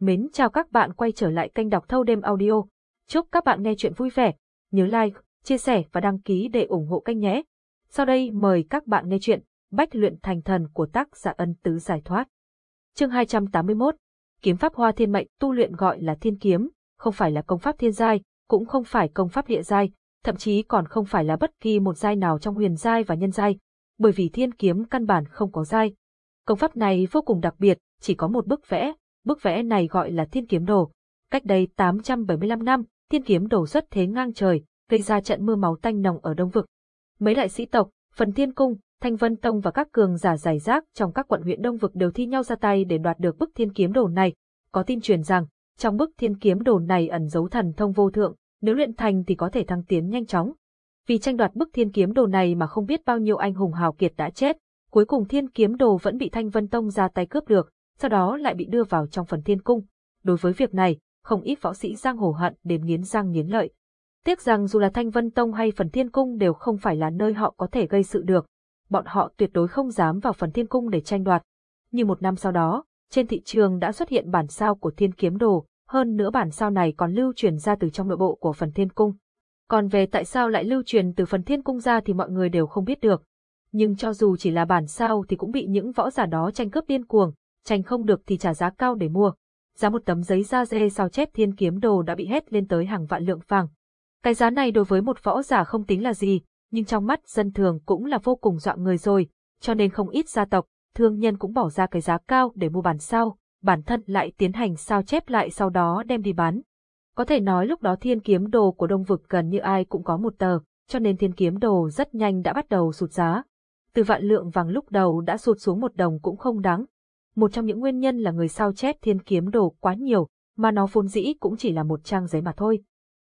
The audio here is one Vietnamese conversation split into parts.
Mến chào các bạn quay trở lại kênh đọc thâu đêm audio. Chúc các bạn nghe chuyện vui vẻ. Nhớ like, chia sẻ và đăng ký để ủng hộ kênh nhé. Sau đây mời các bạn nghe chuyện Bách luyện thành thần của tác giả ân tứ giải thoát. Chương 281 Kiếm pháp hoa thiên mệnh tu luyện gọi là thiên kiếm, không phải là công pháp thiên giai, cũng không phải công pháp địa giai, thậm chí còn không phải là bất kỳ một giai nào trong huyền giai và nhân giai, bởi vì thiên kiếm căn bản không có giai. Công pháp này vô cùng đặc biệt, chỉ có một bức vẽ, bức vẽ này gọi là thiên kiếm đồ. Cách đây 875 năm, thiên kiếm đồ xuất thế ngang trời, gây ra trận mưa máu tanh nồng ở Đông Vực. Mấy đại sĩ tộc, phần thiên cung, thanh vân tông và các cường giả giải rác trong các quận huyện Đông Vực đều thi nhau ra tay để đoạt được bức thiên kiếm đồ này. Có tin truyền rằng, trong bức thiên kiếm đồ này ẩn giấu thần thông vô thượng, nếu luyện thành thì có thể thăng tiến nhanh chóng. Vì tranh đoạt bức thiên kiếm đồ này mà không biết bao nhiêu anh hùng hào kiệt đã chết, cuối cùng thiên kiếm đồ vẫn bị Thanh Vân Tông ra tay cướp được, sau đó lại bị đưa vào trong phần thiên cung. Đối với việc này, không ít võ sĩ giang hồ hận đến nghiến răng nghiến lợi. Tiếc rằng dù là Thanh Vân Tông hay phần thiên cung đều không phải là nơi họ có thể gây sự được. Bọn họ tuyệt đối không dám vào phần thiên cung để tranh đoạt. Như một năm sau đó, trên thị trường đã xuất hiện bản sao của thiên kiếm đồ, hơn nữa bản sao này còn lưu truyền ra từ trong nội bộ của phần thiên cung. Còn về tại sao lại lưu truyền từ phần thiên cung ra thì mọi người đều không biết được. Nhưng cho dù chỉ là bản sao thì cũng bị những võ giả đó tranh cướp điên cuồng, tranh không được thì trả giá cao để mua. Giá một tấm giấy da dê sao chép thiên kiếm đồ đã bị hết lên tới hàng vạn lượng vàng. Cái giá này đối với một võ giả không tính là gì, nhưng trong mắt dân thường cũng là vô cùng dọa người rồi, cho nên không ít gia tộc, thương nhân cũng bỏ ra cái giá cao để mua bản sao, bản thân lại tiến hành sao chép lại sau đó đem đi bán. Có thể nói lúc đó thiên kiếm đồ của Đông Vực gần như ai cũng có một tờ, cho nên thiên kiếm đồ rất nhanh đã bắt đầu sụt giá. Từ vạn lượng vàng lúc đầu đã sụt xuống một đồng cũng không đáng. Một trong những nguyên nhân là người sao chép thiên kiếm đồ quá nhiều, mà nó vốn dĩ cũng chỉ là một trang giấy mà thôi.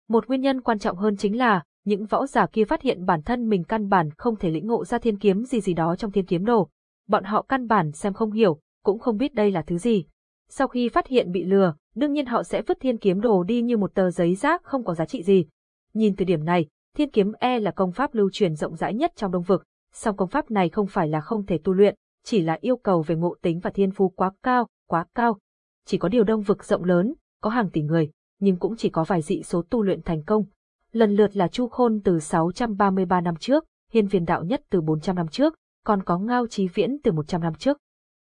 Một nguyên nhân quan trọng hơn chính là, những võ giả kia phát hiện bản thân mình căn bản không thể lĩnh ngộ ra thiên kiếm gì gì đó trong thiên kiếm đồ. Bọn họ căn bản xem không hiểu, cũng không biết đây là thứ gì. Sau khi phát hiện bị lừa, đương nhiên họ sẽ vứt thiên kiếm đồ đi như một tờ giấy rác không có giá trị gì. Nhìn từ điểm này, thiên kiếm E là công pháp lưu truyền rộng rãi nhất trong đông vực, song công pháp này không phải là không thể tu luyện, chỉ là yêu cầu về ngộ tính và thiên phú quá cao, quá cao. Chỉ có điều đông vực rộng lớn, có hàng tỷ người, nhưng cũng chỉ có vài dị số tu luyện thành công. Lần lượt là Chu Khôn từ 633 năm trước, Hiên Viên Đạo Nhất từ 400 năm trước, còn có Ngao Chí Viễn từ 100 năm trước.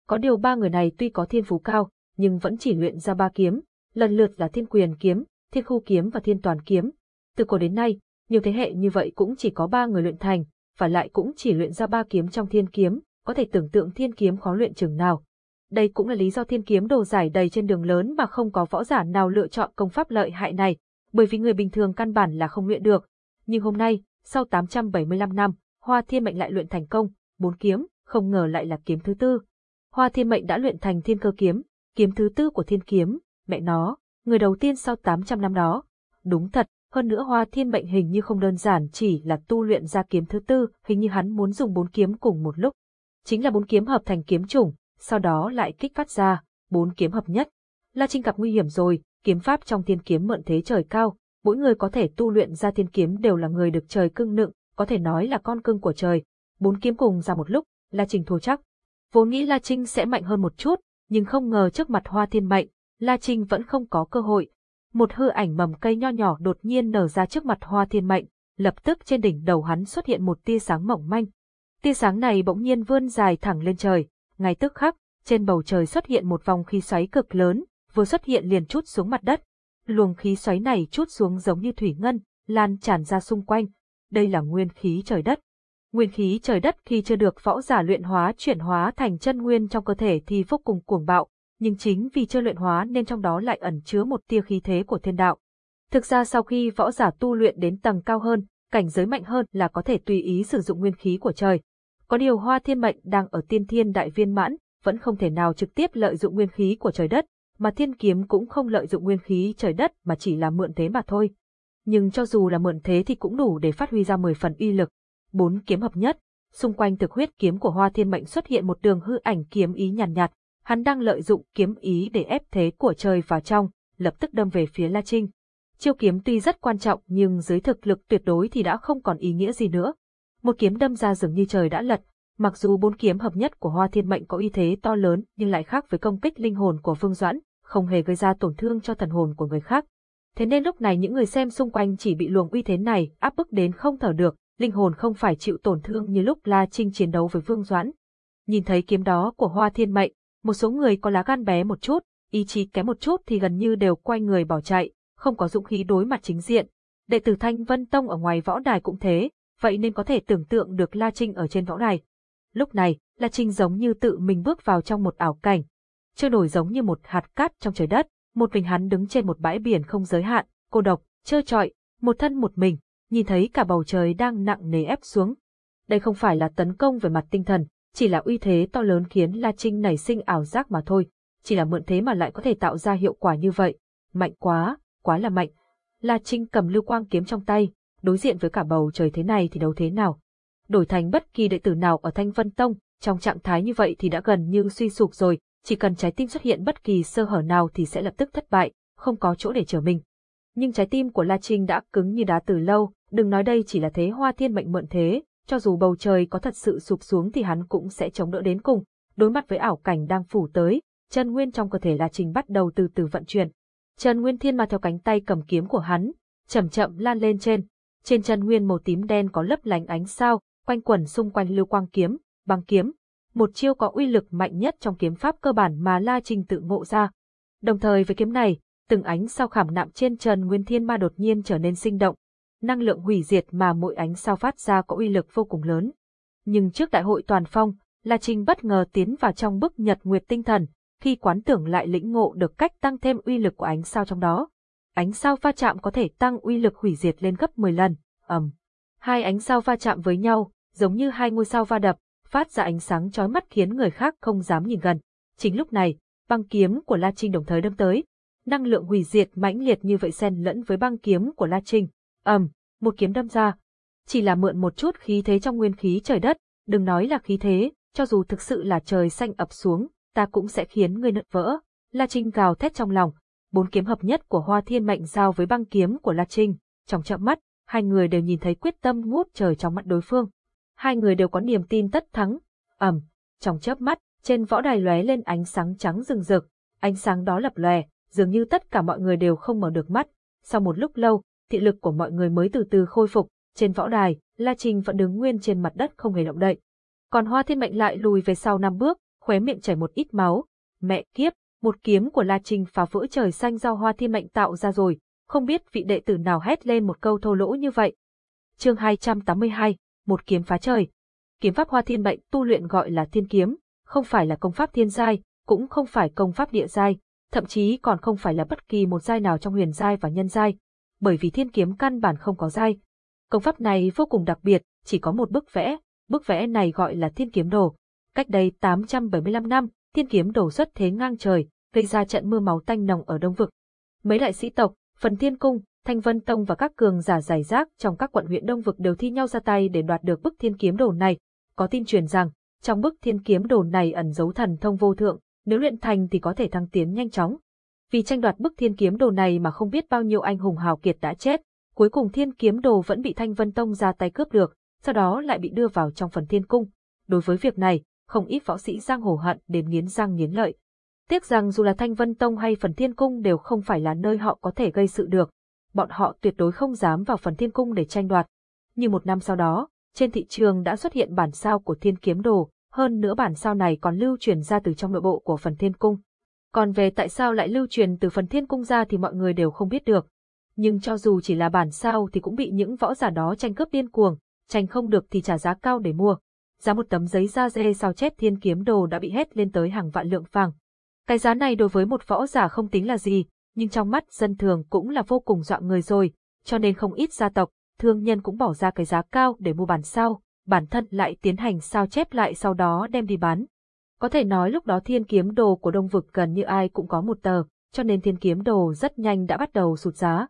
Có điều ba người này tuy có thiên phú cao, nhưng vẫn chỉ luyện ra ba kiếm, lần lượt là Thiên Quyền kiếm, Thiên Khu kiếm và Thiên Toàn kiếm. Từ cổ đến nay, nhiều thế hệ như vậy cũng chỉ có ba người luyện thành, và lại cũng chỉ luyện ra ba kiếm trong Thiên kiếm, có thể tưởng tượng Thiên kiếm khó luyện chừng nào. Đây cũng là lý do Thiên kiếm đồ giải đầy trên đường lớn mà không có võ giả nào lựa chọn công pháp lợi hại này, bởi vì người bình thường căn bản là không luyện được. Nhưng hôm nay, sau 875 năm, Hoa Thiên Mệnh lại luyện thành công, bốn kiếm, không ngờ lại là kiếm thứ tư. Hoa Thiên Mệnh đã luyện thành Thiên Cơ kiếm, kiếm thứ tư của thiên kiếm, mẹ nó, người đầu tiên sau 800 năm đó. Đúng thật, hơn nữa hoa thiên mệnh hình như không đơn giản chỉ là tu luyện ra kiếm thứ tư, hình như hắn muốn dùng bốn kiếm cùng một lúc. Chính là bốn kiếm hợp thành kiếm chủng, sau đó lại kích phát ra, bốn kiếm hợp nhất. La Trinh gặp nguy hiểm rồi, kiếm pháp trong thiên kiếm mượn thế trời cao, mỗi người có thể tu luyện ra thiên kiếm đều là người được trời cưng nựng, có thể nói là con cưng của trời. Bốn kiếm cùng ra một lúc, La Trinh thua chắc. Vốn nghĩ La Trinh sẽ mạnh hơn một chút, nhưng không ngờ trước mặt hoa thiên mệnh, La Trinh vẫn không có cơ hội. Một hư ảnh mầm cây nho nhỏ đột nhiên nở ra trước mặt hoa thiên mệnh, lập tức trên đỉnh đầu hắn xuất hiện một tia sáng mỏng manh. Tia sáng này bỗng nhiên vươn dài thẳng lên trời, ngay tức khắc, trên bầu trời xuất hiện một vòng khí xoáy cực lớn, vừa xuất hiện liền chút xuống mặt đất. Luồng khí xoáy này chút xuống giống như thủy ngân, lan tràn ra xung quanh. Đây là nguyên khí trời đất. Nguyên khí trời đất khi chưa được võ giả luyện hóa chuyển hóa thành chân nguyên trong cơ thể thì vô cùng cuồng bạo, nhưng chính vì chưa luyện hóa nên trong đó lại ẩn chứa một tia khí thế của thiên đạo. Thực ra sau khi võ giả tu luyện đến tầng cao hơn, cảnh giới mạnh hơn là có thể tùy ý sử dụng nguyên khí của trời. Có điều hoa thiên mệnh đang ở tiên thiên đại viên mãn, vẫn không thể nào trực tiếp lợi dụng nguyên khí của trời đất, mà thiên kiếm cũng không lợi dụng nguyên khí trời đất mà chỉ là mượn thế mà thôi. Nhưng cho dù là mượn thế thì cũng đủ để phát huy ra 10 phần uy lực bốn kiếm hợp nhất, xung quanh thực huyết kiếm của Hoa Thiên Mệnh xuất hiện một đường hư ảnh kiếm ý nhàn nhạt, nhạt, hắn đang lợi dụng kiếm ý để ép thế của trời vào trong, lập tức đâm về phía La Trinh. Chiêu kiếm tuy rất quan trọng nhưng dưới thực lực tuyệt đối thì đã không còn ý nghĩa gì nữa. Một kiếm đâm ra dường như trời đã lật, mặc dù bốn kiếm hợp nhất của Hoa Thiên Mệnh có uy thế to lớn nhưng lại khác với công kích linh hồn của Vương Doãn, không hề gây ra tổn thương cho thần hồn của người khác. Thế nên lúc này những người xem xung quanh chỉ bị luồng uy thế này áp bức đến không thở được, linh hồn không phải chịu tổn thương như lúc La Trinh chiến đấu với Vương Doãn. Nhìn thấy kiếm đó của Hoa Thiên Mệnh, một số người có lá gan bé một chút, ý chí kém một chút thì gần như đều quay người bỏ chạy, không có dũng khí đối mặt chính diện. Đệ tử Thanh Vân Tông ở ngoài võ đài cũng thế, vậy nên có thể tưởng tượng được La Trinh ở trên võ đài. Lúc này, La Trinh giống như tự mình bước vào trong một ảo cảnh. Trôi nổi giống như một hạt cát trong trời đất, một mình hắn đứng trên một bãi biển không giới hạn, cô độc, trơ trọi, một thân một mình, nhìn thấy cả bầu trời đang nặng nề ép xuống. Đây không phải là tấn công về mặt tinh thần, chỉ là uy thế to lớn khiến La Trinh nảy sinh ảo giác mà thôi, chỉ là mượn thế mà lại có thể tạo ra hiệu quả như vậy. Mạnh quá, quá là mạnh. La Trinh cầm lưu quang kiếm trong tay, đối diện với cả bầu trời thế này thì đấu thế nào. Đổi thành bất kỳ đệ tử nào ở Thanh Vân Tông, trong trạng thái như vậy thì đã gần như suy sụp rồi, chỉ cần trái tim xuất hiện bất kỳ sơ hở nào thì sẽ lập tức thất bại, không có chỗ để chờ mình. Nhưng trái tim của La Trinh đã cứng như đá từ lâu, đừng nói đây chỉ là thế hoa thiên mệnh mượn thế, cho dù bầu trời có thật sự sụp xuống thì hắn cũng sẽ chống đỡ đến cùng. Đối mặt với ảo cảnh đang phủ tới, chân nguyên trong cơ thể La Trinh bắt đầu từ từ vận chuyển. Trần nguyên thiên ma theo cánh tay cầm kiếm của hắn, chậm chậm lan lên trên. Trên chân nguyên màu tím đen có lấp lánh ánh sao, quanh quẩn xung quanh lưu quang kiếm, băng kiếm. Một chiêu có uy lực mạnh nhất trong kiếm pháp cơ bản mà La Trình tự ngộ ra. Đồng thời với kiếm này, từng ánh sao khảm nạm trên Trần nguyên thiên ma đột nhiên trở nên sinh động, năng lượng hủy diệt mà mỗi ánh sao phát ra có uy lực vô cùng lớn. Nhưng trước đại hội toàn phong, La Trinh bất ngờ tiến vào trong bức nhật nguyệt tinh thần, khi quán tưởng lại lĩnh ngộ được cách tăng thêm uy lực của ánh sao trong đó. Ánh sao va chạm có thể tăng uy lực hủy diệt lên gấp 10 lần. ầm, um. Hai ánh sao va chạm với nhau, giống như hai ngôi sao va đập, phát ra ánh sáng chói mắt khiến người khác không dám nhìn gần. Chính lúc này, băng kiếm của La Trinh đồng thời đâm tới. Năng lượng hủy diệt mãnh liệt như vậy xen lẫn với băng kiếm của La Trinh, ầm, một kiếm đâm ra. Chỉ là mượn một chút khí thế trong nguyên khí trời đất, đừng nói là khí thế, cho dù thực sự là trời xanh ập xuống, ta cũng sẽ khiến ngươi nứt vỡ. La Trinh gào thét trong lòng, bốn kiếm hợp nhất của Hoa Thiên Mệnh giao với băng kiếm của La Trinh, trong chậm mắt, hai người đều nhìn thấy quyết tâm ngút trời trong mắt đối phương. Hai người đều có niềm tin tất thắng. Ầm, trong chớp mắt, trên võ đài lóe lên ánh sáng trắng rừng rực, ánh sáng đó lập lòe, dường như tất cả mọi người đều không mở được mắt. Sau một lúc lâu, thị lực của mọi người mới từ từ khôi phục, trên võ đài, La Trinh vẫn đứng nguyên trên mặt đất không hề động đậy. Còn Hoa Thiên Mệnh lại lùi về sau năm bước, khóe miệng chảy một ít máu. Mẹ kiếp, một kiếm của La Trinh phá vỡ trời xanh do Hoa Thiên Mệnh tạo ra rồi, không biết vị đệ tử nào hét lên một câu thô lỗ như vậy. Chương 282, một kiếm phá trời. Kiếm pháp Hoa Thiên Mệnh tu luyện gọi là Thiên kiếm, không phải là công pháp thiên giai, cũng không phải công pháp địa giai, thậm chí còn không phải là bất kỳ một giai nào trong huyền giai và nhân giai, bởi vì thiên kiếm căn bản không có giai. Công pháp này vô cùng đặc biệt, chỉ có một bức vẽ, bức vẽ này gọi là thiên kiếm đồ. Cách đây 875 năm, thiên kiếm đồ xuất thế ngang trời, gây ra trận mưa máu tanh nồng ở Đông Vực. Mấy đại sĩ tộc, phần thiên cung, thanh vân tông và các cường giả giải rác trong các quận huyện Đông Vực đều thi nhau ra tay để đoạt được bức thiên kiếm đồ này. Có tin truyền rằng, trong bức thiên kiếm đồ này ẩn giấu thần thông vô thượng, nếu luyện thành thì có thể thăng tiến nhanh chóng, vì tranh đoạt bức thiên kiếm đồ này mà không biết bao nhiêu anh hùng hào kiệt đã chết, cuối cùng thiên kiếm đồ vẫn bị Thanh Vân Tông ra tay cướp được, sau đó lại bị đưa vào trong phần thiên cung. Đối với việc này, không ít võ sĩ giang hồ hận đến nghiến răng nghiến lợi. Tiếc rằng dù là Thanh Vân Tông hay phần thiên cung đều không phải là nơi họ có thể gây sự được. Bọn họ tuyệt đối không dám vào phần thiên cung để tranh đoạt. Nhưng một năm sau đó, trên thị trường đã xuất hiện bản sao của thiên kiếm đồ, hơn nữa bản sao này còn lưu truyền ra từ trong nội bộ của phần thiên cung. Còn về tại sao lại lưu truyền từ phần thiên cung ra thì mọi người đều không biết được. Nhưng cho dù chỉ là bản sao thì cũng bị những võ giả đó tranh cướp điên cuồng, tranh không được thì trả giá cao để mua. Giá một tấm giấy da dê sao chép thiên kiếm đồ đã bị hết lên tới hàng vạn lượng vàng. Cái giá này đối với một võ giả không tính là gì, nhưng trong mắt dân thường cũng là vô cùng dọa người rồi, cho nên không ít gia tộc, thương nhân cũng bỏ ra cái giá cao để mua bản sao, bản thân lại tiến hành sao chép lại sau đó đem đi bán. Có thể nói lúc đó thiên kiếm đồ của đông vực gần như ai cũng có một tờ, cho nên thiên kiếm đồ rất nhanh đã bắt đầu sụt giá.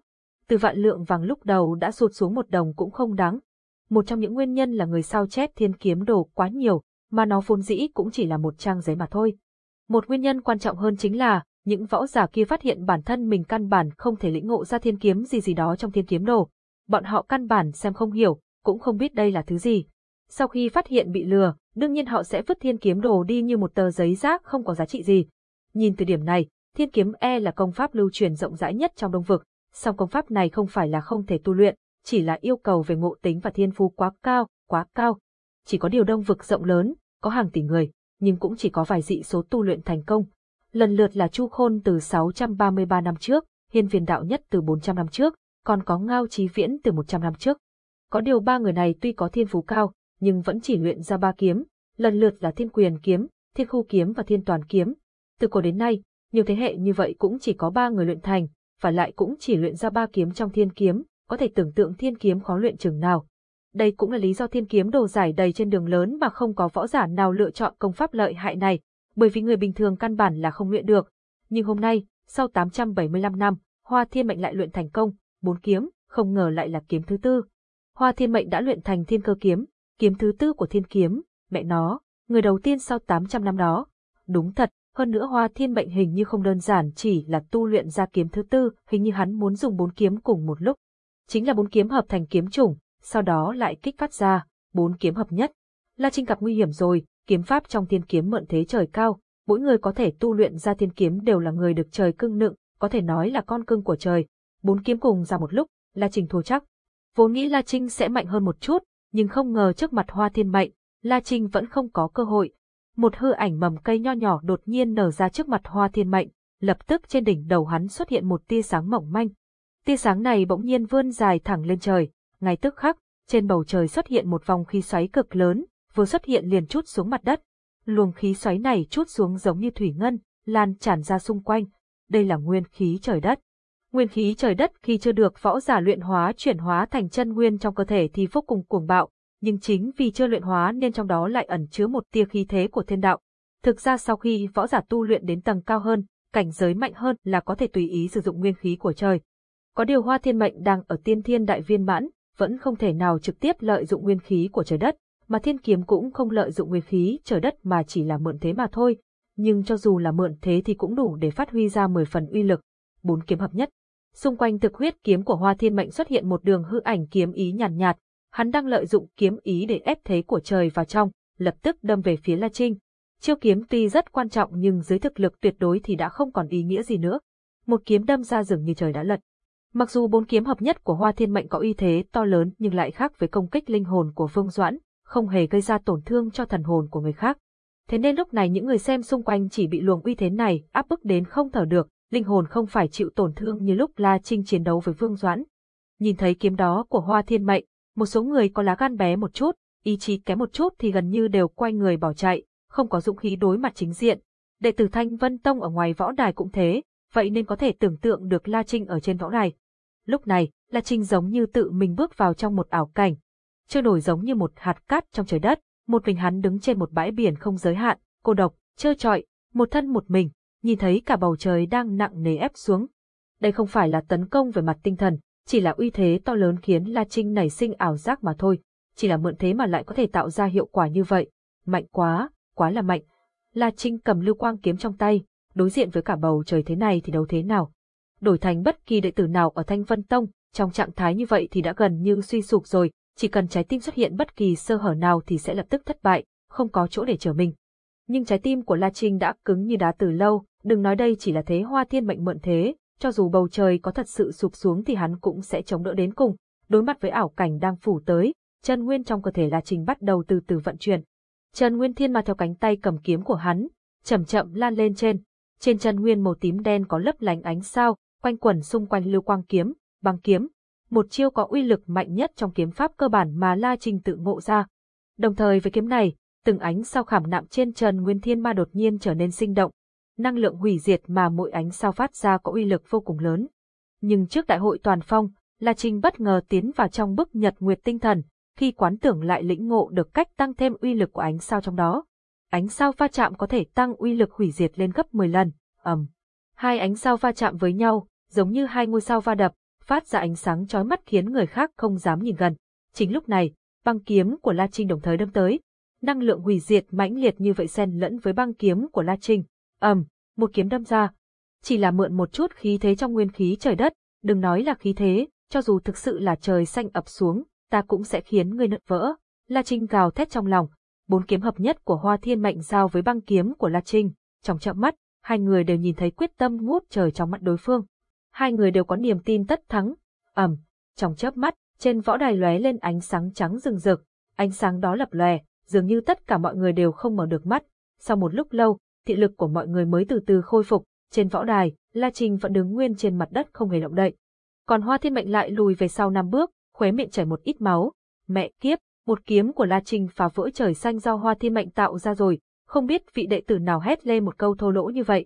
Từ vạn lượng vàng lúc đầu đã sụt xuống một đồng cũng không đáng. Một trong những nguyên nhân là người sao chép thiên kiếm đồ quá nhiều, mà nó vốn dĩ cũng chỉ là một trang giấy mà thôi. Một nguyên nhân quan trọng hơn chính là, những võ giả kia phát hiện bản thân mình căn bản không thể lĩnh ngộ ra thiên kiếm gì gì đó trong thiên kiếm đồ. Bọn họ căn bản xem không hiểu, cũng không biết đây là thứ gì. Sau khi phát hiện bị lừa, đương nhiên họ sẽ vứt thiên kiếm đồ đi như một tờ giấy rác không có giá trị gì. Nhìn từ điểm này, Thiên kiếm E là công pháp lưu truyền rộng rãi nhất trong Đông vực, song công pháp này không phải là không thể tu luyện, chỉ là yêu cầu về ngộ tính và thiên phú quá cao, quá cao. Chỉ có điều Đông vực rộng lớn, có hàng tỷ người, nhưng cũng chỉ có vài dị số tu luyện thành công. Lần lượt là Chu Khôn từ 633 năm trước, Hiên Viên Đạo Nhất từ 400 năm trước, còn có Ngao Chí Viễn từ 100 năm trước. Có điều ba người này tuy có thiên phú cao, nhưng vẫn chỉ luyện ra ba kiếm, lần lượt là Thiên Quyền kiếm, Thiên Khu kiếm và Thiên Toàn kiếm. Từ cổ đến nay, nhiều thế hệ như vậy cũng chỉ có ba người luyện thành, và lại cũng chỉ luyện ra ba kiếm trong Thiên kiếm, có thể tưởng tượng Thiên kiếm khó luyện chừng nào. Đây cũng là lý do Thiên kiếm đồ giải đầy trên đường lớn mà không có võ giả nào lựa chọn công pháp lợi hại này, bởi vì người bình thường căn bản là không luyện được. Nhưng hôm nay, sau 875 năm, Hoa Thiên Mệnh lại luyện thành công, bốn kiếm, không ngờ lại là kiếm thứ tư. Hoa Thiên Mệnh đã luyện thành Thiên Cơ kiếm, kiếm thứ tư của Thiên kiếm, mẹ nó, người đầu tiên sau 800 năm đó. Đúng thật, hơn nữa Hoa Thiên Mệnh hình như không đơn giản chỉ là tu luyện ra kiếm thứ tư, hình như hắn muốn dùng bốn kiếm cùng một lúc. Chính là bốn kiếm hợp thành kiếm chủng, sau đó lại kích phát ra, bốn kiếm hợp nhất. La Trinh gặp nguy hiểm rồi, kiếm pháp trong thiên kiếm mượn thế trời cao, mỗi người có thể tu luyện ra thiên kiếm đều là người được trời cưng nựng, có thể nói là con cưng của trời. Bốn kiếm cùng ra một lúc, La Trinh thua chắc. Vốn nghĩ La Trinh sẽ mạnh hơn một chút, nhưng không ngờ trước mặt Hoa Thiên Mệnh, La Trinh vẫn không có cơ hội. Một hư ảnh mầm cây nho nhỏ đột nhiên nở ra trước mặt Hoa Thiên Mệnh, lập tức trên đỉnh đầu hắn xuất hiện một tia sáng mỏng manh. Tia sáng này bỗng nhiên vươn dài thẳng lên trời, ngay tức khắc, trên bầu trời xuất hiện một vòng khí xoáy cực lớn, vừa xuất hiện liền chút xuống mặt đất. Luồng khí xoáy này chút xuống giống như thủy ngân, lan tràn ra xung quanh. Đây là nguyên khí trời đất. Nguyên khí trời đất khi chưa được võ giả luyện hóa chuyển hóa thành chân nguyên trong cơ thể thì vô cùng cuồng bạo, nhưng chính vì chưa luyện hóa nên trong đó lại ẩn chứa một tia khí thế của thiên đạo. Thực ra sau khi võ giả tu luyện đến tầng cao hơn, cảnh giới mạnh hơn là có thể tùy ý sử dụng nguyên khí của trời. Có điều Hoa Thiên Mệnh đang ở tiên thiên đại viên mãn, vẫn không thể nào trực tiếp lợi dụng nguyên khí của trời đất, mà thiên kiếm cũng không lợi dụng nguyên khí trời đất mà chỉ là mượn thế mà thôi. Nhưng cho dù là mượn thế thì cũng đủ để phát huy ra 10 phần uy lực. Bốn kiếm hợp nhất. Xung quanh thực huyết kiếm của Hoa Thiên Mệnh xuất hiện một đường hư ảnh kiếm ý nhàn nhạt, nhạt, hắn đang lợi dụng kiếm ý để ép thế của trời vào trong, lập tức đâm về phía La Trinh. Chiêu kiếm tuy rất quan trọng nhưng dưới thực lực tuyệt đối thì đã không còn ý nghĩa gì nữa. Một kiếm đâm ra dường như trời đã lật. Mặc dù bốn kiếm hợp nhất của Hoa Thiên Mệnh có uy thế to lớn nhưng lại khác với công kích linh hồn của Vương Doãn, không hề gây ra tổn thương cho thần hồn của người khác. Thế nên lúc này những người xem xung quanh chỉ bị luồng uy thế này áp bức đến không thở được, linh hồn không phải chịu tổn thương như lúc La Trinh chiến đấu với Vương Doãn. Nhìn thấy kiếm đó của Hoa Thiên Mệnh, một số người có lá gan bé một chút, ý chí kém một chút thì gần như đều quay người bỏ chạy, không có dũng khí đối mặt chính diện. Đệ tử Thanh Vân Tông ở ngoài võ đài cũng thế, vậy nên có thể tưởng tượng được La Trinh ở trên võ đài. Lúc này, La Trinh giống như tự mình bước vào trong một ảo cảnh. Trôi nổi giống như một hạt cát trong trời đất, một mình hắn đứng trên một bãi biển không giới hạn, cô độc, trơ trọi, một thân một mình, nhìn thấy cả bầu trời đang nặng nề ép xuống. Đây không phải là tấn công về mặt tinh thần, chỉ là uy thế to lớn khiến La Trinh nảy sinh ảo giác mà thôi, chỉ là mượn thế mà lại có thể tạo ra hiệu quả như vậy. Mạnh quá, quá là mạnh. La Trinh cầm lưu quang kiếm trong tay, đối diện với cả bầu trời thế này thì đấu thế nào. Đổi thành bất kỳ đệ tử nào ở Thanh Vân Tông, trong trạng thái như vậy thì đã gần như suy sụp rồi, chỉ cần trái tim xuất hiện bất kỳ sơ hở nào thì sẽ lập tức thất bại, không có chỗ để chờ mình. Nhưng trái tim của La Trinh đã cứng như đá từ lâu, đừng nói đây chỉ là thế hoa thiên mệnh mượn thế, cho dù bầu trời có thật sự sụp xuống thì hắn cũng sẽ chống đỡ đến cùng. Đối mặt với ảo cảnh đang phủ tới, chân nguyên trong cơ thể La Trinh bắt đầu từ từ vận chuyển. Chân nguyên thiên ma theo cánh tay cầm kiếm của hắn, chậm chậm lan lên trên. Trên chân nguyên màu tím đen có lấp lánh ánh sao, quanh quẩn xung quanh lưu quang kiếm, băng kiếm. Một chiêu có uy lực mạnh nhất trong kiếm pháp cơ bản mà La Trinh tự ngộ ra. Đồng thời với kiếm này, từng ánh sao khảm nạm trên trần nguyên thiên ma đột nhiên trở nên sinh động, năng lượng hủy diệt mà mỗi ánh sao phát ra có uy lực vô cùng lớn. Nhưng trước đại hội toàn phong, La Trinh bất ngờ tiến vào trong bức nhật nguyệt tinh thần, khi quán tưởng lại lĩnh ngộ được cách tăng thêm uy lực của ánh sao trong đó. Ánh sao va chạm có thể tăng uy lực hủy diệt lên gấp 10 lần, ầm. Um. Hai ánh sao va chạm với nhau, giống như hai ngôi sao va đập, phát ra ánh sáng chói mắt khiến người khác không dám nhìn gần. Chính lúc này, băng kiếm của La Trinh đồng thời đâm tới. Năng lượng hủy diệt mãnh liệt như vậy xen lẫn với băng kiếm của La Trinh, ầm, một kiếm đâm ra. Chỉ là mượn một chút khí thế trong nguyên khí trời đất, đừng nói là khí thế, cho dù thực sự là trời xanh ập xuống, ta cũng sẽ khiến ngươi nứt vỡ. La Trinh gào thét trong lòng, bốn kiếm hợp nhất của Hoa Thiên Mệnh giao với băng kiếm của La Trinh, trong chậm mắt, hai người đều nhìn thấy quyết tâm ngút trời trong mắt đối phương. Hai người đều có niềm tin tất thắng. ầm, trong chớp mắt, trên võ đài lóe lên ánh sáng trắng rừng rực, ánh sáng đó lập lòe, dường như tất cả mọi người đều không mở được mắt. Sau một lúc lâu, thị lực của mọi người mới từ từ khôi phục, trên võ đài, La Trình vẫn đứng nguyên trên mặt đất không hề động đậy. Còn Hoa Thiên Mệnh lại lùi về sau năm bước, khóe miệng chảy một ít máu. Mẹ kiếp, một kiếm của La Trình phá vỡ trời xanh do Hoa Thiên Mệnh tạo ra rồi, không biết vị đệ tử nào hét lên một câu thô lỗ như vậy.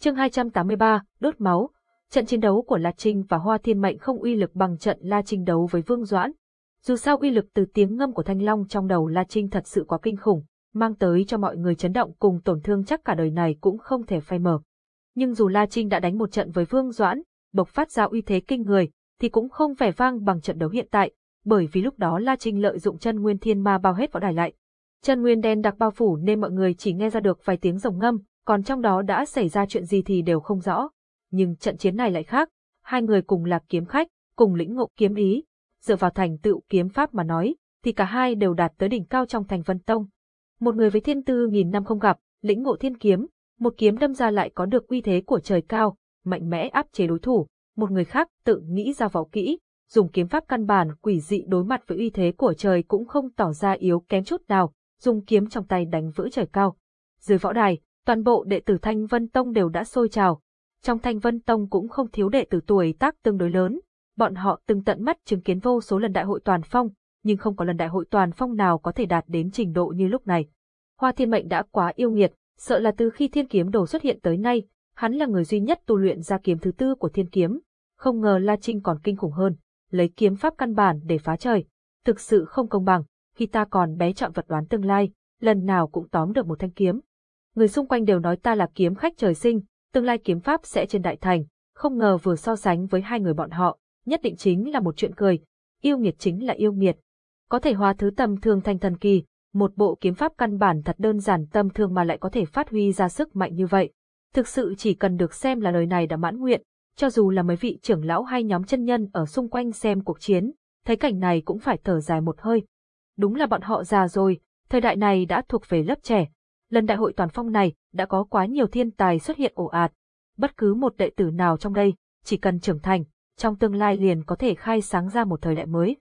Chương 283, đốt máu. Trận chiến đấu của La Trinh và Hoa Thiên Mệnh không uy lực bằng trận La Trinh đấu với Vương Doãn. Dù sao uy lực từ tiếng ngâm của Thanh Long trong đầu La Trinh thật sự quá kinh khủng, mang tới cho mọi người chấn động cùng tổn thương chắc cả đời này cũng không thể phai mờ. Nhưng dù La Trinh đã đánh một trận với Vương Doãn, bộc phát ra uy thế kinh người, thì cũng không vẻ vang bằng trận đấu hiện tại, bởi vì lúc đó La Trinh lợi dụng chân nguyên thiên ma bao hết võ đài lại. Chân nguyên đen đặc bao phủ nên mọi người chỉ nghe ra được vài tiếng rồng ngâm, còn trong đó đã xảy ra chuyện gì thì đều không rõ. Nhưng trận chiến này lại khác, hai người cùng là kiếm khách, cùng lĩnh ngộ kiếm ý, dựa vào thành tựu kiếm pháp mà nói, thì cả hai đều đạt tới đỉnh cao trong thành vân tông. Một người với thiên tư nghìn năm không gặp, lĩnh ngộ thiên kiếm, một kiếm đâm ra lại có được uy thế của trời cao, mạnh mẽ áp chế đối thủ, một người khác tự nghĩ ra võ kỹ, dùng kiếm pháp căn bản quỷ dị đối mặt với uy thế của trời cũng không tỏ ra yếu kém chút nào, dùng kiếm trong tay đánh vỡ trời cao. Dưới võ đài, toàn bộ đệ tử Thanh Vân Tông đều đã sôi trào. Trong Thanh Vân Tông cũng không thiếu đệ tử tuổi tác tương đối lớn, bọn họ từng tận mắt chứng kiến vô số lần đại hội toàn phong, nhưng không có lần đại hội toàn phong nào có thể đạt đến trình độ như lúc này. Hoa Thiên Mệnh đã quá yêu nghiệt, sợ là từ khi Thiên Kiếm Đồ xuất hiện tới nay, hắn là người duy nhất tu luyện ra kiếm thứ tư của Thiên Kiếm, không ngờ La Trinh còn kinh khủng hơn, lấy kiếm pháp căn bản để phá trời. Thực sự không công bằng, khi ta còn bé chọn vật đoán tương lai, lần nào cũng tóm được một thanh kiếm. Người xung quanh đều nói ta là kiếm khách trời sinh, tương lai kiếm pháp sẽ trên đại thành, không ngờ vừa so sánh với hai người bọn họ, nhất định chính là một chuyện cười, yêu nghiệt chính là yêu nghiệt. Có thể hóa thứ tầm thường thành thần kỳ, một bộ kiếm pháp căn bản thật đơn giản tâm thương mà lại có thể phát huy ra sức mạnh như vậy. Thực sự chỉ cần được xem là lời này đã mãn nguyện, cho dù là mấy vị trưởng lão hay nhóm chân nhân ở xung quanh xem cuộc chiến, thấy cảnh này cũng phải thở dài một hơi. Đúng là bọn họ già rồi, thời đại này đã thuộc về lớp trẻ. Lần đại hội toàn phong này đã có quá nhiều thiên tài xuất hiện ồ ạt. Bất cứ một đệ tử nào trong đây, chỉ cần trưởng thành, trong tương lai liền có thể khai sáng ra một thời đại mới.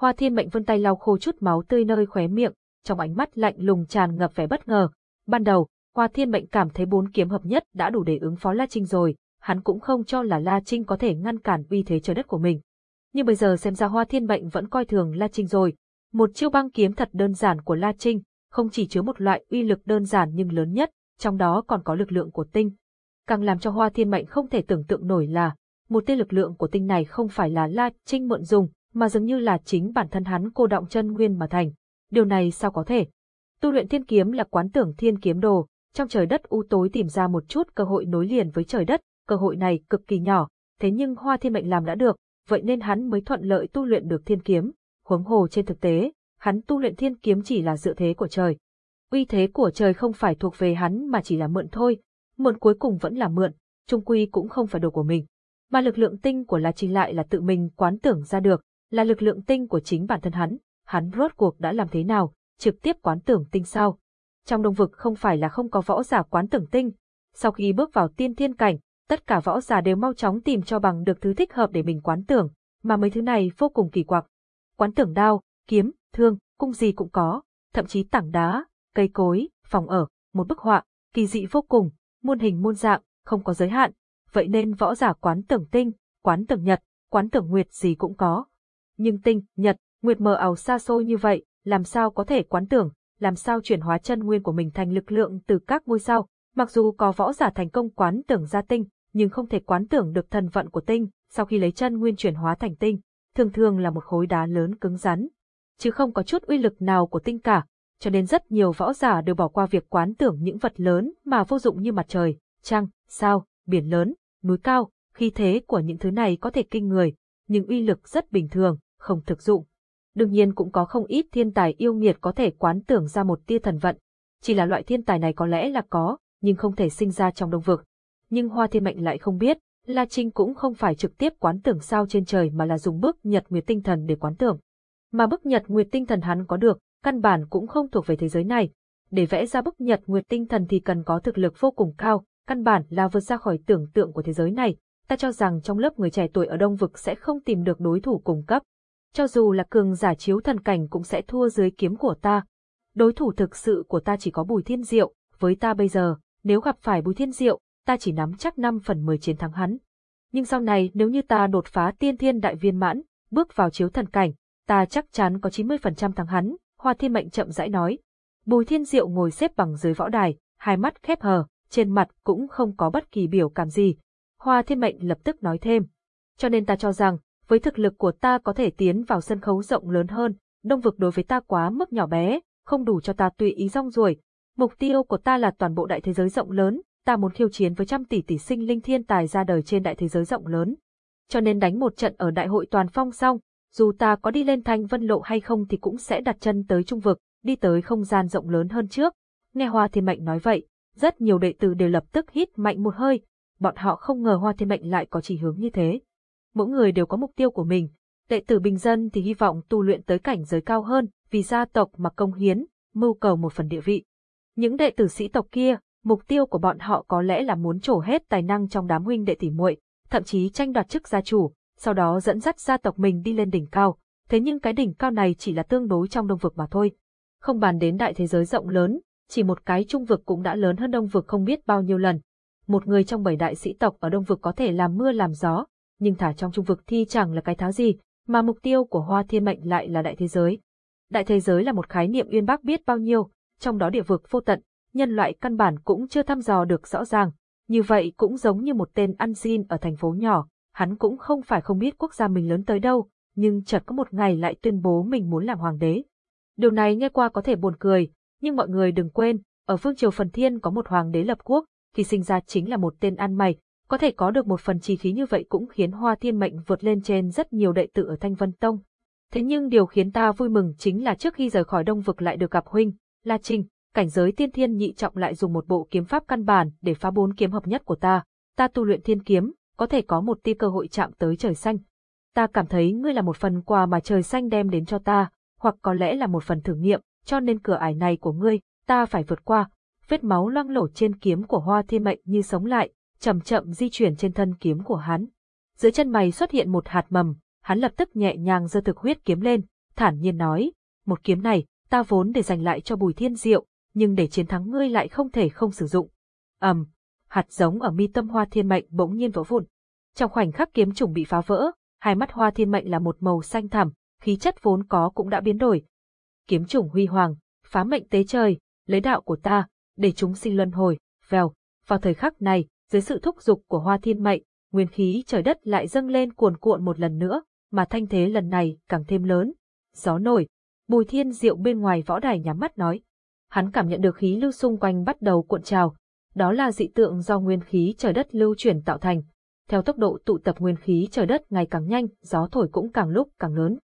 Hoa thiên mệnh vươn tay lau khô chút máu tươi nơi khóe miệng, trong ánh mắt lạnh lùng tràn ngập vẻ bất ngờ. Ban đầu, Hoa thiên mệnh cảm thấy bốn kiếm hợp nhất đã đủ để ứng phó La Trinh rồi, hắn cũng không cho là La Trinh có thể ngăn cản uy thế trời đất của mình. Nhưng bây giờ xem ra Hoa Thiên Mệnh vẫn coi thường La Trinh rồi. Một chiêu băng kiếm thật đơn giản của La Trinh, không chỉ chứa một loại uy lực đơn giản nhưng lớn nhất, trong đó còn có lực lượng của tinh. Càng làm cho Hoa Thiên Mệnh không thể tưởng tượng nổi là, một tia lực lượng của tinh này không phải là La Trinh mượn dùng, mà dường như là chính bản thân hắn cô động chân nguyên mà thành. Điều này sao có thể? Tu luyện thiên kiếm là quán tưởng thiên kiếm đồ, trong trời đất u tối tìm ra một chút cơ hội nối liền với trời đất, cơ hội này cực kỳ nhỏ, thế nhưng Hoa Thiên Mệnh làm đã được, vậy nên hắn mới thuận lợi tu luyện được thiên kiếm. Huống hồ trên thực tế, hắn tu luyện thiên kiếm chỉ là dựa thế của trời. Uy thế của trời không phải thuộc về hắn mà chỉ là mượn thôi, mượn cuối cùng vẫn là mượn, trung quy cũng không phải đồ của mình. Mà lực lượng tinh của La Trinh lại là tự mình quán tưởng ra được, là lực lượng tinh của chính bản thân hắn, hắn rốt cuộc đã làm thế nào, trực tiếp quán tưởng tinh sao. Trong đông vực không phải là không có võ giả quán tưởng tinh, sau khi bước vào tiên thiên cảnh, tất cả võ giả đều mau chóng tìm cho bằng được thứ thích hợp để mình quán tưởng, mà mấy thứ này vô cùng kỳ quặc. Quán tưởng đao, kiếm, thương, cung gì cũng có, thậm chí tảng đá, cây cối, phòng ở, một bức họa, kỳ dị vô cùng, muôn hình muôn dạng, không có giới hạn, vậy nên võ giả quán tưởng tinh, quán tưởng nhật, quán tưởng nguyệt gì cũng có. Nhưng tinh, nhật, nguyệt mờ ảo xa xôi như vậy, làm sao có thể quán tưởng, làm sao chuyển hóa chân nguyên của mình thành lực lượng từ các ngôi sao, mặc dù có võ giả thành công quán tưởng ra tinh, nhưng không thể quán tưởng được thần vận của tinh, sau khi lấy chân nguyên chuyển hóa thành tinh, thường thường là một khối đá lớn cứng rắn, chứ không có chút uy lực nào của tinh cả, cho nên rất nhiều võ giả đều bỏ qua việc quán tưởng những vật lớn mà vô dụng như mặt trời, trăng, sao, biển lớn, núi cao, khi thế của những thứ này có thể kinh người, nhưng uy lực rất bình thường, không thực dụng. Đương nhiên cũng có không ít thiên tài yêu nghiệt có thể quán tưởng ra một tia thần vận, chỉ là loại thiên tài này có lẽ là có, nhưng không thể sinh ra trong đông vực. Nhưng Hoa Thiên Mệnh lại không biết, La Trinh cũng không phải trực tiếp quán tưởng sao trên trời mà là dùng bức nhật nguyệt tinh thần để quán tưởng. Mà bức nhật nguyệt tinh thần hắn có được, căn bản cũng không thuộc về thế giới này. Để vẽ ra bức nhật nguyệt tinh thần thì cần có thực lực vô cùng cao, căn bản là vượt ra khỏi tưởng tượng của thế giới này, ta cho rằng trong lớp người trẻ tuổi ở Đông Vực sẽ không tìm được đối thủ cùng cấp. Cho dù là cường giả chiếu thần cảnh cũng sẽ thua dưới kiếm của ta. Đối thủ thực sự của ta chỉ có Bùi Thiên Diệu, với ta bây giờ, nếu gặp phải Bùi Thiên Diệu, ta chỉ nắm chắc 5 phần 10 chiến thắng hắn. Nhưng sau này nếu như ta đột phá tiên thiên đại viên mãn, bước vào chiếu thần cảnh, ta chắc chắn có 90% thắng hắn, Hoa Thiên Mệnh chậm rãi nói. Bùi Thiên Diệu ngồi xếp bằng dưới võ đài, hai mắt khép hờ, trên mặt cũng không có bất kỳ biểu cảm gì. Hoa Thiên Mệnh lập tức nói thêm. Cho nên ta cho rằng, với thực lực của ta có thể tiến vào sân khấu rộng lớn hơn, đông vực đối với ta quá mức nhỏ bé, không đủ cho ta tùy ý rong ruổi. Mục tiêu của ta là toàn bộ đại thế giới rộng lớn, ta muốn khiêu chiến với trăm tỷ tỷ sinh linh thiên tài ra đời trên đại thế giới rộng lớn. Cho nên đánh một trận ở đại hội toàn phong xong, dù ta có đi lên thanh vân lộ hay không thì cũng sẽ đặt chân tới trung vực, đi tới không gian rộng lớn hơn trước. Nghe Hoa Thiên Mệnh nói vậy, rất nhiều đệ tử đều lập tức hít mạnh một hơi, bọn họ không ngờ Hoa Thiên Mệnh lại có chỉ hướng như thế. Mỗi người đều có mục tiêu của mình, đệ tử bình dân thì hy vọng tu luyện tới cảnh giới cao hơn, vì gia tộc mà công hiến, mưu cầu một phần địa vị. Những đệ tử sĩ tộc kia, mục tiêu của bọn họ có lẽ là muốn trổ hết tài năng trong đám huynh đệ tỷ muội, thậm chí tranh đoạt chức gia chủ, sau đó dẫn dắt gia tộc mình đi lên đỉnh cao. Thế nhưng cái đỉnh cao này chỉ là tương đối trong đông vực mà thôi. Không bàn đến đại thế giới rộng lớn, chỉ một cái trung vực cũng đã lớn hơn đông vực không biết bao nhiêu lần. Một người trong bảy đại sĩ tộc ở đông vực có thể làm mưa làm gió, nhưng thả trong trung vực thì chẳng là cái tháo gì, mà mục tiêu của Hoa Thiên Mệnh lại là đại thế giới. Đại thế giới là một khái niệm uyên bác biết bao nhiêu, trong đó địa vực vô tận, nhân loại căn bản cũng chưa thăm dò được rõ ràng. Như vậy cũng giống như một tên ăn xin ở thành phố nhỏ, hắn cũng không phải không biết quốc gia mình lớn tới đâu, nhưng chợt có một ngày lại tuyên bố mình muốn làm hoàng đế. Điều này nghe qua có thể buồn cười, nhưng mọi người đừng quên, ở phương triều phần thiên có một hoàng đế lập quốc, thì sinh ra chính là một tên ăn mày, có thể có được một phần chi khí như vậy cũng khiến Hoa Thiên Mệnh vượt lên trên rất nhiều đệ tử ở Thanh Vân Tông. Thế nhưng điều khiến ta vui mừng chính là trước khi rời khỏi Đông Vực lại được gặp huynh, La Trinh, cảnh giới tiên thiên nhị trọng lại dùng một bộ kiếm pháp căn bản để phá bốn kiếm hợp nhất của ta. Ta tu luyện thiên kiếm, có thể có một tia cơ hội chạm tới trời xanh. Ta cảm thấy ngươi là một phần quà mà trời xanh đem đến cho ta, hoặc có lẽ là một phần thử nghiệm, cho nên cửa ải này của ngươi, ta phải vượt qua. Vết máu loang lổ trên kiếm của Hoa Thiên Mệnh như sống lại, chậm chậm di chuyển trên thân kiếm của hắn. Dưới chân mày xuất hiện một hạt mầm, hắn lập tức nhẹ nhàng giơ thực huyết kiếm lên, thản nhiên nói, một kiếm này, ta vốn để dành lại cho Bùi Thiên Diệu, nhưng để chiến thắng ngươi lại không thể không sử dụng. ầm, um, hạt giống ở mi tâm Hoa Thiên Mệnh bỗng nhiên vỡ vụn. Trong khoảnh khắc kiếm trùng bị phá vỡ, hai mắt Hoa Thiên Mệnh là một màu xanh thẳm, khí chất vốn có cũng đã biến đổi. Kiếm trùng huy hoàng, phá mệnh tế trời, lấy đạo của ta, để chúng sinh luân hồi, vèo. Vào thời khắc này, dưới sự thúc giục của Hoa Thiên Mệnh, nguyên khí trời đất lại dâng lên cuồn cuộn một lần nữa, mà thanh thế lần này càng thêm lớn. Gió nổi, Bùi Thiên Diệu bên ngoài võ đài nhắm mắt nói. Hắn cảm nhận được khí lưu xung quanh bắt đầu cuộn trào, đó là dị tượng do nguyên khí trời đất lưu chuyển tạo thành. Theo tốc độ tụ tập nguyên khí trời đất ngày càng nhanh, gió thổi cũng càng lúc càng lớn.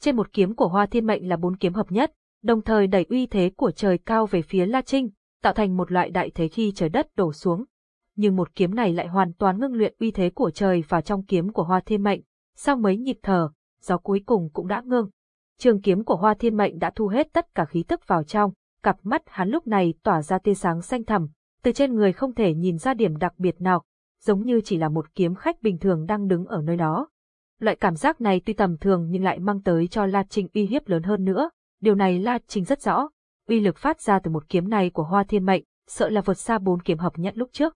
Trên một kiếm của Hoa Thiên Mệnh là bốn kiếm hợp nhất, đồng thời đẩy uy thế của trời cao về phía La Trinh, tạo thành một loại đại thế khi trời đất đổ xuống nhưng một kiếm này lại hoàn toàn ngưng luyện uy thế của trời vào trong kiếm của Hoa Thiên Mệnh. Sau mấy nhịp thở, gió cuối cùng cũng đã ngưng. Trường kiếm của Hoa Thiên Mệnh đã thu hết tất cả khí tức vào trong, cặp mắt hắn lúc này tỏa ra tia sáng xanh thẳm, từ trên người không thể nhìn ra điểm đặc biệt nào, giống như chỉ là một kiếm khách bình thường đang đứng ở nơi đó. Loại cảm giác này tuy tầm thường nhưng lại mang tới cho La Trinh uy hiếp lớn hơn nữa, điều này La Trinh rất rõ, uy lực phát ra từ một kiếm này của Hoa Thiên Mệnh, sợ là vượt xa bốn kiếm hợp nhất lúc trước.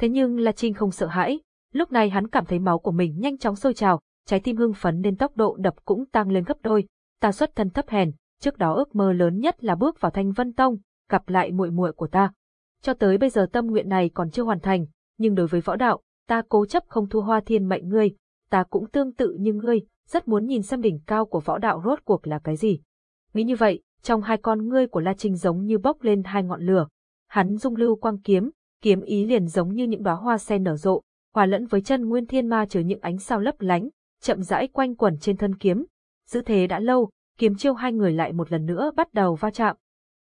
Thế nhưng La Trinh không sợ hãi, lúc này hắn cảm thấy máu của mình nhanh chóng sôi trào, trái tim hưng phấn nên tốc độ đập cũng tăng lên gấp đôi. Ta xuất thân thấp hèn, trước đó ước mơ lớn nhất là bước vào Thanh Vân Tông, gặp lại muội muội của ta. Cho tới bây giờ tâm nguyện này còn chưa hoàn thành, nhưng đối với võ đạo, ta cố chấp không thua hoa thiên mệnh ngươi, ta cũng tương tự như ngươi, rất muốn nhìn xem đỉnh cao của võ đạo rốt cuộc là cái gì. Nghĩ như vậy, trong hai con ngươi của La Trinh giống như bốc lên hai ngọn lửa. Hắn dung lưu quang kiếm, kiếm ý liền giống như những đóa hoa sen nở rộ, hòa lẫn với chân nguyên thiên ma chứa những ánh sao lấp lánh, chậm rãi quanh quẩn trên thân kiếm. Giữ thế đã lâu, kiếm chiêu hai người lại một lần nữa bắt đầu va chạm.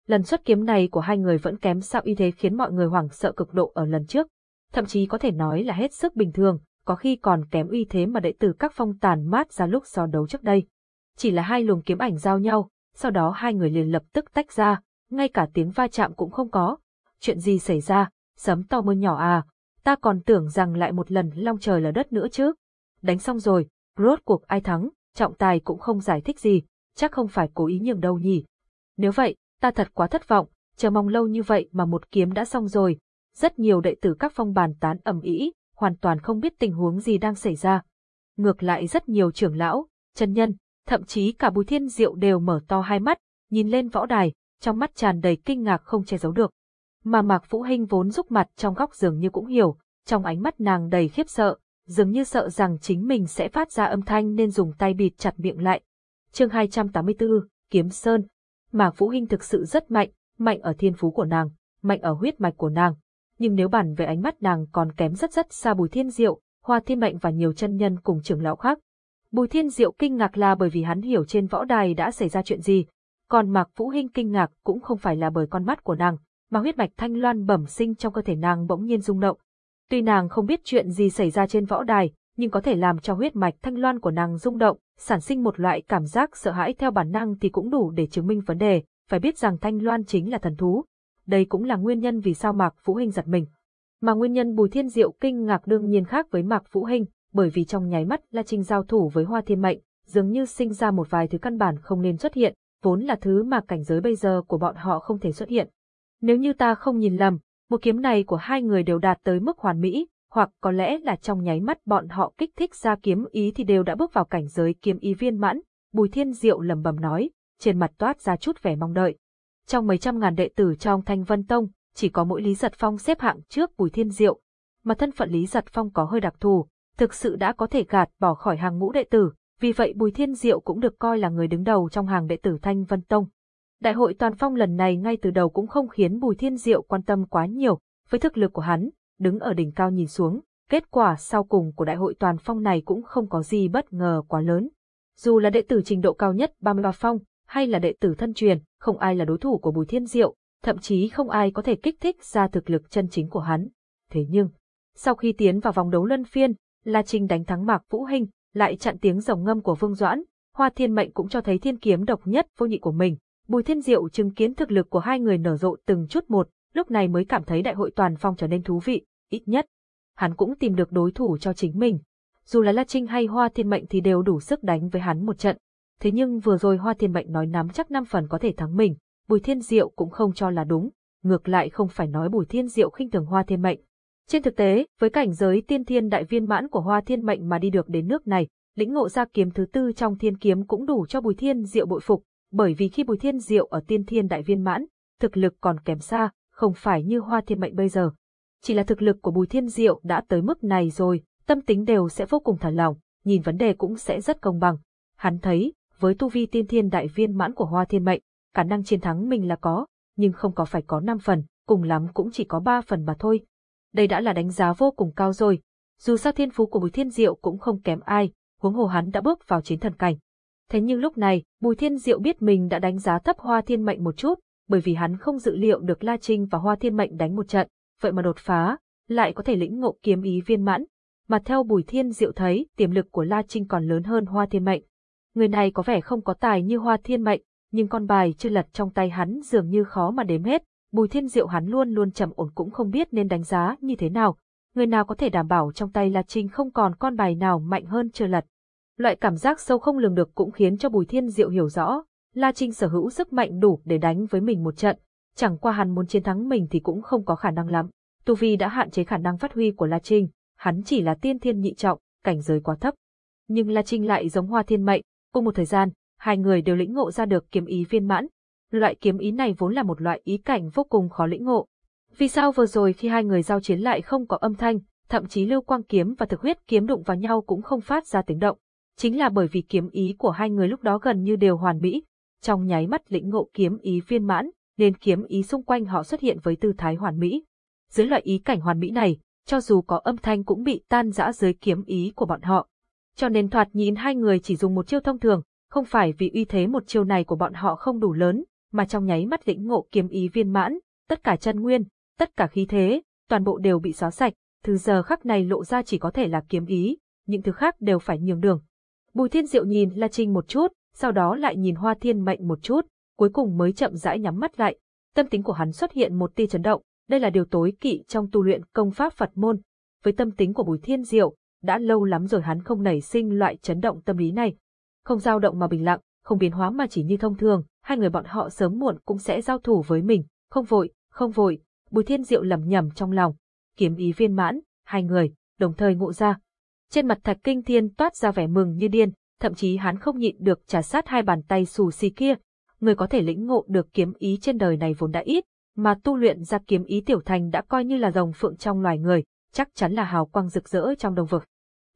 Lần xuất kiếm này của hai người vẫn kém sao y thế khiến mọi người hoảng sợ cực độ ở lần trước. Thậm chí có thể nói là hết sức bình thường, có khi còn kém uy thế mà đệ tử các phong tàn mát ra lúc so đấu trước đây. Chỉ là hai luồng kiếm ảnh giao nhau, sau đó hai người liền lập tức tách ra, ngay cả tiếng va chạm cũng không có. Chuyện gì xảy ra, sấm to mưa nhỏ à, ta còn tưởng rằng lại một lần long trời lở đất nữa chứ. Đánh xong rồi, rốt cuộc ai thắng, trọng tài cũng không giải thích gì, chắc không phải cố ý nhường đâu nhỉ. Nếu vậy, ta thật quá thất vọng, chờ mong lâu như vậy mà một kiếm đã xong rồi. Rất nhiều đệ tử các phong bàn tán ầm ĩ, hoàn toàn không biết tình huống gì đang xảy ra. Ngược lại rất nhiều trưởng lão, chân nhân, thậm chí cả Bùi Thiên Diệu đều mở to hai mắt, nhìn lên võ đài, trong mắt tràn đầy kinh ngạc không che giấu được. Mà Mạc Vũ Hinh vốn rúc mặt trong góc dường như cũng hiểu, trong ánh mắt nàng đầy khiếp sợ, dường như sợ rằng chính mình sẽ phát ra âm thanh nên dùng tay bịt chặt miệng lại. Chương 284, Kiếm Sơn. Mạc Vũ Hinh thực sự rất mạnh, mạnh ở thiên phú của nàng, mạnh ở huyết mạch của nàng. Nhưng nếu bản về ánh mắt nàng còn kém rất rất xa Bùi Thiên Diệu, Hoa Thiên Mệnh và nhiều chân nhân cùng trưởng lão khác. Bùi Thiên Diệu kinh ngạc là bởi vì hắn hiểu trên võ đài đã xảy ra chuyện gì, còn Mạc Vũ Hinh kinh ngạc cũng không phải là bởi con mắt của nàng, mà huyết mạch thanh loan bẩm sinh trong cơ thể nàng bỗng nhiên rung động. Tuy nàng không biết chuyện gì xảy ra trên võ đài, nhưng có thể làm cho huyết mạch thanh loan của nàng rung động, sản sinh một loại cảm giác sợ hãi theo bản năng thì cũng đủ để chứng minh vấn đề, phải biết rằng thanh loan chính là thần thú. Đây cũng là nguyên nhân vì sao Mạc Vũ Hinh giật mình. Mà nguyên nhân Bùi Thiên Diệu kinh ngạc đương nhiên khác với Mạc Vũ Hinh, bởi vì trong nháy mắt La Trinh giao thủ với Hoa Thiên Mệnh, dường như sinh ra một vài thứ căn bản không nên xuất hiện, vốn là thứ mà cảnh giới bây giờ của bọn họ không thể xuất hiện. Nếu như ta không nhìn lầm, một kiếm này của hai người đều đạt tới mức hoàn mỹ, hoặc có lẽ là trong nháy mắt bọn họ kích thích ra kiếm ý thì đều đã bước vào cảnh giới kiếm ý viên mãn, Bùi Thiên Diệu lẩm bẩm nói, trên mặt toát ra chút vẻ mong đợi. Trong mấy trăm ngàn đệ tử trong Thanh Vân Tông, chỉ có mỗi Lý Giật Phong xếp hạng trước Bùi Thiên Diệu, mà thân phận Lý Giật Phong có hơi đặc thù, thực sự đã có thể gạt bỏ khỏi hàng ngũ đệ tử, vì vậy Bùi Thiên Diệu cũng được coi là người đứng đầu trong hàng đệ tử Thanh Vân Tông. Đại hội toàn phong lần này ngay từ đầu cũng không khiến Bùi Thiên Diệu quan tâm quá nhiều, với thực lực của hắn, đứng ở đỉnh cao nhìn xuống, kết quả sau cùng của đại hội toàn phong này cũng không có gì bất ngờ quá lớn. Dù là đệ tử trình độ cao nhất 33 phong, hay là đệ tử thân truyền, không ai là đối thủ của Bùi Thiên Diệu, thậm chí không ai có thể kích thích ra thực lực chân chính của hắn. Thế nhưng, sau khi tiến vào vòng đấu luân phiên, La Trinh đánh thắng Mạc Vũ Hinh, lại chặn tiếng rồng ngâm của Vương Doãn, Hoa Thiên Mệnh cũng cho thấy thiên kiếm độc nhất vô nhị của mình. Bùi Thiên Diệu chứng kiến thực lực của hai người nở rộ từng chút một, lúc này mới cảm thấy đại hội toàn phong trở nên thú vị, ít nhất. Hắn cũng tìm được đối thủ cho chính mình. Dù là La Trinh hay Hoa Thiên Mệnh thì đều đủ sức đánh với hắn một trận. Thế nhưng vừa rồi Hoa Thiên Mệnh nói nắm chắc năm phần có thể thắng mình, Bùi Thiên Diệu cũng không cho là đúng. Ngược lại không phải nói Bùi Thiên Diệu khinh thường Hoa Thiên Mệnh. Trên thực tế, với cảnh giới tiên thiên đại viên mãn của Hoa Thiên Mệnh mà đi được đến nước này, lĩnh ngộ ra kiếm thứ tư trong thiên kiếm cũng đủ cho Bùi Thiên Diệu bội phục, bởi vì khi Bùi Thiên Diệu ở tiên thiên đại viên mãn, thực lực còn kém xa, không phải như Hoa Thiên Mệnh bây giờ. Chỉ là thực lực của Bùi Thiên Diệu đã tới mức này rồi, tâm tính đều sẽ vô cùng thả lỏng, nhìn vấn đề cũng sẽ rất công bằng. Hắn thấy, với tu vi tiên thiên đại viên mãn của Hoa Thiên Mệnh, khả năng chiến thắng mình là có, nhưng không có phải có 5 phần, cùng lắm cũng chỉ có 3 phần mà thôi. Đây đã là đánh giá vô cùng cao rồi. Dù sao thiên phú của Bùi Thiên Diệu cũng không kém ai, huống hồ hắn đã bước vào chiến thần cảnh. Thế nhưng lúc này, Bùi Thiên Diệu biết mình đã đánh giá thấp Hoa Thiên Mệnh một chút, bởi vì hắn không dự liệu được La Trinh và Hoa Thiên Mệnh đánh một trận, vậy mà đột phá, lại có thể lĩnh ngộ kiếm ý viên mãn. Mà theo Bùi Thiên Diệu thấy, tiềm lực của La Trinh còn lớn hơn Hoa Thiên Mệnh. Người này có vẻ không có tài như Hoa Thiên Mệnh, nhưng con bài chưa lật trong tay hắn dường như khó mà đếm hết. Bùi Thiên Diệu hắn luôn luôn trầm ổn cũng không biết nên đánh giá như thế nào. Người nào có thể đảm bảo trong tay La Trinh không còn con bài nào mạnh hơn chưa lật. Loại cảm giác sâu không lường được cũng khiến cho Bùi Thiên Diệu hiểu rõ, La Trinh sở hữu sức mạnh đủ để đánh với mình một trận, chẳng qua hắn muốn chiến thắng mình thì cũng không có khả năng lắm. Tu Vi đã hạn chế khả năng phát huy của La Trinh, hắn chỉ là tiên thiên nhị trọng, cảnh giới quá thấp. Nhưng La Trinh lại giống hoa thiên mệnh, cùng một thời gian, hai người đều lĩnh ngộ ra được kiếm ý viên mãn. Loại kiếm ý này vốn là một loại ý cảnh vô cùng khó lĩnh ngộ. Vì sao vừa rồi khi hai người giao chiến lại không có âm thanh, thậm chí lưu quang kiếm và thực huyết kiếm đụng vào nhau cũng không phát ra tiếng động? Chính là bởi vì kiếm ý của hai người lúc đó gần như đều hoàn mỹ, trong nháy mắt lĩnh ngộ kiếm ý viên mãn, nên kiếm ý xung quanh họ xuất hiện với tư thái hoàn mỹ. Dưới loại ý cảnh hoàn mỹ này, cho dù có âm thanh cũng bị tan rã dưới kiếm ý của bọn họ. Cho nên thoạt nhìn hai người chỉ dùng một chiêu thông thường, không phải vì uy thế một chiêu này của bọn họ không đủ lớn, mà trong nháy mắt lĩnh ngộ kiếm ý viên mãn, tất cả chân nguyên, tất cả khí thế, toàn bộ đều bị xóa sạch, thứ giờ khắc này lộ ra chỉ có thể là kiếm ý, những thứ khác đều phải nhường đường. Bùi Thiên Diệu nhìn La Trinh một chút, sau đó lại nhìn Hoa Thiên Mệnh một chút, cuối cùng mới chậm rãi nhắm mắt lại. Tâm tính của hắn xuất hiện một tia chấn động, đây là điều tối kỵ trong tu luyện công pháp Phật môn, với tâm tính của Bùi Thiên Diệu, đã lâu lắm rồi hắn không nảy sinh loại chấn động tâm lý này. Không dao động mà bình lặng, không biến hóa mà chỉ như thông thường, hai người bọn họ sớm muộn cũng sẽ giao thủ với mình, không vội, không vội, Bùi Thiên Diệu lầm nhầm trong lòng. Kiếm ý viên mãn, hai người, đồng thời ngộ ra. Trên mặt Thạch Kinh Thiên toát ra vẻ mừng như điên, thậm chí hắn không nhịn được trả sát hai bàn tay xù xì kia. Người có thể lĩnh ngộ được kiếm ý trên đời này vốn đã ít, mà tu luyện ra kiếm ý tiểu thành đã coi như là rồng phượng trong loài người, chắc chắn là hào quang rực rỡ trong đồng vực.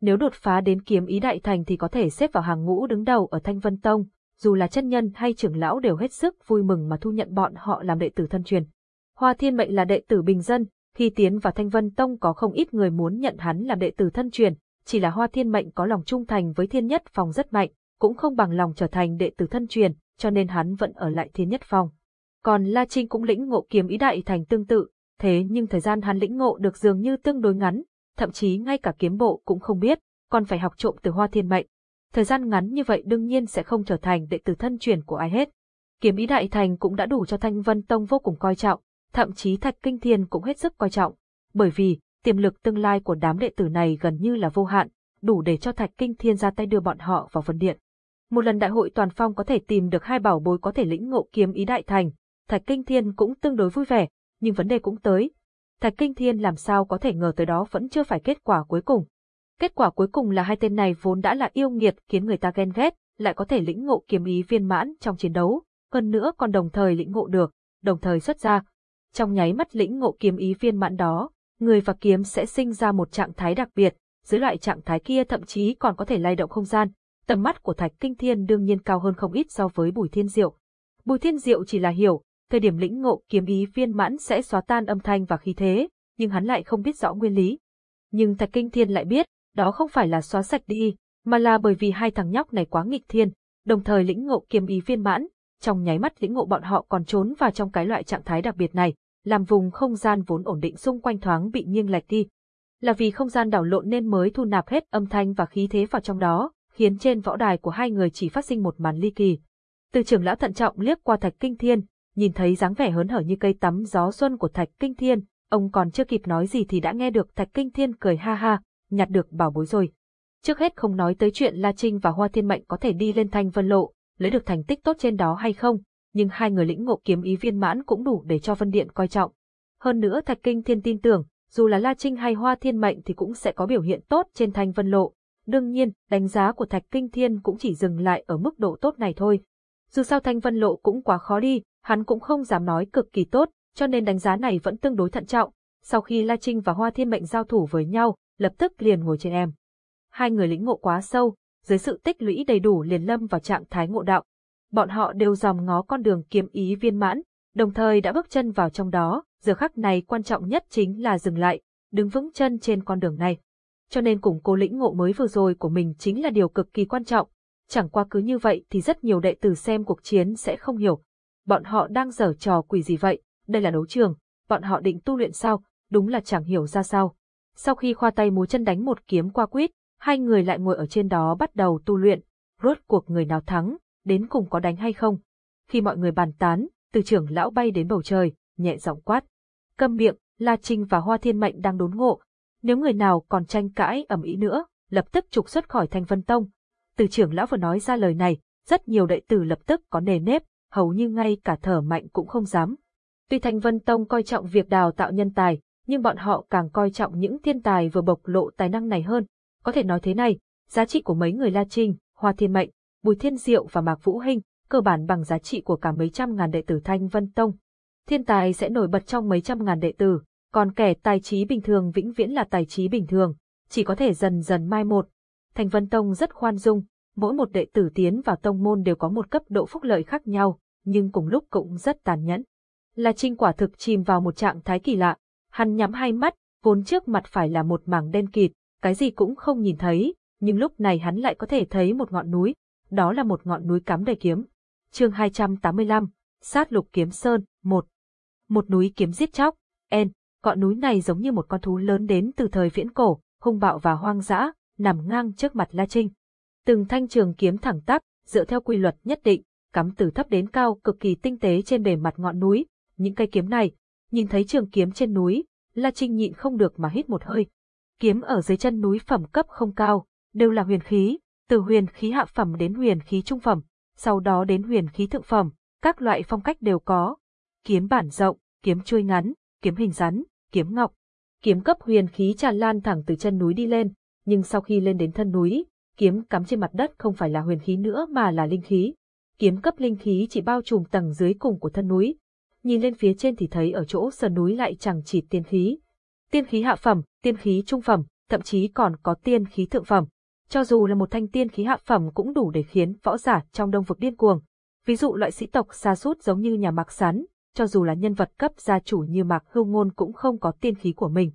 Nếu đột phá đến kiếm ý đại thành thì có thể xếp vào hàng ngũ đứng đầu ở Thanh Vân Tông, dù là chân nhân hay trưởng lão đều hết sức vui mừng mà thu nhận bọn họ làm đệ tử thân truyền. Hoa Thiên Mệnh là đệ tử bình dân, khi tiến vào Thanh Vân Tông có không ít người muốn nhận hắn làm đệ tử thân truyền, chỉ là Hoa Thiên Mệnh có lòng trung thành với Thiên Nhất Phong rất mạnh, cũng không bằng lòng trở thành đệ tử thân truyền, cho nên hắn vẫn ở lại Thiên Nhất Phong. Còn La Trinh cũng lĩnh ngộ kiếm ý đại thành tương tự, thế nhưng thời gian hắn lĩnh ngộ được dường như tương đối ngắn, thậm chí ngay cả kiếm bộ cũng không biết, còn phải học trộm từ Hoa Thiên Mệnh. Thời gian ngắn như vậy đương nhiên sẽ không trở thành đệ tử thân truyền của ai hết. Kiếm ý đại thành cũng đã đủ cho Thanh Vân Tông vô cùng coi trọng, thậm chí Thạch Kinh Thiên cũng hết sức coi trọng, bởi vì tiềm lực tương lai của đám đệ tử này gần như là vô hạn, đủ để cho Thạch Kinh Thiên ra tay đưa bọn họ vào phân điện. Một lần đại hội toàn phong có thể tìm được hai bảo bối có thể lĩnh ngộ kiếm ý đại thành, Thạch Kinh Thiên cũng tương đối vui vẻ, nhưng vấn đề cũng tới. Thạch Kinh Thiên làm sao có thể ngờ tới đó vẫn chưa phải kết quả cuối cùng. Kết quả cuối cùng là hai tên này vốn đã là yêu nghiệt khiến người ta ghen ghét, lại có thể lĩnh ngộ kiếm ý viên mãn trong chiến đấu, hơn nữa còn đồng thời lĩnh ngộ được, đồng thời xuất ra. Trong nháy mắt lĩnh ngộ kiếm ý viên mãn đó, người và kiếm sẽ sinh ra một trạng thái đặc biệt, dưới loại trạng thái kia thậm chí còn có thể lay động không gian. Tầm mắt của Thạch Kinh Thiên đương nhiên cao hơn không ít so với Bùi Thiên Diệu. Bùi Thiên Diệu chỉ là hiểu, thời điểm lĩnh ngộ kiếm ý viên mãn sẽ xóa tan âm thanh và khí thế, nhưng hắn lại không biết rõ nguyên lý. Nhưng Thạch Kinh Thiên lại biết, đó không phải là xóa sạch đi, mà là bởi vì hai thằng nhóc này quá nghịch thiên, đồng thời lĩnh ngộ kiếm ý viên mãn, trong nháy mắt lĩnh ngộ bọn họ còn trốn vào trong cái loại trạng thái đặc biệt này, làm vùng không gian vốn ổn định xung quanh thoáng bị nghiêng lệch đi. Là vì không gian đảo lộn nên mới thu nạp hết âm thanh và khí thế vào trong đó, khiến trên võ đài của hai người chỉ phát sinh một màn ly kỳ. Từ trưởng lão thận trọng liếc qua Thạch Kinh Thiên, nhìn thấy dáng vẻ hớn hở như cây tắm gió xuân của Thạch Kinh Thiên, ông còn chưa kịp nói gì thì đã nghe được Thạch Kinh Thiên cười ha ha, nhặt được bảo bối rồi. Trước hết không nói tới chuyện La Trinh và Hoa Thiên Mệnh có thể đi lên thanh vân lộ, lấy được thành tích tốt trên đó hay không, nhưng hai người lĩnh ngộ kiếm ý viên mãn cũng đủ để cho Vân Điện coi trọng. Hơn nữa Thạch Kinh Thiên tin tưởng, dù là La Trinh hay Hoa Thiên Mệnh thì cũng sẽ có biểu hiện tốt trên thanh vân lộ. Đương nhiên, đánh giá của Thạch Kinh Thiên cũng chỉ dừng lại ở mức độ tốt này thôi. Dù sao thanh vân lộ cũng quá khó đi, hắn cũng không dám nói cực kỳ tốt, cho nên đánh giá này vẫn tương đối thận trọng. Sau khi La Trinh và Hoa Thiên Mệnh giao thủ với nhau, lập tức liền ngồi trên em. Hai người lĩnh ngộ quá sâu, dưới sự tích lũy đầy đủ liền lâm vào trạng thái ngộ đạo. Bọn họ đều dòm ngó con đường kiếm ý viên mãn, đồng thời đã bước chân vào trong đó, giờ khắc này quan trọng nhất chính là dừng lại, đứng vững chân trên con đường này. Cho nên củng cố lĩnh ngộ mới vừa rồi của mình chính là điều cực kỳ quan trọng. Chẳng qua cứ như vậy thì rất nhiều đệ tử xem cuộc chiến sẽ không hiểu. Bọn họ đang giở trò quỷ gì vậy, đây là đấu trường, bọn họ định tu luyện sao, đúng là chẳng hiểu ra sao. Sau khi khoa tay múa chân đánh một kiếm qua quýt, hai người lại ngồi ở trên đó bắt đầu tu luyện, rốt cuộc người nào thắng, đến cùng có đánh hay không. Khi mọi người bàn tán, từ trưởng lão bay đến bầu trời, nhẹ giọng quát. Câm miệng, La Trinh và Hoa Thiên Mệnh đang đốn ngộ. Nếu người nào còn tranh cãi ầm ĩ nữa, lập tức trục xuất khỏi Thanh Vân Tông. Từ trưởng lão vừa nói ra lời này, rất nhiều đệ tử lập tức có nề nếp, hầu như ngay cả thở mạnh cũng không dám. Tuy Thanh Vân Tông coi trọng việc đào tạo nhân tài, nhưng bọn họ càng coi trọng những thiên tài vừa bộc lộ tài năng này hơn. Có thể nói thế này, giá trị của mấy người La Trinh, Hoa Thiên Mệnh, Bùi Thiên Diệu và Mạc Vũ Hinh, cơ bản bằng giá trị của cả mấy trăm ngàn đệ tử Thanh Vân Tông. Thiên tài sẽ nổi bật trong mấy trăm ngàn đệ tử, còn kẻ tài trí bình thường vĩnh viễn là tài trí bình thường, chỉ có thể dần dần mai một. Thanh Vân Tông rất khoan dung, mỗi một đệ tử tiến vào tông môn đều có một cấp độ phúc lợi khác nhau, nhưng cùng lúc cũng rất tàn nhẫn. La Trinh quả thực chìm vào một trạng thái kỳ lạ, Hắn nhắm hai mắt, vốn trước mặt phải là một mảng đen kịt, cái gì cũng không nhìn thấy, nhưng lúc này hắn lại có thể thấy một ngọn núi, đó là một ngọn núi cắm đầy kiếm. chương 285, Sát lục kiếm sơn, 1. Một núi kiếm giết chóc, En, ngọn núi này giống như một con thú lớn đến từ thời viễn cổ, hung bạo và hoang dã, nằm ngang trước mặt La Trinh. Từng thanh trường kiếm thẳng tắp, dựa theo quy luật nhất định, cắm từ thấp đến cao cực kỳ tinh tế trên bề mặt ngọn núi. Những cây kiếm này, Nhìn thấy trường kiếm trên núi, La Trinh nhịn không được mà hít một hơi. kiếm ở dưới chân núi phẩm cấp không cao, đều là huyền khí, từ huyền khí hạ phẩm đến huyền khí trung phẩm, sau đó đến huyền khí thượng phẩm, các loại phong cách đều có. Kiếm bản rộng, kiếm chuôi ngắn, kiếm hình rắn, kiếm ngọc. Kiếm cấp huyền khí tràn lan thẳng từ chân núi đi lên, nhưng sau khi lên đến thân núi, kiếm cắm trên mặt đất không phải là huyền khí nữa mà là linh khí. Kiếm cấp linh khí chỉ bao trùm tầng dưới cùng của thân núi. Nhìn lên phía trên thì thấy ở chỗ sườn núi lại chẳng chỉ tiên khí. Tiên khí hạ phẩm, tiên khí trung phẩm, thậm chí còn có tiên khí thượng phẩm. Cho dù là một thanh tiên khí hạ phẩm cũng đủ để khiến võ giả trong đông vực điên cuồng. Ví dụ loại sĩ tộc xa sút giống như nhà Mạc Sán, cho dù là nhân vật cấp gia chủ như Mạc Hưu Ngôn cũng không có tiên khí của mình.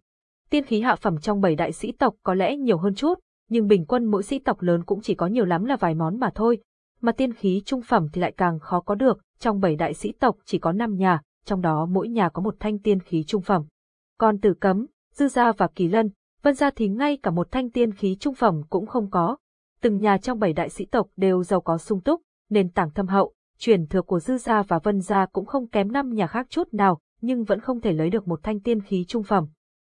Tiên khí hạ phẩm trong bảy đại sĩ tộc có lẽ nhiều hơn chút, nhưng bình quân mỗi sĩ tộc lớn cũng chỉ có nhiều lắm là vài món mà thôi. Mà tiên khí trung phẩm thì lại càng khó có được, trong bảy đại sĩ tộc chỉ có 5 nhà, trong đó mỗi nhà có một thanh tiên khí trung phẩm. Còn tử cấm, dư gia và kỳ lân, vân gia thì ngay cả một thanh tiên khí trung phẩm cũng không có. Từng nhà trong bảy đại sĩ tộc đều giàu có sung túc, nền tảng thâm hậu, truyền thừa của dư gia và vân gia cũng không kém năm nhà khác chút nào, nhưng vẫn không thể lấy được một thanh tiên khí trung phẩm.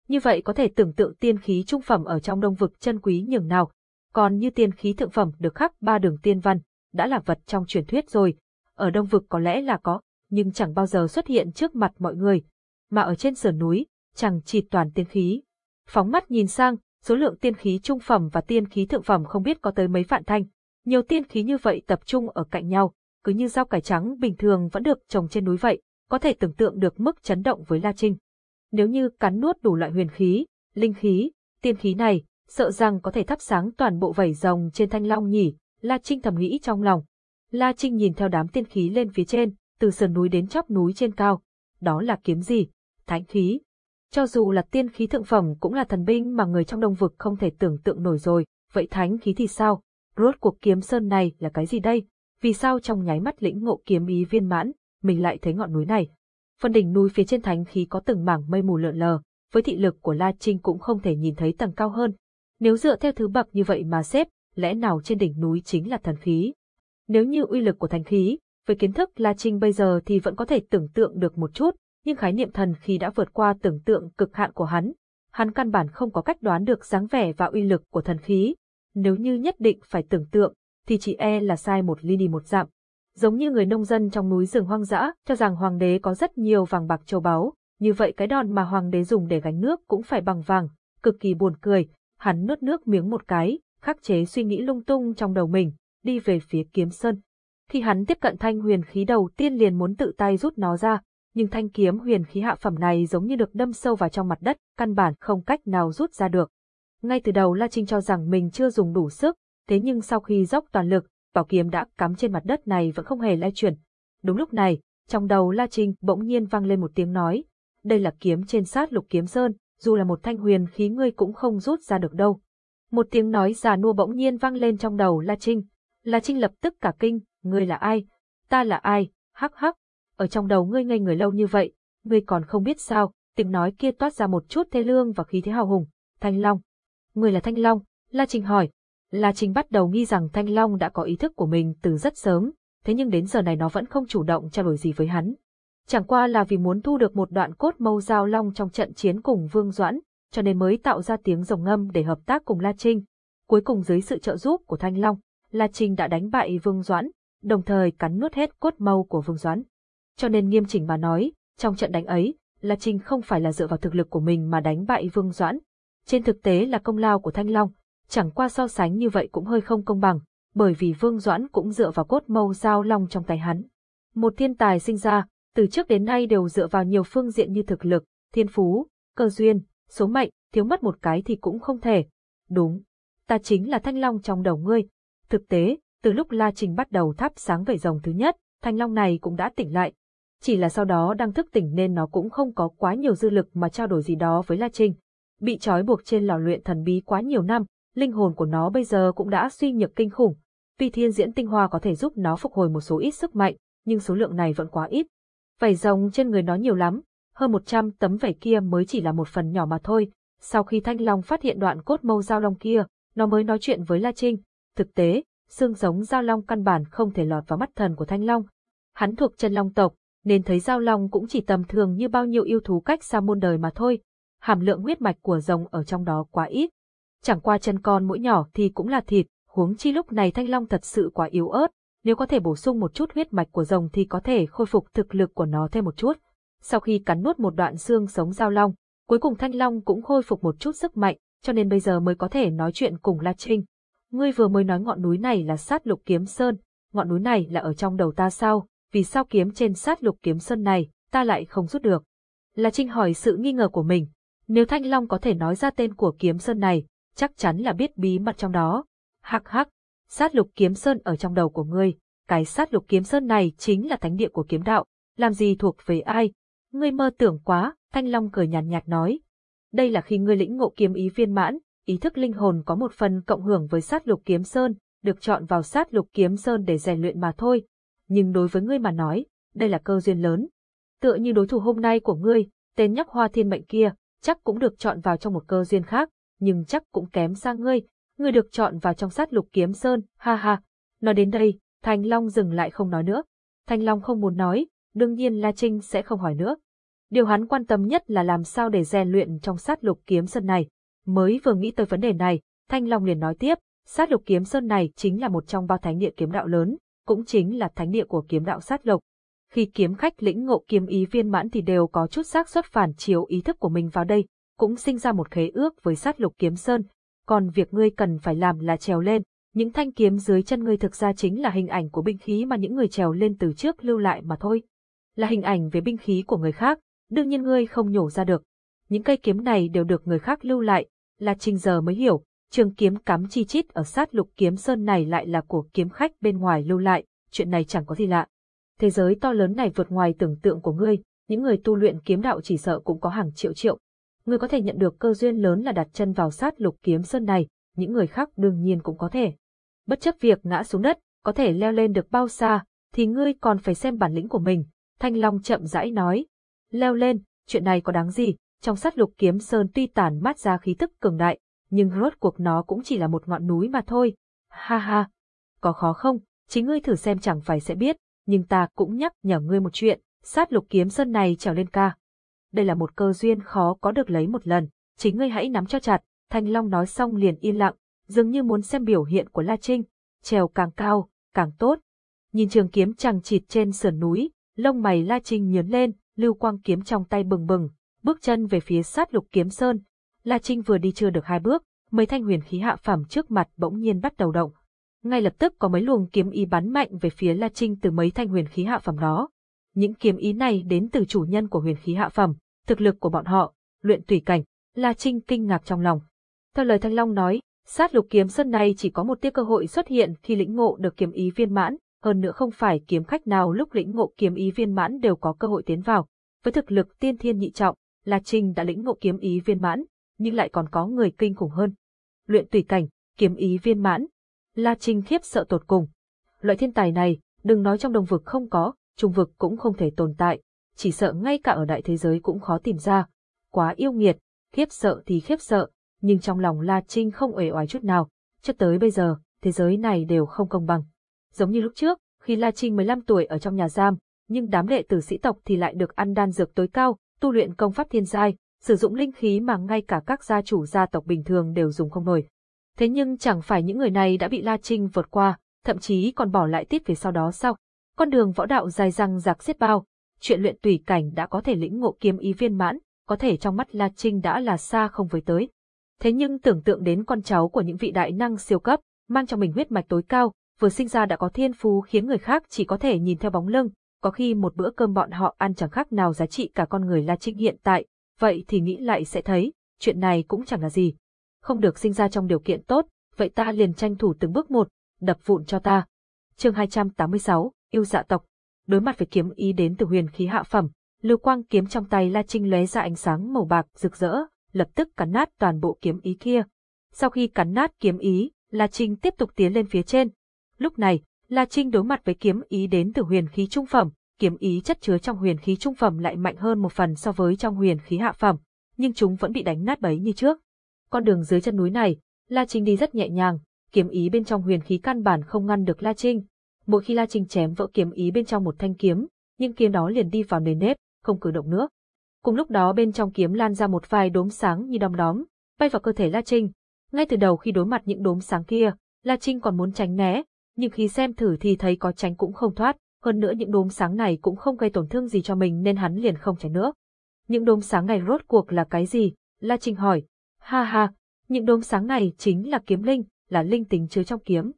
Như vậy có thể tưởng tượng tiên khí trung phẩm ở trong đông vực chân quý nhường nào, còn như tiên khí thượng phẩm được khắc ba đường tiên văn, đã là vật trong truyền thuyết rồi, ở đông vực có lẽ là có, nhưng chẳng bao giờ xuất hiện trước mặt mọi người, mà ở trên sườn núi, chẳng chỉ toàn tiên khí. Phóng mắt nhìn sang, số lượng tiên khí trung phẩm và tiên khí thượng phẩm không biết có tới mấy vạn thanh. Nhiều tiên khí như vậy tập trung ở cạnh nhau, cứ như rau cải trắng bình thường vẫn được trồng trên núi vậy, có thể tưởng tượng được mức chấn động với La Trinh. Nếu như cắn nuốt đủ loại huyền khí, linh khí, tiên khí này, sợ rằng có thể thắp sáng toàn bộ vảy rồng trên thanh long nhỉ, La Trinh thầm nghĩ trong lòng. La Trinh nhìn theo đám tiên khí lên phía trên, từ sườn núi đến chóp núi trên cao. Đó là kiếm gì? Thánh khí. Cho dù là tiên khí thượng phẩm cũng là thần binh mà người trong đông vực không thể tưởng tượng nổi rồi, vậy thánh khí thì sao? Rốt cuộc kiếm sơn này là cái gì đây? Vì sao trong nháy mắt lĩnh ngộ kiếm ý viên mãn, mình lại thấy ngọn núi này? Phần đỉnh núi phía trên thánh khí có từng mảng mây mù lượn lờ, với thị lực của La Trinh cũng không thể nhìn thấy tầng cao hơn. Nếu dựa theo thứ bậc như vậy mà xếp, lẽ nào trên đỉnh núi chính là thần khí? Nếu như uy lực của thánh khí, với kiến thức La Trinh bây giờ thì vẫn có thể tưởng tượng được một chút, nhưng khái niệm thần khí đã vượt qua tưởng tượng cực hạn của hắn. Hắn căn bản không có cách đoán được dáng vẻ và uy lực của thần khí. Nếu như nhất định phải tưởng tượng, thì chỉ e là sai một ly đi một dặm. Giống như người nông dân trong núi rừng hoang dã, cho rằng hoàng đế có rất nhiều vàng bạc châu báu, như vậy cái đòn mà hoàng đế dùng để gánh nước cũng phải bằng vàng, cực kỳ buồn cười. Hắn nuốt nước miếng một cái, khắc chế suy nghĩ lung tung trong đầu mình, đi về phía kiếm sơn. Khi hắn tiếp cận thanh huyền khí đầu tiên liền muốn tự tay rút nó ra, nhưng thanh kiếm huyền khí hạ phẩm này giống như được đâm sâu vào trong mặt đất, căn bản không cách nào rút ra được. Ngay từ đầu La Trinh cho rằng mình chưa dùng đủ sức, thế nhưng sau khi dốc toàn lực, bảo kiếm đã cắm trên mặt đất này vẫn không hề lay chuyển. Đúng lúc này, trong đầu La Trinh bỗng nhiên vang lên một tiếng nói, đây là kiếm trên sát lục kiếm sơn, dù là một thanh huyền khí ngươi cũng không rút ra được đâu. Một tiếng nói già nua bỗng nhiên vang lên trong đầu La Trinh. La Trinh lập tức cả kinh, ngươi là ai? Ta là ai? Hắc hắc, ở trong đầu ngươi ngây người lâu như vậy, ngươi còn không biết sao, tiếng nói kia toát ra một chút thê lương và khí thế hào hùng. Thanh Long. Ngươi là Thanh Long, La Trình hỏi. La Trình bắt đầu nghi rằng Thanh Long đã có ý thức của mình từ rất sớm, thế nhưng đến giờ này nó vẫn không chủ động trao đổi gì với hắn. Chẳng qua là vì muốn thu được một đoạn cốt mâu giao long trong trận chiến cùng Vương Doãn, cho nên mới tạo ra tiếng rồng ngâm để hợp tác cùng La Trinh. Cuối cùng dưới sự trợ giúp của Thanh Long, La Trinh đã đánh bại Vương Doãn, đồng thời cắn nuốt hết cốt mâu của Vương Doãn. Cho nên nghiêm chỉnh mà nói, trong trận đánh ấy, La Trinh không phải là dựa vào thực lực của mình mà đánh bại Vương Doãn. Trên thực tế là công lao của Thanh Long, chẳng qua so sánh như vậy cũng hơi không công bằng, bởi vì Vương Doãn cũng dựa vào cốt mâu giao long trong tay hắn. Một thiên tài sinh ra, từ trước đến nay đều dựa vào nhiều phương diện như thực lực, thiên phú, cơ duyên, số mệnh, thiếu mất một cái thì cũng không thể. Đúng, ta chính là Thanh Long trong đầu ngươi. Thực tế, từ lúc La Trình bắt đầu thắp sáng về rồng thứ nhất, Thanh Long này cũng đã tỉnh lại. Chỉ là sau đó đang thức tỉnh nên nó cũng không có quá nhiều dư lực mà trao đổi gì đó với La Trinh Bị trói buộc trên lò luyện thần bí quá nhiều năm, linh hồn của nó bây giờ cũng đã suy nhược kinh khủng. Tuy thiên diễn tinh hoa có thể giúp nó phục hồi một số ít sức mạnh, nhưng số lượng này vẫn quá ít. Vảy rồng trên người nó nhiều lắm, hơn 100 tấm vảy kia mới chỉ là một phần nhỏ mà thôi. Sau khi Thanh Long phát hiện đoạn cốt mâu giao long kia, nó mới nói chuyện với La Trinh. Thực tế, xương giống giao long căn bản không thể lọt vào mắt thần của Thanh Long. Hắn thuộc chân long tộc, nên thấy giao long cũng chỉ tầm thường như bao nhiêu yêu thú cách xa muôn đời mà thôi. hàm lượng huyết mạch của rồng ở trong đó quá ít. Chẳng qua chân con mũi nhỏ thì cũng là thịt, huống chi lúc này thanh long thật sự quá yếu ớt, nếu có thể bổ sung một chút huyết mạch của rồng thì có thể khôi phục thực lực của nó thêm một chút. Sau khi cắn nuốt một đoạn xương sống giao long, cuối cùng thanh long cũng khôi phục một chút sức mạnh, cho nên bây giờ mới có thể nói chuyện cùng La Trinh. Ngươi vừa mới nói ngọn núi này là sát lục kiếm sơn, ngọn núi này là ở trong đầu ta sao, vì sao kiếm trên sát lục kiếm sơn này, ta lại không rút được. La Trinh hỏi sự nghi ngờ của mình, nếu Thanh Long có thể nói ra tên của kiếm sơn này, chắc chắn là biết bí mật trong đó. Hắc hắc, sát lục kiếm sơn ở trong đầu của ngươi, cái sát lục kiếm sơn này chính là thánh địa của kiếm đạo, làm gì thuộc về ai? Ngươi mơ tưởng quá, Thanh Long cười nhàn nhạt, nhạt nói. Đây là khi ngươi lĩnh ngộ kiếm ý viên mãn, ý thức linh hồn có một phần cộng hưởng với sát lục kiếm sơn, được chọn vào sát lục kiếm sơn để rèn luyện mà thôi. Nhưng đối với ngươi mà nói, đây là cơ duyên lớn. Tựa như đối thủ hôm nay của ngươi, tên nhóc hoa thiên mệnh kia, chắc cũng được chọn vào trong một cơ duyên khác, nhưng chắc cũng kém sang ngươi, ngươi được chọn vào trong sát lục kiếm sơn, ha ha. Nói đến đây, Thanh Long dừng lại không nói nữa. Thanh Long không muốn nói, đương nhiên La Trinh sẽ không hỏi nữa. Điều hắn quan tâm nhất là làm sao để rèn luyện trong sát lục kiếm sơn này. Mới vừa nghĩ tới vấn đề này, Thanh Long liền nói tiếp, sát lục kiếm sơn này chính là một trong ba thánh địa kiếm đạo lớn, cũng chính là thánh địa của kiếm đạo sát lục. Khi kiếm khách lĩnh ngộ kiếm ý viên mãn thì đều có chút xác suất phản chiếu ý thức của mình vào đây, cũng sinh ra một khế ước với sát lục kiếm sơn. Còn việc ngươi cần phải làm là trèo lên, những thanh kiếm dưới chân ngươi thực ra chính là hình ảnh của binh khí mà những người trèo lên từ trước lưu lại mà thôi. Là hình ảnh về binh khí của người khác, đương nhiên ngươi không nhổ ra được. Những cây kiếm này đều được người khác lưu lại, là trình giờ mới hiểu, trường kiếm cắm chi chít ở sát lục kiếm sơn này lại là của kiếm khách bên ngoài lưu lại, chuyện này chẳng có gì lạ. Thế giới to lớn này vượt ngoài tưởng tượng của ngươi, những người tu luyện kiếm đạo chỉ sợ cũng có hàng triệu triệu. Ngươi có thể nhận được cơ duyên lớn là đặt chân vào sát lục kiếm sơn này, những người khác đương nhiên cũng có thể. Bất chấp việc ngã xuống đất, có thể leo lên được bao xa, thì ngươi còn phải xem bản lĩnh của mình. Thanh Long chậm rãi nói. Leo lên, chuyện này có đáng gì, trong sát lục kiếm sơn tuy tản mát ra khí tức cường đại, nhưng rốt cuộc nó cũng chỉ là một ngọn núi mà thôi. Ha ha, có khó không, chính ngươi thử xem chẳng phải sẽ biết, nhưng ta cũng nhắc nhở ngươi một chuyện, sát lục kiếm sơn này trèo lên ca. Đây là một cơ duyên khó có được lấy một lần, chính ngươi hãy nắm cho chặt, Thanh Long nói xong liền yên lặng, dường như muốn xem biểu hiện của La Trinh, trèo càng cao, càng tốt. Nhìn trường kiếm chằng chịt trên sườn núi, lông mày La Trinh nhớn lên, lưu quang kiếm trong tay bừng bừng, bước chân về phía sát lục kiếm sơn. La Trinh vừa đi chưa được hai bước, mấy thanh huyền khí hạ phẩm trước mặt bỗng nhiên bắt đầu động. Ngay lập tức có mấy luồng kiếm ý bắn mạnh về phía La Trinh từ mấy thanh huyền khí hạ phẩm đó. Những kiếm ý này đến từ chủ nhân của huyền khí hạ phẩm, thực lực của bọn họ, luyện tùy cảnh, La Trinh kinh ngạc trong lòng. Theo lời Thanh Long nói, sát lục kiếm sơn này chỉ có một tia cơ hội xuất hiện khi lĩnh ngộ được kiếm ý viên mãn, hơn nữa không phải kiếm khách nào lúc lĩnh ngộ kiếm ý viên mãn đều có cơ hội tiến vào. Với thực lực tiên thiên nhị trọng, La Trinh đã lĩnh ngộ kiếm ý viên mãn, nhưng lại còn có người kinh khủng hơn. Luyện tùy cảnh, kiếm ý viên mãn. La Trinh khiếp sợ tột cùng. Loại thiên tài này, đừng nói trong đồng vực không có, trung vực cũng không thể tồn tại, chỉ sợ ngay cả ở đại thế giới cũng khó tìm ra. Quá yêu nghiệt, khiếp sợ thì khiếp sợ, nhưng trong lòng La Trinh không uể oải chút nào, cho tới bây giờ, thế giới này đều không công bằng. Giống như lúc trước, khi La Trinh 15 tuổi ở trong nhà giam, nhưng đám đệ tử sĩ tộc thì lại được ăn đan dược tối cao, tu luyện công pháp thiên giai, sử dụng linh khí mà ngay cả các gia chủ gia tộc bình thường đều dùng không nổi. Thế nhưng chẳng phải những người này đã bị La Trinh vượt qua, thậm chí còn bỏ lại tiếp về sau đó sao? Con đường võ đạo dài răng giặc xiết bao, chuyện luyện tùy cảnh đã có thể lĩnh ngộ kiếm ý viên mãn, có thể trong mắt La Trinh đã là xa không với tới. Thế nhưng tưởng tượng đến con cháu của những vị đại năng siêu cấp, mang trong mình huyết mạch tối cao, vừa sinh ra đã có thiên phú khiến người khác chỉ có thể nhìn theo bóng lưng, có khi một bữa cơm bọn họ ăn chẳng khác nào giá trị cả con người La Trinh hiện tại, vậy thì nghĩ lại sẽ thấy, chuyện này cũng chẳng là gì. Không được sinh ra trong điều kiện tốt, vậy ta liền tranh thủ từng bước một, đập vụn cho ta. chương 286, yêu dạ tộc. Đối mặt với kiếm ý đến từ huyền khí hạ phẩm, lưu quang kiếm trong tay La Trinh lóe ra ánh sáng màu bạc rực rỡ, lập tức cắn nát toàn bộ kiếm ý kia. Sau khi cắn nát kiếm ý, La Trinh tiếp tục tiến lên phía trên. Lúc này, La Trinh đối mặt với kiếm ý đến từ huyền khí trung phẩm, kiếm ý chất chứa trong huyền khí trung phẩm lại mạnh hơn một phần so với trong huyền khí hạ phẩm, nhưng chúng vẫn bị đánh nát bấy như trước. Con đường dưới chân núi này, La Trinh đi rất nhẹ nhàng, kiếm ý bên trong huyền khí căn bản không ngăn được La Trinh. Mỗi khi La Trinh chém vỡ kiếm ý bên trong một thanh kiếm, nhưng kiếm đó liền đi vào nền nếp, không cử động nữa. Cùng lúc đó bên trong kiếm lan ra một vài đốm sáng như đom đóm, bay vào cơ thể La Trinh. Ngay từ đầu khi đối mặt những đốm sáng kia, La Trinh còn muốn tránh né, nhưng khi xem thử thì thấy có tránh cũng không thoát, hơn nữa những đốm sáng này cũng không gây tổn thương gì cho mình nên hắn liền không tránh nữa. Những đốm sáng này rốt cuộc là cái gì? La Trinh hỏi. Ha ha, những đốm sáng này chính là kiếm linh, là linh tính chứa trong kiếm.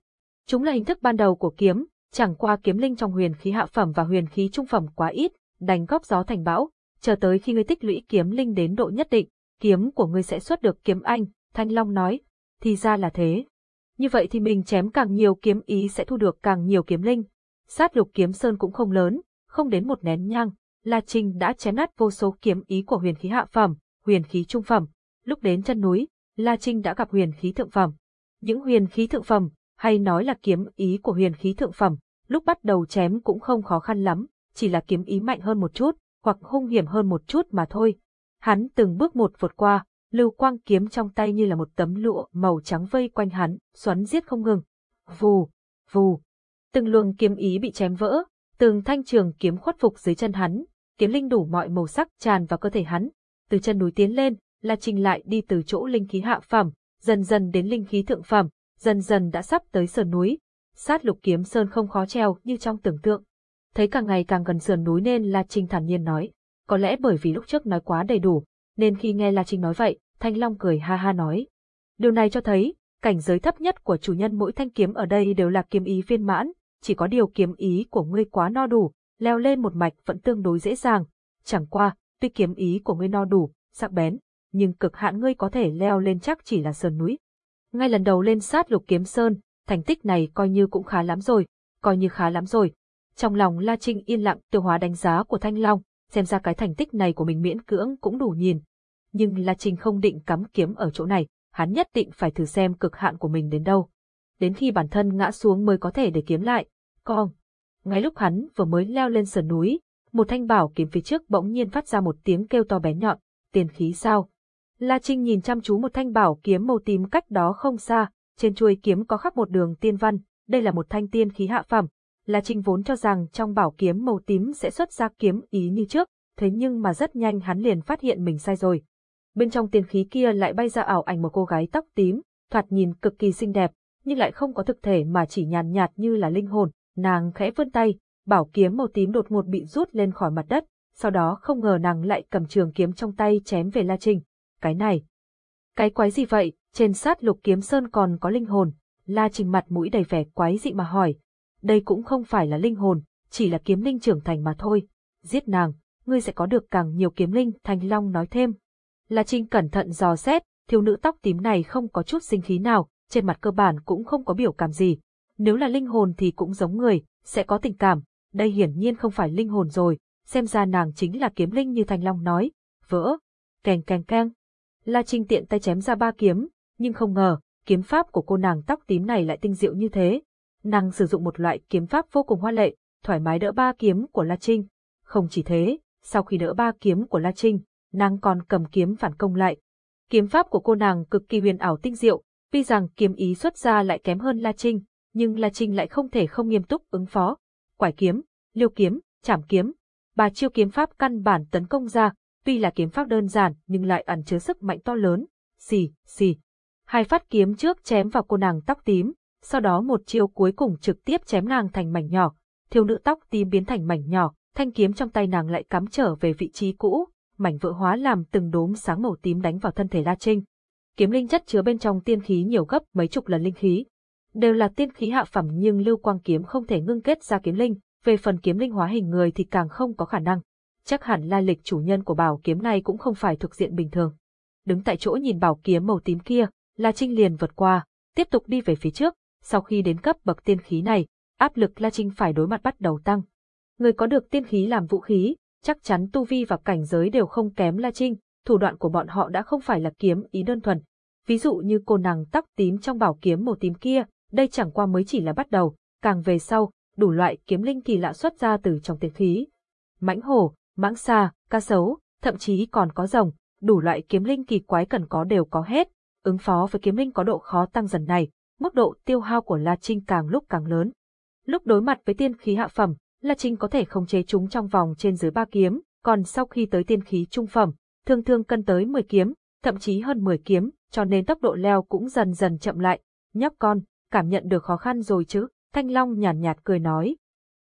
Chúng là hình thức ban đầu của kiếm, chẳng qua kiếm linh trong huyền khí hạ phẩm và huyền khí trung phẩm quá ít, đánh góp gió thành bão, chờ tới khi ngươi tích lũy kiếm linh đến độ nhất định, kiếm của ngươi sẽ xuất được kiếm anh, Thanh Long nói, thì ra là thế. Như vậy thì mình chém càng nhiều kiếm ý sẽ thu được càng nhiều kiếm linh. Sát lục kiếm sơn cũng không lớn, không đến một nén nhang, La Trinh đã chém nát vô số kiếm ý của huyền khí hạ phẩm, huyền khí trung phẩm. Lúc đến chân núi, La Trinh đã gặp huyền khí thượng phẩm. Những huyền khí thượng phẩm, hay nói là kiếm ý của huyền khí thượng phẩm, lúc bắt đầu chém cũng không khó khăn lắm, chỉ là kiếm ý mạnh hơn một chút, hoặc hung hiểm hơn một chút mà thôi. Hắn từng bước một vượt qua, lưu quang kiếm trong tay như là một tấm lụa màu trắng vây quanh hắn, xoắn giết không ngừng. Vù, vù. Từng luồng kiếm ý bị chém vỡ, từng thanh trường kiếm khuất phục dưới chân hắn, kiếm linh đủ mọi màu sắc tràn vào cơ thể hắn. Từ chân núi tiến lên, là trình lại đi từ chỗ linh khí hạ phẩm, dần dần đến linh khí thượng phẩm, dần dần đã sắp tới sườn núi. Sát lục kiếm sơn không khó treo như trong tưởng tượng. Thấy càng ngày càng gần sườn núi nên La Trinh thản nhiên nói, có lẽ bởi vì lúc trước nói quá đầy đủ, nên khi nghe La Trinh nói vậy, Thanh Long cười ha ha nói. Điều này cho thấy, cảnh giới thấp nhất của chủ nhân mỗi thanh kiếm ở đây đều là kiếm ý viên mãn, chỉ có điều kiếm ý của ngươi quá no đủ, leo lên một mạch vẫn tương đối dễ dàng. Chẳng qua, tuy kiếm ý của ngươi no đủ, sắc bén, nhưng cực hạn ngươi có thể leo lên chắc chỉ là sườn núi. Ngay lần đầu lên sát lục kiếm sơn, thành tích này coi như cũng khá lắm rồi, coi như khá lắm rồi. Trong lòng La Trinh yên lặng tiêu hóa đánh giá của Thanh Long, xem ra cái thành tích này của mình miễn cưỡng cũng đủ nhìn. Nhưng La Trinh không định cắm kiếm ở chỗ này, hắn nhất định phải thử xem cực hạn của mình đến đâu. Đến khi bản thân ngã xuống mới có thể để kiếm lại. Con. Ngay lúc hắn vừa mới leo lên sườn núi, một thanh bảo kiếm phía trước bỗng nhiên phát ra một tiếng kêu to bé nhọn, tiền khí sao. La Trinh nhìn chăm chú một thanh bảo kiếm màu tím cách đó không xa, trên chuôi kiếm có khắc một đường tiên văn, đây là một thanh tiên khí hạ phẩm. La Trinh vốn cho rằng trong bảo kiếm màu tím sẽ xuất ra kiếm ý như trước, thế nhưng mà rất nhanh hắn liền phát hiện mình sai rồi. Bên trong tiên khí kia lại bay ra ảo ảnh một cô gái tóc tím, thoạt nhìn cực kỳ xinh đẹp, nhưng lại không có thực thể mà chỉ nhàn nhạt như là linh hồn. Nàng khẽ vươn tay, bảo kiếm màu tím đột ngột bị rút lên khỏi mặt đất, sau đó không ngờ nàng lại cầm trường kiếm trong tay chém về La Trinh. Cái này, cái quái gì vậy, trên sát lục kiếm sơn còn có linh hồn, La Trinh mặt mũi đầy vẻ quái dị mà hỏi. Đây cũng không phải là linh hồn, chỉ là kiếm linh trưởng thành mà thôi. Giết nàng, ngươi sẽ có được càng nhiều kiếm linh, Thanh Long nói thêm. La Trinh cẩn thận dò xét, thiếu nữ tóc tím này không có chút sinh khí nào, trên mặt cơ bản cũng không có biểu cảm gì. Nếu là linh hồn thì cũng giống người, sẽ có tình cảm, đây hiển nhiên không phải linh hồn rồi, xem ra nàng chính là kiếm linh như Thanh Long nói. Vỡ, kèng kèng keng. La Trinh tiện tay chém ra ba kiếm, nhưng không ngờ, kiếm pháp của cô nàng tóc tím này lại tinh diệu như thế. Nàng sử dụng một loại kiếm pháp vô cùng hoa lệ, thoải mái đỡ ba kiếm của La Trinh. Không chỉ thế, sau khi đỡ ba kiếm của La Trinh, nàng còn cầm kiếm phản công lại. Kiếm pháp của cô nàng cực kỳ huyền ảo tinh diệu, tuy rằng kiếm ý xuất ra lại kém hơn La Trinh, nhưng La Trinh lại không thể không nghiêm túc ứng phó. Quải kiếm, liêu kiếm, chảm kiếm, ba chiêu kiếm pháp căn bản tấn công ra, tuy là kiếm pháp đơn giản nhưng lại ẩn chứa sức mạnh to lớn. Xì, xì. Hai phát kiếm trước chém vào cô nàng tóc tím, sau đó một chiêu cuối cùng trực tiếp chém nàng thành mảnh nhỏ. Thiếu nữ tóc tím biến thành mảnh nhỏ, thanh kiếm trong tay nàng lại cắm trở về vị trí cũ, mảnh vỡ hóa làm từng đốm sáng màu tím đánh vào thân thể La Trinh. Kiếm linh chất chứa bên trong tiên khí nhiều gấp mấy chục lần linh khí. Đều là tiên khí hạ phẩm nhưng lưu quang kiếm không thể ngưng kết ra kiếm linh, về phần kiếm linh hóa hình người thì càng không có khả năng. Chắc hẳn lai lịch chủ nhân của bảo kiếm này cũng không phải thuộc diện bình thường. Đứng tại chỗ nhìn bảo kiếm màu tím kia, La Trinh liền vượt qua, tiếp tục đi về phía trước, sau khi đến cấp bậc tiên khí này, áp lực La Trinh phải đối mặt bắt đầu tăng. Người có được tiên khí làm vũ khí, chắc chắn tu vi và cảnh giới đều không kém La Trinh, thủ đoạn của bọn họ đã không phải là kiếm ý đơn thuần. Ví dụ như cô nàng tóc tím trong bảo kiếm màu tím kia, đây chẳng qua mới chỉ là bắt đầu, càng về sau, đủ loại kiếm linh kỳ lạ xuất ra từ trong tiên khí. Mãnh hổ, mãng xa, ca sấu, thậm chí còn có rồng, đủ loại kiếm linh kỳ quái cần có đều có hết. Ứng phó với kiếm linh có độ khó tăng dần này, mức độ tiêu hao của La Trinh càng lúc càng lớn. Lúc đối mặt với tiên khí hạ phẩm, La Trinh có thể khống chế chúng trong vòng trên dưới ba kiếm, còn sau khi tới tiên khí trung phẩm, thường thường cân tới 10 kiếm, thậm chí hơn 10 kiếm, cho nên tốc độ leo cũng dần dần chậm lại. Nhóc con, cảm nhận được khó khăn rồi chứ? Thanh Long nhàn nhạt, nhạt cười nói.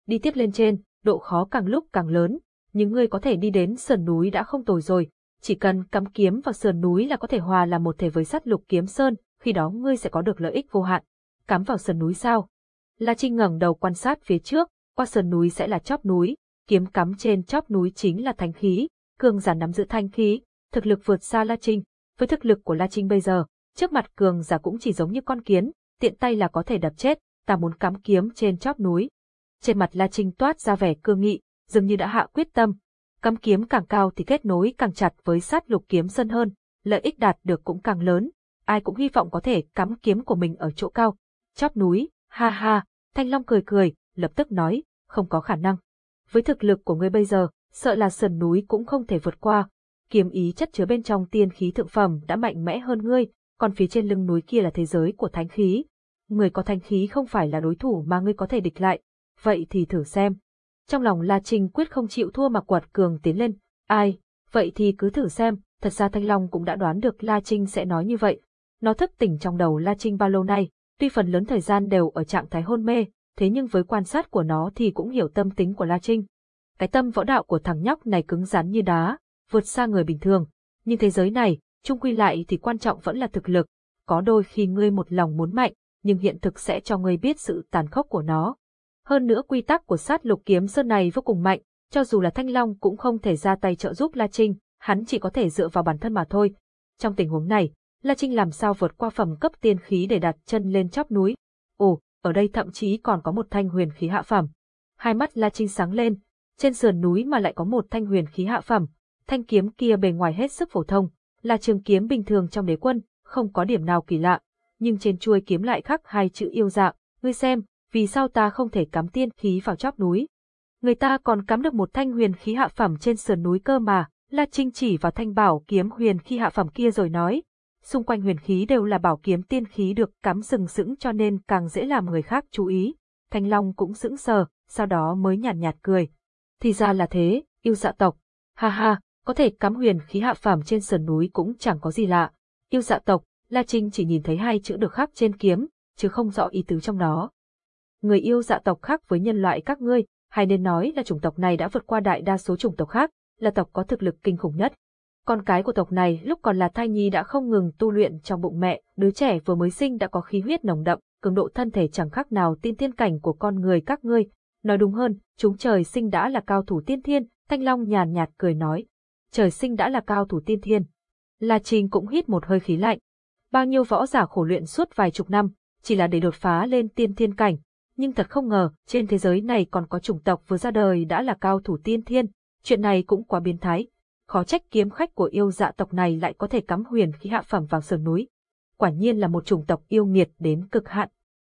Đi tiếp lên trên, độ khó càng lúc càng lớn, nhưng ngươi có thể đi đến sườn núi đã không tồi rồi, chỉ cần cắm kiếm vào sườn núi là có thể hòa làm một thể với sắt lục kiếm sơn, khi đó ngươi sẽ có được lợi ích vô hạn. Cắm vào sườn núi sao? La Trinh ngẩng đầu quan sát phía trước, qua sườn núi sẽ là chóp núi, kiếm cắm trên chóp núi chính là thanh khí, cường giả nắm giữ thanh khí, thực lực vượt xa La Trinh. Với thực lực của La Trinh bây giờ, trước mặt cường giả cũng chỉ giống như con kiến, tiện tay là có thể đập chết, ta muốn cắm kiếm trên chóp núi. Trên mặt La Trinh toát ra vẻ cương nghị, dường như đã hạ quyết tâm. Cắm kiếm càng cao thì kết nối càng chặt với sát lục kiếm sân hơn, lợi ích đạt được cũng càng lớn. Ai cũng hy vọng có thể cắm kiếm của mình ở chỗ cao. Chóp núi, ha ha, Thanh Long cười cười, lập tức nói, không có khả năng. Với thực lực của ngươi bây giờ, sợ là sườn núi cũng không thể vượt qua. Kiếm ý chất chứa bên trong tiên khí thượng phẩm đã mạnh mẽ hơn ngươi, còn phía trên lưng núi kia là thế giới của thánh khí. Người có thánh khí không phải là đối thủ mà ngươi có thể địch lại. Vậy thì thử xem. Trong lòng La Trinh quyết không chịu thua mà quật cường tiến lên. Ai? Vậy thì cứ thử xem. Thật ra Thanh Long cũng đã đoán được La Trinh sẽ nói như vậy. Nó thức tỉnh trong đầu La Trinh bao lâu nay, tuy phần lớn thời gian đều ở trạng thái hôn mê, thế nhưng với quan sát của nó thì cũng hiểu tâm tính của La Trinh. Cái tâm võ đạo của thằng nhóc này cứng rắn như đá, vượt xa người bình thường. Nhưng thế giới này, chung quy lại thì quan trọng vẫn là thực lực. Có đôi khi ngươi một lòng muốn mạnh, nhưng hiện thực sẽ cho ngươi biết sự tàn khốc của nó. Hơn nữa quy tắc của sát lục kiếm sơn này vô cùng mạnh, cho dù là Thanh Long cũng không thể ra tay trợ giúp La Trinh, hắn chỉ có thể dựa vào bản thân mà thôi. Trong tình huống này, La Trinh làm sao vượt qua phẩm cấp tiên khí để đặt chân lên chóp núi. Ồ, ở đây thậm chí còn có một thanh huyền khí hạ phẩm. Hai mắt La Trinh sáng lên, trên sườn núi mà lại có một thanh huyền khí hạ phẩm. Thanh kiếm kia bề ngoài hết sức phổ thông, là trường kiếm bình thường trong đế quân, không có điểm nào kỳ lạ, nhưng trên chuôi kiếm lại khắc hai chữ yêu dạng, ngươi xem, vì sao ta không thể cắm tiên khí vào chóp núi. Người ta còn cắm được một thanh huyền khí hạ phẩm trên sườn núi cơ mà, La Trinh chỉ vào thanh bảo kiếm huyền khí hạ phẩm kia rồi nói, xung quanh huyền khí đều là bảo kiếm tiên khí được cắm sừng sững cho nên càng dễ làm người khác chú ý. Thanh Long cũng sững sờ, sau đó mới nhàn nhạt, nhạt cười. Thì ra là thế, yêu dạ tộc. Ha ha, có thể cắm huyền khí hạ phàm trên sườn núi cũng chẳng có gì lạ. Yêu dạ tộc, La Trinh chỉ nhìn thấy hai chữ được khắc trên kiếm, chứ không rõ ý tứ trong đó. Người yêu dạ tộc khác với nhân loại các ngươi, hay nên nói là chủng tộc này đã vượt qua đại đa số chủng tộc khác, là tộc có thực lực kinh khủng nhất. Con cái của tộc này lúc còn là thai nhi đã không ngừng tu luyện trong bụng mẹ, đứa trẻ vừa mới sinh đã có khí huyết nồng đậm, cường độ thân thể chẳng khác nào tiên thiên cảnh của con người các ngươi. Nói đúng hơn, chúng trời sinh đã là cao thủ tiên thiên, Thanh Long nhàn nhạt cười nói. Trời sinh đã là cao thủ tiên thiên. La Trình cũng hít một hơi khí lạnh. Bao nhiêu võ giả khổ luyện suốt vài chục năm, chỉ là để đột phá lên tiên thiên cảnh. Nhưng thật không ngờ, trên thế giới này còn có chủng tộc vừa ra đời đã là cao thủ tiên thiên. Chuyện này cũng quá biến thái khó trách kiếm khách của yêu dạ tộc này lại có thể cắm huyền khi hạ phẩm vào sườn núi. Quả nhiên là một chủng tộc yêu nghiệt đến cực hạn.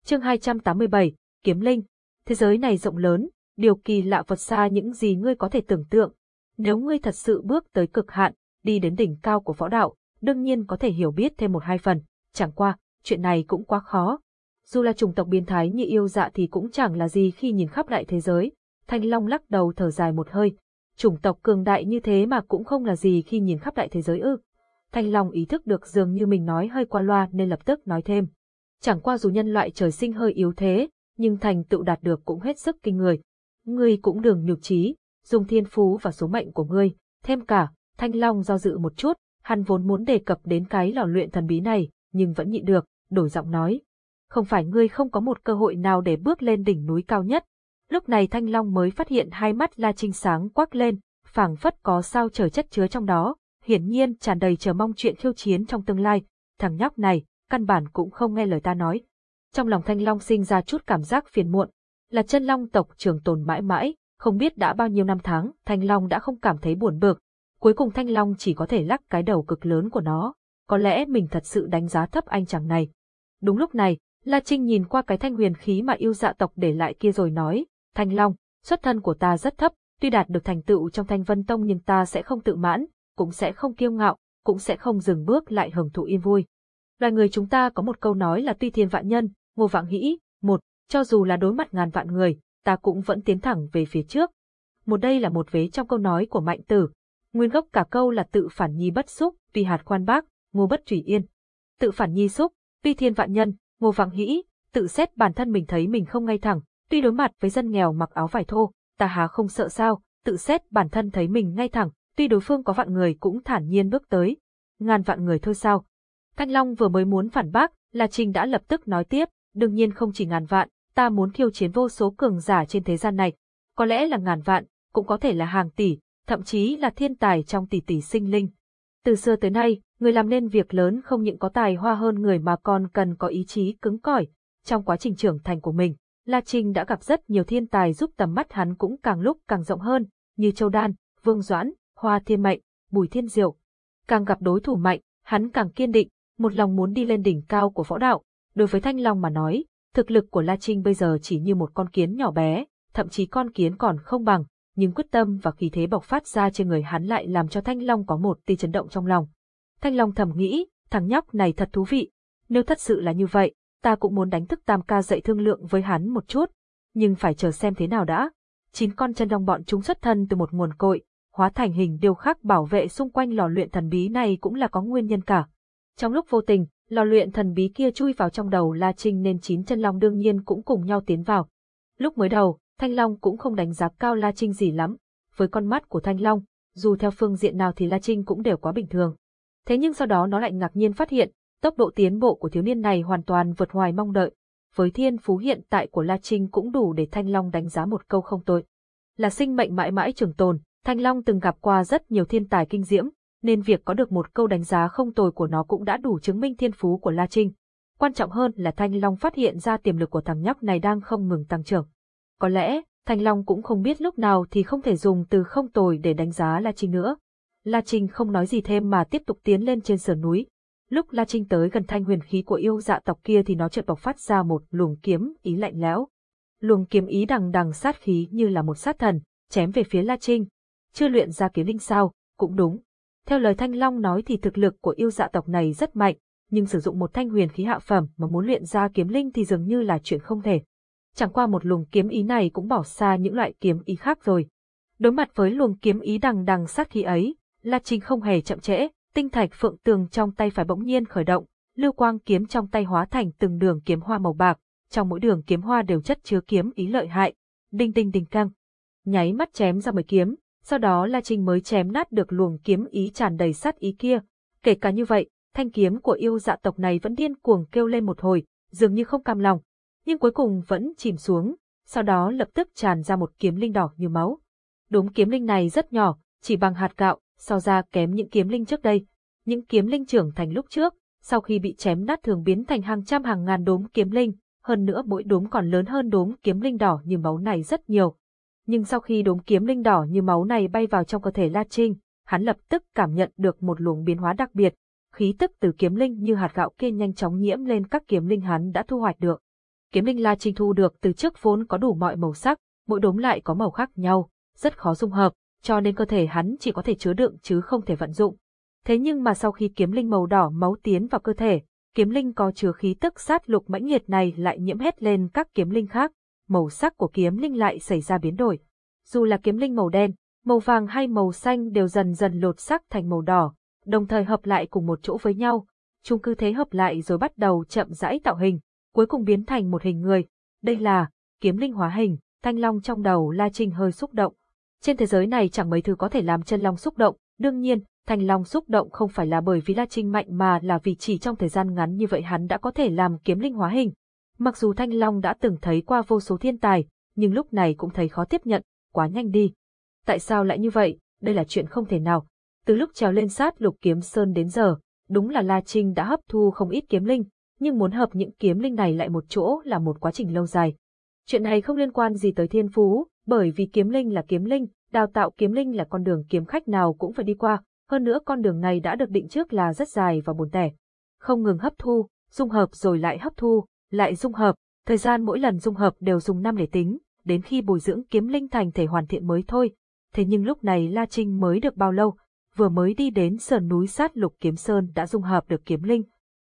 Chương 287, Kiếm Linh. Thế giới này rộng lớn, điều kỳ lạ vượt xa những gì ngươi có thể tưởng tượng. Nếu ngươi thật sự bước tới cực hạn, đi đến đỉnh cao của võ đạo, đương nhiên có thể hiểu biết thêm một hai phần. Chẳng qua, chuyện này cũng quá khó. Dù là chủng tộc biến thái như yêu dạ thì cũng chẳng là gì khi nhìn khắp đại thế giới. Thanh Long lắc đầu thở dài một hơi, chủng tộc cường đại như thế mà cũng không là gì khi nhìn khắp đại thế giới ư. Thanh Long ý thức được dường như mình nói hơi qua loa nên lập tức nói thêm. Chẳng qua dù nhân loại trời sinh hơi yếu thế, nhưng thành tựu đạt được cũng hết sức kinh người. Ngươi cũng đừng nhục trí, dùng thiên phú và số mệnh của ngươi, thêm cả, Thanh Long do dự một chút, hắn vốn muốn đề cập đến cái lò luyện thần bí này, nhưng vẫn nhịn được, đổi giọng nói. Không phải ngươi không có một cơ hội nào để bước lên đỉnh núi cao nhất, Lúc này Thanh Long mới phát hiện hai mắt La Trinh sáng quắc lên, phảng phất có sao trời chất chứa trong đó, hiển nhiên tràn đầy chờ mong chuyện khiêu chiến trong tương lai. Thằng nhóc này, căn bản cũng không nghe lời ta nói. Trong lòng Thanh Long sinh ra chút cảm giác phiền muộn, là chân long tộc trường tồn mãi mãi, không biết đã bao nhiêu năm tháng, Thanh Long đã không cảm thấy buồn bực. Cuối cùng Thanh Long chỉ có thể lắc cái đầu cực lớn của nó. Có lẽ mình thật sự đánh giá thấp anh chàng này. Đúng lúc này, La Trinh nhìn qua cái thanh huyền khí mà yêu dạ tộc để lại kia rồi nói, Thanh Long, xuất thân của ta rất thấp, tuy đạt được thành tựu trong Thanh Vân Tông nhưng ta sẽ không tự mãn, cũng sẽ không kiêu ngạo, cũng sẽ không dừng bước lại hưởng thụ yên vui. Loài người chúng ta có một câu nói là tuy thiên vạn nhân, ngô vạn hĩ, một, cho dù là đối mặt ngàn vạn người, ta cũng vẫn tiến thẳng về phía trước. một đây là một vế trong câu nói của Mạnh Tử. Nguyên gốc cả câu là tự phản nhi bất xúc, vì hạt khoan bác, ngô bất tùy yên. Tự phản nhi xúc, tuy thiên vạn nhân, ngô vắng hĩ, tự xét bản thân mình thấy mình không ngay thẳng, tuy đối mặt với dân nghèo mặc áo vải thô, ta há không sợ sao, tự xét bản thân thấy mình ngay thẳng, tuy đối phương có vạn người cũng thản nhiên bước tới. Ngàn vạn người thôi sao. Thanh Long vừa mới muốn phản bác, là trình đã lập tức nói tiếp, đương nhiên không chỉ ngàn vạn, ta muốn khiêu chiến vô số cường giả trên thế gian này. Có lẽ là ngàn vạn, cũng có thể là hàng tỷ, thậm chí là thiên tài trong tỷ tỷ sinh linh. Từ xưa tới nay, người làm nên việc lớn không những có tài hoa hơn người mà còn cần có ý chí cứng cỏi. Trong quá trình trưởng thành của mình, La Trinh đã gặp rất nhiều thiên tài giúp tầm mắt hắn cũng càng lúc càng rộng hơn, như Châu Đan, Vương Doãn, Hoa Thiên Mệnh, Bùi Thiên Diệu. Càng gặp đối thủ mạnh, hắn càng kiên định, một lòng muốn đi lên đỉnh cao của võ đạo. Đối với Thanh Long mà nói, thực lực của La Trinh bây giờ chỉ như một con kiến nhỏ bé, thậm chí con kiến còn không bằng, nhưng quyết tâm và khí thế bộc phát ra trên người hắn lại làm cho Thanh Long có một tia chấn động trong lòng. Thanh Long thầm nghĩ, thằng nhóc này thật thú vị. Nếu thật sự là như vậy, ta cũng muốn đánh thức Tam ca dậy thương lượng với hắn một chút, nhưng phải chờ xem thế nào đã. Chín con chân long bọn chúng xuất thân từ một nguồn cội, hóa thành hình điều khắc bảo vệ xung quanh lò luyện thần bí này cũng là có nguyên nhân cả. Trong lúc vô tình, lò luyện thần bí kia chui vào trong đầu La Trinh nên chín chân long đương nhiên cũng cùng nhau tiến vào. Lúc mới đầu, Thanh Long cũng không đánh giá cao La Trinh gì lắm. Với con mắt của Thanh Long, dù theo phương diện nào thì La Trinh cũng đều quá bình thường. Thế nhưng sau đó nó lại ngạc nhiên phát hiện, tốc độ tiến bộ của thiếu niên này hoàn toàn vượt ngoài mong đợi. Với thiên phú hiện tại của La Trinh cũng đủ để Thanh Long đánh giá một câu không tội. Là sinh mệnh mãi mãi trường tồn, Thanh Long từng gặp qua rất nhiều thiên tài kinh diễm, nên việc có được một câu đánh giá không tồi của nó cũng đã đủ chứng minh thiên phú của La Trinh. Quan trọng hơn là Thanh Long phát hiện ra tiềm lực của thằng nhóc này đang không ngừng tăng trưởng. Có lẽ, Thanh Long cũng không biết lúc nào thì không thể dùng từ không tồi để đánh giá La Trinh nữa. La Trinh không nói gì thêm mà tiếp tục tiến lên trên sườn núi. Lúc La Trinh tới gần thanh huyền khí của yêu dạ tộc kia thì nó chợt bộc phát ra một luồng kiếm ý lạnh lẽo. Luồng kiếm ý đằng đằng sát khí như là một sát thần, chém về phía La Trinh. Chưa luyện ra kiếm linh sao, cũng đúng. Theo lời Thanh Long nói thì thực lực của yêu dạ tộc này rất mạnh, nhưng sử dụng một thanh huyền khí hạ phẩm mà muốn luyện ra kiếm linh thì dường như là chuyện không thể. Chẳng qua một luồng kiếm ý này cũng bỏ xa những loại kiếm ý khác rồi. Đối mặt với luồng kiếm ý đằng đằng sát khí ấy, La Trinh không hề chậm trễ, tinh thạch phượng tường trong tay phải bỗng nhiên khởi động, lưu quang kiếm trong tay hóa thành từng đường kiếm hoa màu bạc, trong mỗi đường kiếm hoa đều chất chứa kiếm ý lợi hại. Đinh đinh đinh căng. Nháy mắt chém ra mười kiếm, sau đó La Trinh mới chém nát được luồng kiếm ý tràn đầy sát ý kia. Kể cả như vậy, thanh kiếm của yêu dạ tộc này vẫn điên cuồng kêu lên một hồi, dường như không cam lòng, nhưng cuối cùng vẫn chìm xuống, sau đó lập tức tràn ra một kiếm linh đỏ như máu. đốm kiếm linh này rất nhỏ, chỉ bằng hạt gạo, so ra kém những kiếm linh trước đây. Những kiếm linh trưởng thành lúc trước, sau khi bị chém nát thường biến thành hàng trăm hàng ngàn đốm kiếm linh, hơn nữa mỗi đốm còn lớn hơn đốm kiếm linh đỏ như máu này rất nhiều. Nhưng sau khi đốm kiếm linh đỏ như máu này bay vào trong cơ thể La Trinh, hắn lập tức cảm nhận được một luồng biến hóa đặc biệt, khí tức từ kiếm linh như hạt gạo kia nhanh chóng nhiễm lên các kiếm linh hắn đã thu hoạch được. Kiếm linh La Trinh thu được từ trước vốn có đủ mọi màu sắc, mỗi đốm lại có màu khác nhau, rất khó dung hợp, cho nên cơ thể hắn chỉ có thể chứa đựng chứ không thể vận dụng. Thế nhưng mà sau khi kiếm linh màu đỏ máu tiến vào cơ thể, kiếm linh có chứa khí tức sát lục mãnh liệt này lại nhiễm hết lên các kiếm linh khác, màu sắc của kiếm linh lại xảy ra biến đổi. Dù là kiếm linh màu đen, màu vàng hay màu xanh đều dần dần lột sắc thành màu đỏ, đồng thời hợp lại cùng một chỗ với nhau. Chúng cứ thế hợp lại rồi bắt đầu chậm rãi tạo hình, cuối cùng biến thành một hình người. Đây là kiếm linh hóa hình, thanh long trong đầu La Trinh hơi xúc động. Trên thế giới này chẳng mấy thứ có thể làm chân long xúc động, đương nhiên, thanh long xúc động không phải là bởi vì La Trinh mạnh mà là vì chỉ trong thời gian ngắn như vậy hắn đã có thể làm kiếm linh hóa hình. Mặc dù thanh long đã từng thấy qua vô số thiên tài, nhưng lúc này cũng thấy khó tiếp nhận, quá nhanh đi. Tại sao lại như vậy, đây là chuyện không thể nào. Từ lúc trèo lên sát lục kiếm sơn đến giờ, đúng là La Trinh đã hấp thu không ít kiếm linh, nhưng muốn hợp những kiếm linh này lại một chỗ là một quá trình lâu dài. Chuyện này không liên quan gì tới thiên phú, bởi vì kiếm linh là kiếm linh, đào tạo kiếm linh là con đường kiếm khách nào cũng phải đi qua, hơn nữa con đường này đã được định trước là rất dài và buồn tẻ. Không ngừng hấp thu, dung hợp rồi lại hấp thu, lại dung hợp, thời gian mỗi lần dung hợp đều dùng năm để tính, đến khi bồi dưỡng kiếm linh thành thể hoàn thiện mới thôi. Thế nhưng lúc này La Trinh mới được bao lâu, vừa mới đi đến sườn núi sát lục kiếm sơn đã dung hợp được kiếm linh.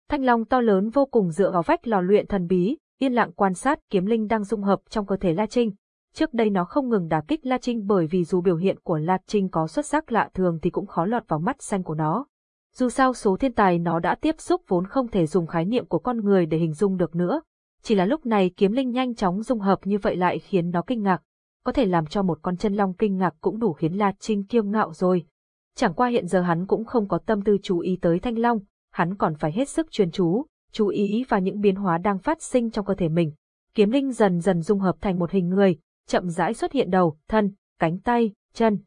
Thanh long to lớn vô cùng dựa vào vách lò luyện thần bí, yên lặng quan sát kiếm linh đang dung hợp trong cơ thể La Trinh. Trước đây nó không ngừng đả kích La Trinh bởi vì dù biểu hiện của La Trinh có xuất sắc lạ thường thì cũng khó lọt vào mắt xanh của nó. Dù sao số thiên tài nó đã tiếp xúc vốn không thể dùng khái niệm của con người để hình dung được nữa. Chỉ là lúc này kiếm linh nhanh chóng dung hợp như vậy lại khiến nó kinh ngạc. Có thể làm cho một con chân long kinh ngạc cũng đủ khiến La Trinh kiêu ngạo rồi. Chẳng qua hiện giờ hắn cũng không có tâm tư chú ý tới thanh long, hắn còn phải hết sức chuyên chú, chú ý vào những biến hóa đang phát sinh trong cơ thể mình. Kiếm linh dần dần dung hợp thành một hình người, chậm rãi xuất hiện đầu, thân, cánh tay, chân.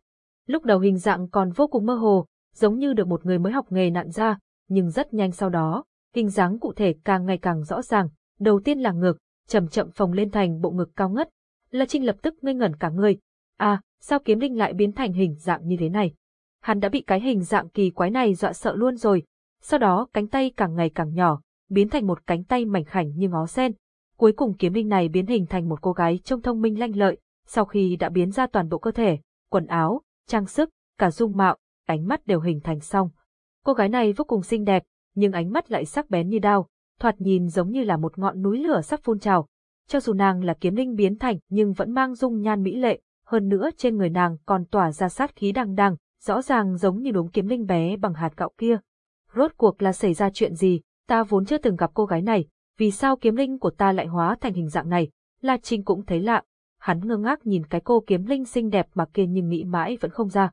Lúc đầu hình dạng còn vô cùng mơ hồ, giống như được một người mới học nghề nặn ra, nhưng rất nhanh sau đó, hình dáng cụ thể càng ngày càng rõ ràng, đầu tiên là ngực, chậm chậm phồng lên thành bộ ngực cao ngất. La Trinh lập tức ngây ngẩn cả người. À, sao kiếm linh lại biến thành hình dạng như thế này? Hắn đã bị cái hình dạng kỳ quái này dọa sợ luôn rồi. Sau đó cánh tay càng ngày càng nhỏ, biến thành một cánh tay mảnh khảnh như ngó sen. Cuối cùng kiếm linh này biến hình thành một cô gái trông thông minh lanh lợi, sau khi đã biến ra toàn bộ cơ thể, quần áo, trang sức, cả dung mạo, ánh mắt đều hình thành xong. Cô gái này vô cùng xinh đẹp, nhưng ánh mắt lại sắc bén như đao, thoạt nhìn giống như là một ngọn núi lửa sắp phun trào. Cho dù nàng là kiếm linh biến thành nhưng vẫn mang dung nhan mỹ lệ, hơn nữa trên người nàng còn tỏa ra sát khí đằng đằng, rõ ràng giống như đống kiếm linh bé bằng hạt gạo kia. Rốt cuộc là xảy ra chuyện gì, ta vốn chưa từng gặp cô gái này, vì sao kiếm linh của ta lại hóa thành hình dạng này? La Trinh cũng thấy lạ, hắn ngơ ngác nhìn cái cô kiếm linh xinh đẹp mà kia nhưng nghĩ mãi vẫn không ra.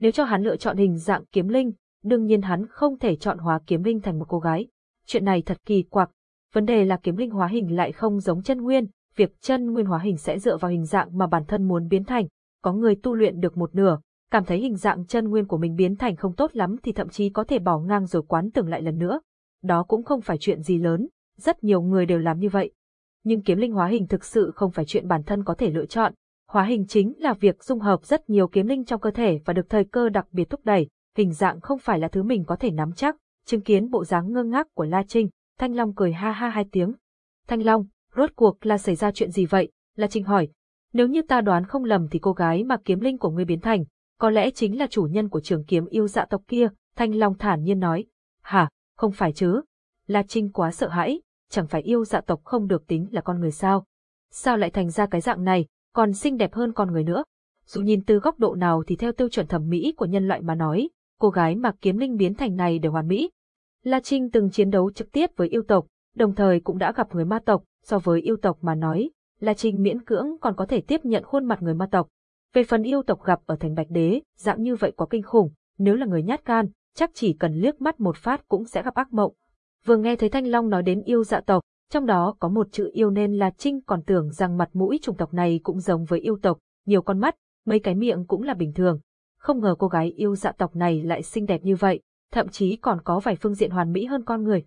Nếu cho hắn lựa chọn hình dạng kiếm linh, đương nhiên hắn không thể chọn hóa kiếm linh thành một cô gái. Chuyện này thật kỳ quặc. Vấn đề là kiếm linh hóa hình lại không giống chân nguyên, việc chân nguyên hóa hình sẽ dựa vào hình dạng mà bản thân muốn biến thành. Có người tu luyện được một nửa, cảm thấy hình dạng chân nguyên của mình biến thành không tốt lắm thì thậm chí có thể bỏ ngang rồi quán tưởng lại lần nữa. Đó cũng không phải chuyện gì lớn, rất nhiều người đều làm như vậy. Nhưng kiếm linh hóa hình thực sự không phải chuyện bản thân có thể lựa chọn, Hóa hình chính là việc dung hợp rất nhiều kiếm linh trong cơ thể và được thời cơ đặc biệt thúc đẩy, hình dạng không phải là thứ mình có thể nắm chắc, chứng kiến bộ dáng ngơ ngác của La Trinh, Thanh Long cười ha ha hai tiếng. Thanh Long, rốt cuộc là xảy ra chuyện gì vậy? La Trinh hỏi. Nếu như ta đoán không lầm thì cô gái mà kiếm linh của ngươi biến thành, có lẽ chính là chủ nhân của trường kiếm yêu dạ tộc kia, Thanh Long thản nhiên nói. Hả, không phải chứ? La Trinh quá sợ hãi, chẳng phải yêu dạ tộc không được tính là con người sao? Sao lại thành ra cái dạng này, còn xinh đẹp hơn con người nữa. Dù nhìn từ góc độ nào thì theo tiêu chuẩn thẩm mỹ của nhân loại mà nói, cô gái mặc kiếm linh biến thành này đều hoàn mỹ. La Trinh từng chiến đấu trực tiếp với yêu tộc, đồng thời cũng đã gặp người ma tộc, so với yêu tộc mà nói, La Trinh miễn cưỡng còn có thể tiếp nhận khuôn mặt người ma tộc. Về phần yêu tộc gặp ở thành Bạch Đế, dạng như vậy quá kinh khủng, nếu là người nhát gan, chắc chỉ cần liếc mắt một phát cũng sẽ gặp ác mộng. Vừa nghe thấy Thanh Long nói đến yêu dạ tộc, trong đó có một chữ yêu nên là Trinh còn tưởng rằng mặt mũi chủng tộc này cũng giống với yêu tộc, nhiều con mắt, mấy cái miệng cũng là bình thường. Không ngờ cô gái yêu dạ tộc này lại xinh đẹp như vậy, thậm chí còn có vài phương diện hoàn mỹ hơn con người.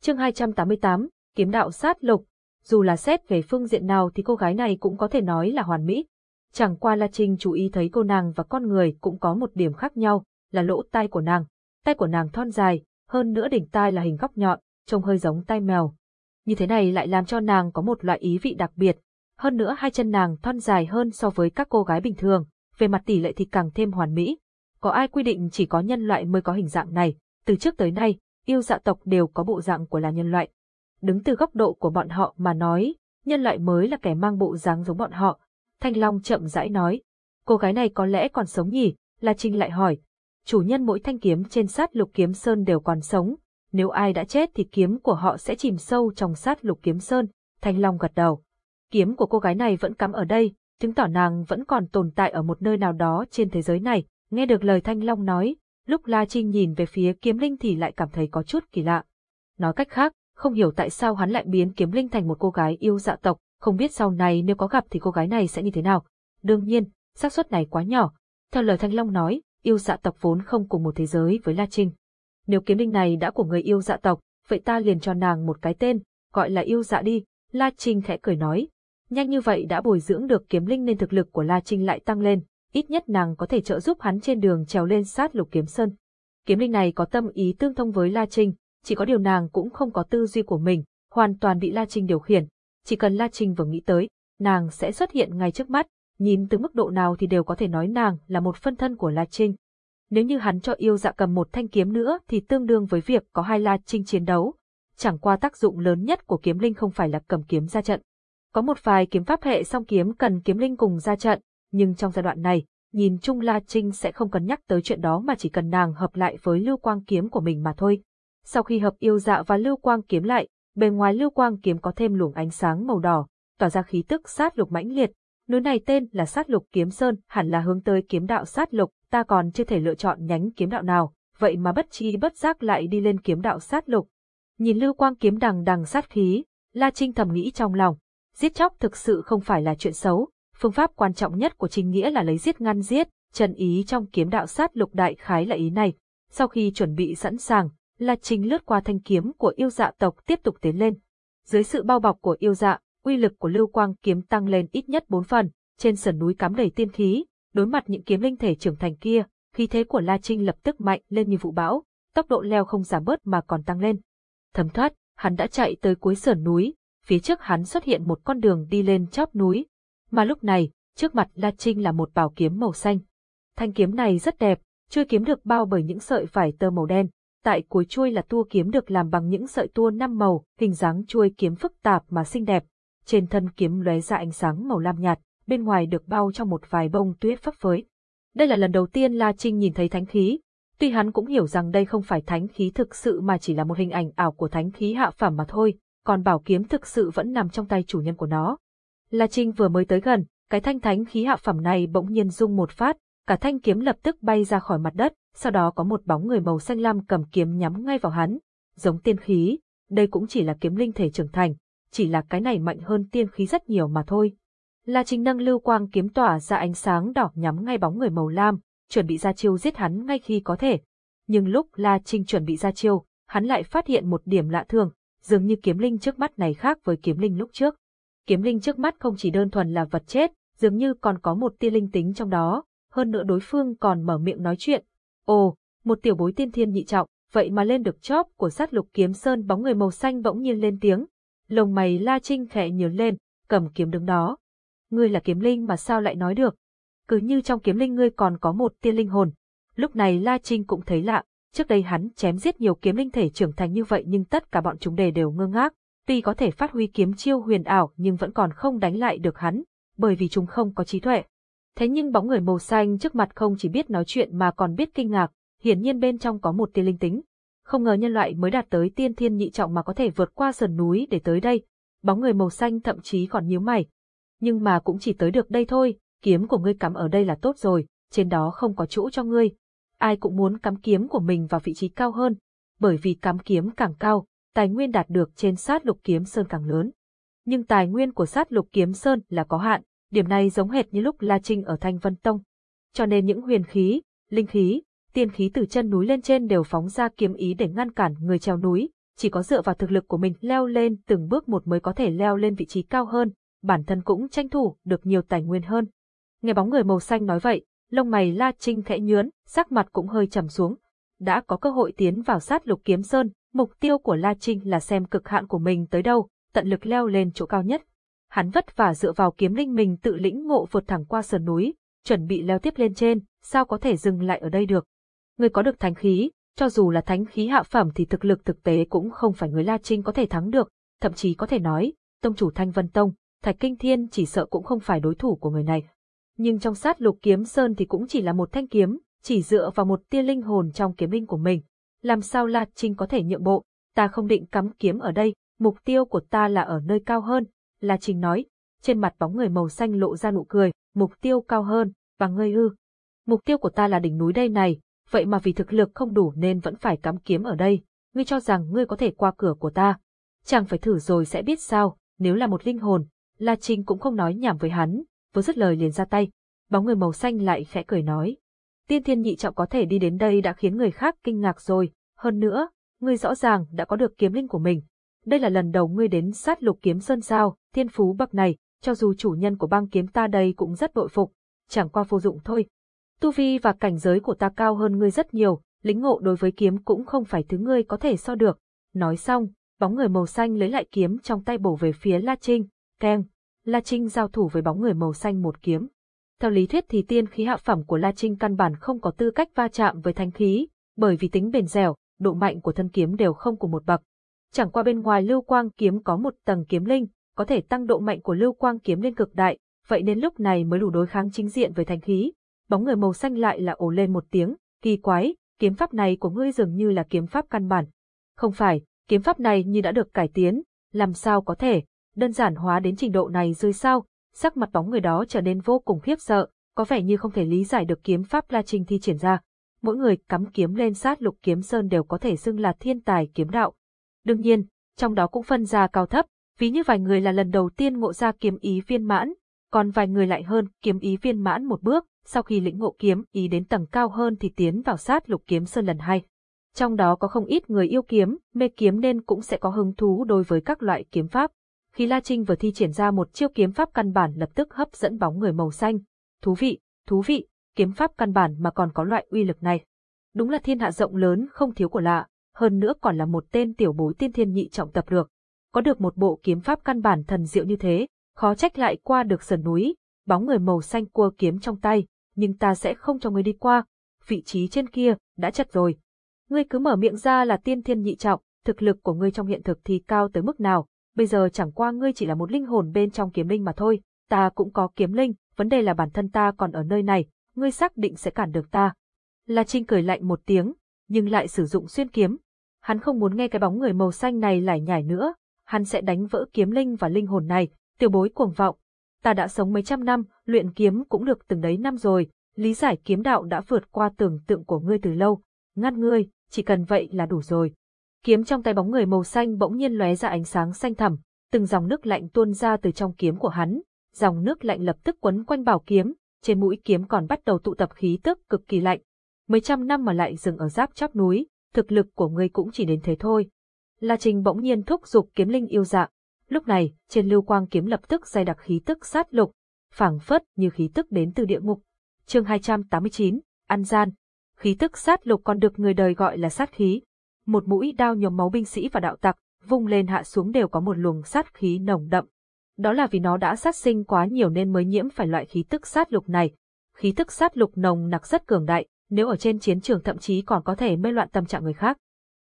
Chương 288, Kiếm đạo sát lục, dù là xét về phương diện nào thì cô gái này cũng có thể nói là hoàn mỹ. Chẳng qua là Trinh chú ý thấy cô nàng và con người cũng có một điểm khác nhau, là lỗ tai của nàng. Tai của nàng thon dài, hơn nữa đỉnh tai là hình góc nhọn, trông hơi giống tai mèo, như thế này lại làm cho nàng có một loại ý vị đặc biệt. Hơn nữa hai chân nàng thon dài hơn so với các cô gái bình thường, về mặt tỷ lệ thì càng thêm hoàn mỹ. Có ai quy định chỉ có nhân loại mới có hình dạng này, từ trước tới nay, yêu dạ tộc đều có bộ dạng của là nhân loại. Đứng từ góc độ của bọn họ mà nói, nhân loại mới là kẻ mang bộ dáng giống bọn họ. Thanh Long chậm rãi nói, cô gái này có lẽ còn sống nhỉ, La Trinh lại hỏi. Chủ nhân mỗi thanh kiếm trên sát lục kiếm sơn đều còn sống, nếu ai đã chết thì kiếm của họ sẽ chìm sâu trong sát lục kiếm sơn, Thanh Long gật đầu. Kiếm của cô gái này vẫn cắm ở đây, chứng tỏ nàng vẫn còn tồn tại ở một nơi nào đó trên thế giới này, nghe được lời Thanh Long nói, lúc La Trinh nhìn về phía kiếm linh thì lại cảm thấy có chút kỳ lạ. Nói cách khác, không hiểu tại sao hắn lại biến kiếm linh thành một cô gái yêu dạ tộc, không biết sau này nếu có gặp thì cô gái này sẽ như thế nào. Đương nhiên, xác suất này quá nhỏ. Theo lời Thanh Long nói, yêu dạ tộc vốn không cùng một thế giới với La Trinh nếu kiếm linh này đã của người yêu dạ tộc, vậy ta liền cho nàng một cái tên, gọi là yêu dạ đi, La Trinh khẽ cười nói. Nhanh như vậy đã bồi dưỡng được kiếm linh nên thực lực của La Trinh lại tăng lên, ít nhất nàng có thể trợ giúp hắn trên đường trèo lên sát lục kiếm sơn. Kiếm linh này có tâm ý tương thông với La Trinh, chỉ có điều nàng cũng không có tư duy của mình, hoàn toàn bị La Trinh điều khiển. Chỉ cần La Trinh vừa nghĩ tới, nàng sẽ xuất hiện ngay trước mắt, nhìn từ mức độ nào thì đều có thể nói nàng là một phân thân của La Trinh. Nếu như hắn cho yêu dạ cầm một thanh kiếm nữa thì tương đương với việc có hai la trinh chiến đấu. Chẳng qua tác dụng lớn nhất của kiếm linh không phải là cầm kiếm ra trận. Có một vài kiếm pháp hệ song kiếm cần kiếm linh cùng ra trận, nhưng trong giai đoạn này, nhìn chung La Trinh sẽ không cần nhắc tới chuyện đó mà chỉ cần nàng hợp lại với lưu quang kiếm của mình mà thôi. Sau khi hợp yêu dạ và lưu quang kiếm lại, bề ngoài lưu quang kiếm có thêm luồng ánh sáng màu đỏ, tỏa ra khí tức sát lục mãnh liệt. Núi này tên là sát lục kiếm sơn, hẳn là hướng tới kiếm đạo sát lục, ta còn chưa thể lựa chọn nhánh kiếm đạo nào, vậy mà bất chi bất giác lại đi lên kiếm đạo sát lục. Nhìn lưu quang kiếm đằng đằng sát khí, La Trinh thầm nghĩ trong lòng, giết chóc thực sự không phải là chuyện xấu, phương pháp quan trọng nhất của Trinh nghĩa là lấy giết ngăn giết, chân ý trong kiếm đạo sát lục đại khái là ý này. Sau khi chuẩn bị sẵn sàng, La Trinh lướt qua thanh kiếm của yêu dạ tộc tiếp tục tiến lên. Dưới sự bao bọc của yêu dạ, uy lực của lưu quang kiếm tăng lên ít nhất bốn phần, trên sườn núi cắm đầy tiên khí, đối mặt những kiếm linh thể trưởng thành kia, khí thế của La Trinh lập tức mạnh lên như vụ bão, tốc độ leo không giảm bớt mà còn tăng lên. Thấm thoát, hắn đã chạy tới cuối sườn núi, phía trước hắn xuất hiện một con đường đi lên chóp núi, mà lúc này, trước mặt La Trinh là một bảo kiếm màu xanh. Thanh kiếm này rất đẹp, chuôi kiếm được bao bởi những sợi vải tơ màu đen, tại cuối chuôi là tua kiếm được làm bằng những sợi tua năm màu, hình dáng chuôi kiếm phức tạp mà xinh đẹp. Trên thân kiếm lóe ra ánh sáng màu lam nhạt, bên ngoài được bao trong một vài bông tuyết phấp phới. Đây là lần đầu tiên La Trinh nhìn thấy thánh khí, tuy hắn cũng hiểu rằng đây không phải thánh khí thực sự mà chỉ là một hình ảnh ảo của thánh khí hạ phẩm mà thôi, còn bảo kiếm thực sự vẫn nằm trong tay chủ nhân của nó. La Trinh vừa mới tới gần, cái thanh thánh khí hạ phẩm này bỗng nhiên rung một phát, cả thanh kiếm lập tức bay ra khỏi mặt đất, sau đó có một bóng người màu xanh lam cầm kiếm nhắm ngay vào hắn. Giống tiên khí, đây cũng chỉ là kiếm linh thể trưởng thành, chỉ là cái này mạnh hơn tiên khí rất nhiều mà thôi. La Trinh nâng lưu quang kiếm tỏa ra ánh sáng đỏ nhắm ngay bóng người màu lam, chuẩn bị ra chiêu giết hắn ngay khi có thể. Nhưng lúc La Trinh chuẩn bị ra chiêu, hắn lại phát hiện một điểm lạ thường, dường như kiếm linh trước mắt này khác với kiếm linh lúc trước. Kiếm linh trước mắt không chỉ đơn thuần là vật chết, dường như còn có một tia linh tính trong đó, hơn nữa đối phương còn mở miệng nói chuyện. Ồ, một tiểu bối tiên thiên nhị trọng, vậy mà lên được chóp của sát lục kiếm sơn bóng người màu xanh bỗng nhiên lên tiếng. Lồng mày La Trinh khẽ nhướng lên, cầm kiếm đứng đó. Ngươi là kiếm linh mà sao lại nói được? Cứ như trong kiếm linh ngươi còn có một tia linh hồn. Lúc này La Trinh cũng thấy lạ, trước đây hắn chém giết nhiều kiếm linh thể trưởng thành như vậy nhưng tất cả bọn chúng đề đều ngơ ngác, tuy có thể phát huy kiếm chiêu huyền ảo nhưng vẫn còn không đánh lại được hắn, bởi vì chúng không có trí tuệ. Thế nhưng bóng người màu xanh trước mặt không chỉ biết nói chuyện mà còn biết kinh ngạc, hiển nhiên bên trong có một tia linh tính. Không ngờ nhân loại mới đạt tới tiên thiên nhị trọng mà có thể vượt qua sườn núi để tới đây. Bóng người màu xanh thậm chí còn nhíu mày. Nhưng mà cũng chỉ tới được đây thôi, kiếm của ngươi cắm ở đây là tốt rồi, trên đó không có chỗ cho ngươi. Ai cũng muốn cắm kiếm của mình vào vị trí cao hơn, bởi vì cắm kiếm càng cao, tài nguyên đạt được trên sát lục kiếm sơn càng lớn. Nhưng tài nguyên của sát lục kiếm sơn là có hạn, điểm này giống hệt như lúc La Trinh ở Thanh Vân Tông. Cho nên những huyền khí, linh khí, tiên khí từ chân núi lên trên đều phóng ra kiếm ý để ngăn cản người trèo núi, chỉ có dựa vào thực lực của mình leo lên từng bước một mới có thể leo lên vị trí cao hơn, bản thân cũng tranh thủ được nhiều tài nguyên hơn. Nghe bóng người màu xanh nói vậy, lông mày La Trinh khẽ nhướn, sắc mặt cũng hơi trầm xuống. Đã có cơ hội tiến vào sát lục kiếm sơn, Mục tiêu của La Trinh là xem cực hạn của mình tới đâu, tận lực leo lên chỗ cao nhất. Hắn vất vả dựa vào kiếm linh mình tự lĩnh ngộ vượt thẳng qua sườn núi, chuẩn bị leo tiếp lên trên, sao có thể dừng lại ở đây được. Người có được thánh khí, cho dù là thánh khí hạ phẩm thì thực lực thực tế cũng không phải người La Trinh có thể thắng được, thậm chí có thể nói, tông chủ Thanh Vân Tông, Thạch Kinh Thiên chỉ sợ cũng không phải đối thủ của người này. Nhưng trong sát lục kiếm sơn thì cũng chỉ là một thanh kiếm, chỉ dựa vào một tia linh hồn trong kiếm minh của mình, làm sao La Trinh có thể nhượng bộ, ta không định cắm kiếm ở đây, mục tiêu của ta là ở nơi cao hơn, La Trinh nói, trên mặt bóng người màu xanh lộ ra nụ cười, mục tiêu cao hơn, và ngươi ư. Mục tiêu của ta là đỉnh núi đây này, vậy mà vì thực lực không đủ nên vẫn phải cắm kiếm ở đây, ngươi cho rằng ngươi có thể qua cửa của ta. Chẳng phải thử rồi sẽ biết sao, nếu là một linh hồn, La Trinh cũng không nói nhảm với hắn, vừa dứt lời liền ra tay. Bóng người màu xanh lại khẽ cười nói, tiên thiên nhị trọng có thể đi đến đây đã khiến người khác kinh ngạc rồi, hơn nữa, ngươi rõ ràng đã có được kiếm linh của mình. Đây là lần đầu ngươi đến sát lục kiếm sơn sao, thiên phú bậc này, cho dù chủ nhân của băng kiếm ta đây cũng rất bội phục, chẳng qua vô dụng thôi. Tu vi và cảnh giới của ta cao hơn ngươi rất nhiều, lĩnh ngộ đối với kiếm cũng không phải thứ ngươi có thể so được. Nói xong, bóng người màu xanh lấy lại kiếm trong tay bổ về phía La Trinh, keng. La Trinh giao thủ với bóng người màu xanh một kiếm. Theo lý thuyết thì tiên khí hạ phẩm của La Trinh căn bản không có tư cách va chạm với thanh khí, bởi vì tính bền dẻo, độ mạnh của thân kiếm đều không cùng một bậc. Chẳng qua bên ngoài lưu quang kiếm có một tầng kiếm linh, có thể tăng độ mạnh của lưu quang kiếm lên cực đại, vậy nên lúc này mới đủ đối kháng chính diện với thanh khí. Bóng người màu xanh lại là ồ lên một tiếng, kỳ quái, kiếm pháp này của ngươi dường như là kiếm pháp căn bản. Không phải, kiếm pháp này như đã được cải tiến, làm sao có thể, đơn giản hóa đến trình độ này rồi sao? Sắc mặt bóng người đó trở nên vô cùng khiếp sợ, có vẻ như không thể lý giải được kiếm pháp La Trinh thi triển ra. Mỗi người cắm kiếm lên sát lục kiếm sơn đều có thể xưng là thiên tài kiếm đạo. Đương nhiên, trong đó cũng phân ra cao thấp, ví như vài người là lần đầu tiên ngộ ra kiếm ý viên mãn, còn vài người lại hơn kiếm ý viên mãn một bước, sau khi lĩnh ngộ kiếm ý đến tầng cao hơn thì tiến vào sát lục kiếm sơn lần hai. Trong đó có không ít người yêu kiếm, mê kiếm nên cũng sẽ có hứng thú đối với các loại kiếm pháp. Khi La Trinh vừa thi triển ra một chiêu kiếm pháp căn bản lập tức hấp dẫn bóng người màu xanh. Thú vị, thú vị, kiếm pháp căn bản mà còn có loại uy lực này. Đúng là thiên hạ rộng lớn không thiếu của lạ, hơn nữa còn là một tên tiểu bối tiên thiên nhị trọng tập được. Có được một bộ kiếm pháp căn bản thần diệu như thế, khó trách lại qua được sườn núi, bóng người màu xanh cua kiếm trong tay, nhưng ta sẽ không cho ngươi đi qua, vị trí trên kia, đã chật rồi. Ngươi cứ mở miệng ra là tiên thiên nhị trọng, thực lực của ngươi trong hiện thực thì cao tới mức nào, bây giờ chẳng qua ngươi chỉ là một linh hồn bên trong kiếm linh mà thôi, ta cũng có kiếm linh, vấn đề là bản thân ta còn ở nơi này, ngươi xác định sẽ cản được ta. La Trinh cười lạnh một tiếng, nhưng lại sử dụng xuyên kiếm. Hắn không muốn nghe cái bóng người màu xanh này lải nhải nữa, hắn sẽ đánh vỡ kiếm linh và linh hồn này, tiểu bối cuồng vọng. Ta đã sống mấy trăm năm, luyện kiếm cũng được từng đấy năm rồi, lý giải kiếm đạo đã vượt qua tưởng tượng của ngươi từ lâu, ngăn ngươi, chỉ cần vậy là đủ rồi. Kiếm trong tay bóng người màu xanh bỗng nhiên lóe ra ánh sáng xanh thẳm, từng dòng nước lạnh tuôn ra từ trong kiếm của hắn, dòng nước lạnh lập tức quấn quanh bảo kiếm, trên mũi kiếm còn bắt đầu tụ tập khí tức cực kỳ lạnh. Mấy trăm năm mà lại dừng ở giáp chóp núi, thực lực của ngươi cũng chỉ đến thế thôi. La Trình bỗng nhiên thúc giục kiếm linh yêu dạng. Lúc này, trên lưu quang kiếm lập tức dày đặc khí tức sát lục, phảng phất như khí tức đến từ địa ngục. Chương 289, An gian. Khí tức sát lục còn được người đời gọi là sát khí. Một mũi đao nhóm máu binh sĩ và đạo tặc, vung lên hạ xuống đều có một luồng sát khí nồng đậm. Đó là vì nó đã sát sinh quá nhiều nên mới nhiễm phải loại khí tức sát lục này. Khí tức sát lục nồng nặc rất cường đại, nếu ở trên chiến trường thậm chí còn có thể mê loạn tâm trạng người khác.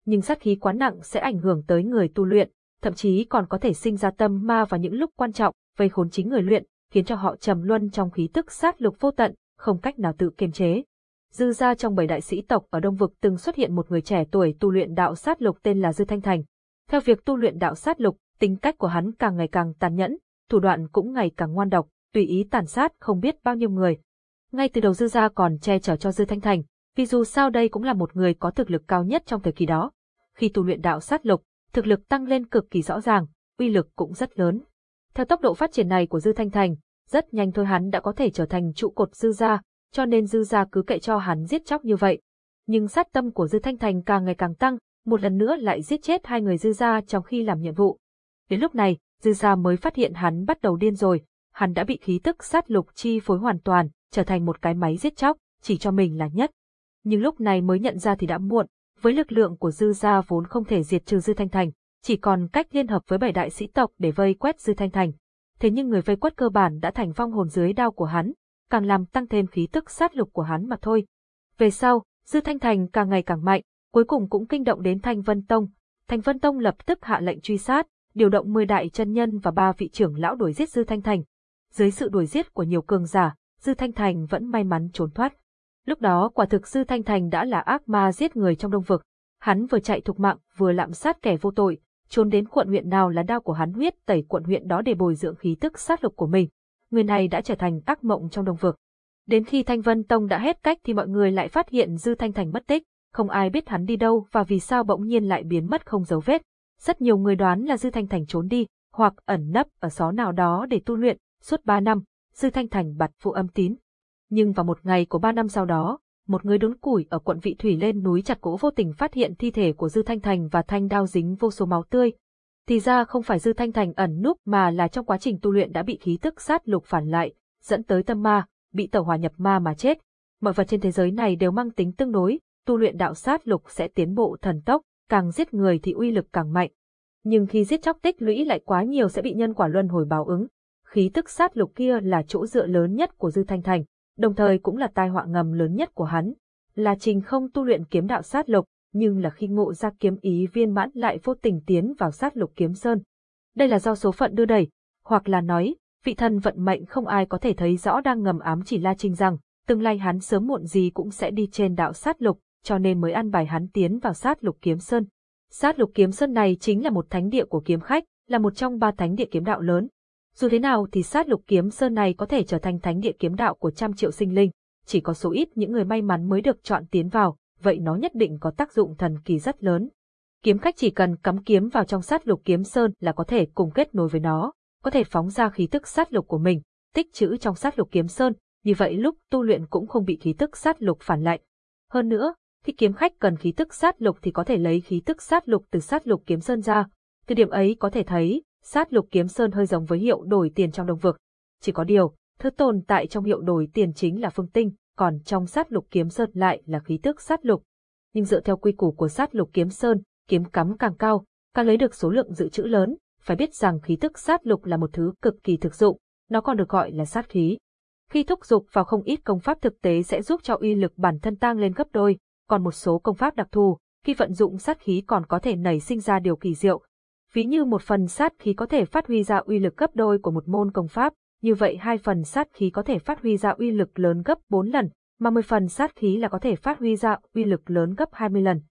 Nhưng sát khí quá nặng sẽ ảnh hưởng tới người tu luyện, thậm chí còn có thể sinh ra tâm ma vào những lúc quan trọng, vây khốn chính người luyện, khiến cho họ trầm luân trong khí tức sát lục vô tận, không cách nào tự kiềm chế. Dư gia trong bảy đại sĩ tộc ở Đông Vực từng xuất hiện một người trẻ tuổi tu luyện đạo sát lục tên là Dư Thanh Thành. Theo việc tu luyện đạo sát lục, tính cách của hắn càng ngày càng tàn nhẫn, thủ đoạn cũng ngày càng ngoan độc, tùy ý tàn sát không biết bao nhiêu người. Ngay từ đầu Dư gia còn che chở cho Dư Thanh Thành, vì dù sao đây cũng là một người có thực lực cao nhất trong thời kỳ đó. Khi tu luyện đạo sát lục, thực lực tăng lên cực kỳ rõ ràng, uy lực cũng rất lớn. Theo tốc độ phát triển này của Dư Thanh Thành, rất nhanh thôi hắn đã có thể trở thành trụ cột Dư gia, cho nên Dư gia cứ kệ cho hắn giết chóc như vậy. Nhưng sát tâm của Dư Thanh Thành càng ngày càng tăng, một lần nữa lại giết chết hai người Dư gia trong khi làm nhiệm vụ. Đến lúc này, Dư gia mới phát hiện hắn bắt đầu điên rồi, hắn đã bị khí tức sát lục chi phối hoàn toàn, trở thành một cái máy giết chóc, chỉ cho mình là nhất. Nhưng lúc này mới nhận ra thì đã muộn, với lực lượng của Dư gia vốn không thể diệt trừ Dư Thanh Thành, chỉ còn cách liên hợp với bảy đại sĩ tộc để vây quét Dư Thanh Thành. Thế nhưng người vây quét cơ bản đã thành vong hồn dưới đao của hắn, càng làm tăng thêm khí tức sát lục của hắn mà thôi. Về sau, Dư Thanh Thành càng ngày càng mạnh, cuối cùng cũng kinh động đến Thanh Vân Tông. Thanh Vân Tông lập tức hạ lệnh truy sát, điều động 10 đại chân nhân và ba vị trưởng lão đuổi giết Dư Thanh Thành. Dưới sự đuổi giết của nhiều cường giả, Dư Thanh Thành vẫn may mắn trốn thoát. Lúc đó quả thực Dư Thanh Thành đã là ác ma giết người trong đông vực. Hắn vừa chạy thục mạng, vừa lạm sát kẻ vô tội, trốn đến quận huyện nào là đao của hắn huyết tẩy quận huyện đó để bồi dưỡng khí tức sát lục của mình. Người này đã trở thành ác mộng trong đồng vực. Đến khi Thanh Vân Tông đã hết cách thì mọi người lại phát hiện Dư Thanh Thành mất tích, không ai biết hắn đi đâu và vì sao bỗng nhiên lại biến mất không dấu vết. Rất nhiều người đoán là Dư Thanh Thành trốn đi, hoặc ẩn nấp ở xó nào đó để tu luyện, suốt ba năm, Dư Thanh Thành bặt phụ âm tín. Nhưng vào một ngày của ba năm sau đó, một người đốn củi ở quận Vị Thủy lên núi chặt gỗ vô tình phát hiện thi thể của Dư Thanh Thành và thanh đao dính vô số máu tươi. Thì ra không phải Dư Thanh Thành ẩn núp mà là trong quá trình tu luyện đã bị khí tức sát lục phản lại, dẫn tới tâm ma, bị tẩu hòa nhập ma mà chết. Mọi vật trên thế giới này đều mang tính tương đối, tu luyện đạo sát lục sẽ tiến bộ thần tốc, càng giết người thì uy lực càng mạnh. Nhưng khi giết chóc tích lũy lại quá nhiều sẽ bị nhân quả luân hồi báo ứng. Khí tức sát lục kia là chỗ dựa lớn nhất của Dư Thanh Thành, đồng thời cũng là tai họa ngầm lớn nhất của hắn. Là trình không tu luyện kiếm đạo sát lục, nhưng là khi ngộ ra kiếm ý viên mãn lại vô tình tiến vào sát lục kiếm sơn. Đây là do số phận đưa đẩy, hoặc là nói, vị thần vận mệnh không ai có thể thấy rõ đang ngầm ám chỉ La Trinh rằng, tương lai hắn sớm muộn gì cũng sẽ đi trên đạo sát lục, cho nên mới ăn bài hắn tiến vào sát lục kiếm sơn. Sát lục kiếm sơn này chính là một thánh địa của kiếm khách, là một trong ba thánh địa kiếm đạo lớn. Dù thế nào thì sát lục kiếm sơn này có thể trở thành thánh địa kiếm đạo của trăm triệu sinh linh, chỉ có số ít những người may mắn mới được chọn tiến vào, vậy nó nhất định có tác dụng thần kỳ rất lớn. Kiếm khách chỉ cần cắm kiếm vào trong sát lục kiếm sơn là có thể cùng kết nối với nó, có thể phóng ra khí tức sát lục của mình, tích trữ trong sát lục kiếm sơn, như vậy lúc tu luyện cũng không bị khí tức sát lục phản lạnh. Hơn nữa, khi kiếm khách cần khí tức sát lục thì có thể lấy khí tức sát lục từ sát lục kiếm sơn ra. Từ điểm ấy có thể thấy, sát lục kiếm sơn hơi giống với hiệu đổi tiền trong đồng vực. Chỉ có điều, thứ tồn tại trong hiệu đổi tiền chính là phương tinh, còn trong sát lục kiếm sơn lại là khí tức sát lục. Nhưng dựa theo quy củ của sát lục kiếm sơn, kiếm cắm càng cao, càng lấy được số lượng dự trữ lớn, phải biết rằng khí tức sát lục là một thứ cực kỳ thực dụng, nó còn được gọi là sát khí. Khi thúc dục vào không ít công pháp thực tế sẽ giúp cho uy lực bản thân tăng lên gấp đôi, còn một số công pháp đặc thù, khi vận dụng sát khí còn có thể nảy sinh ra điều kỳ diệu. Ví như một phần sát khí có thể phát huy ra uy lực gấp đôi của một môn công pháp, như vậy hai phần sát khí có thể phát huy ra uy lực lớn gấp 4 lần, mà 10 phần sát khí là có thể phát huy ra uy lực lớn gấp 20 lần.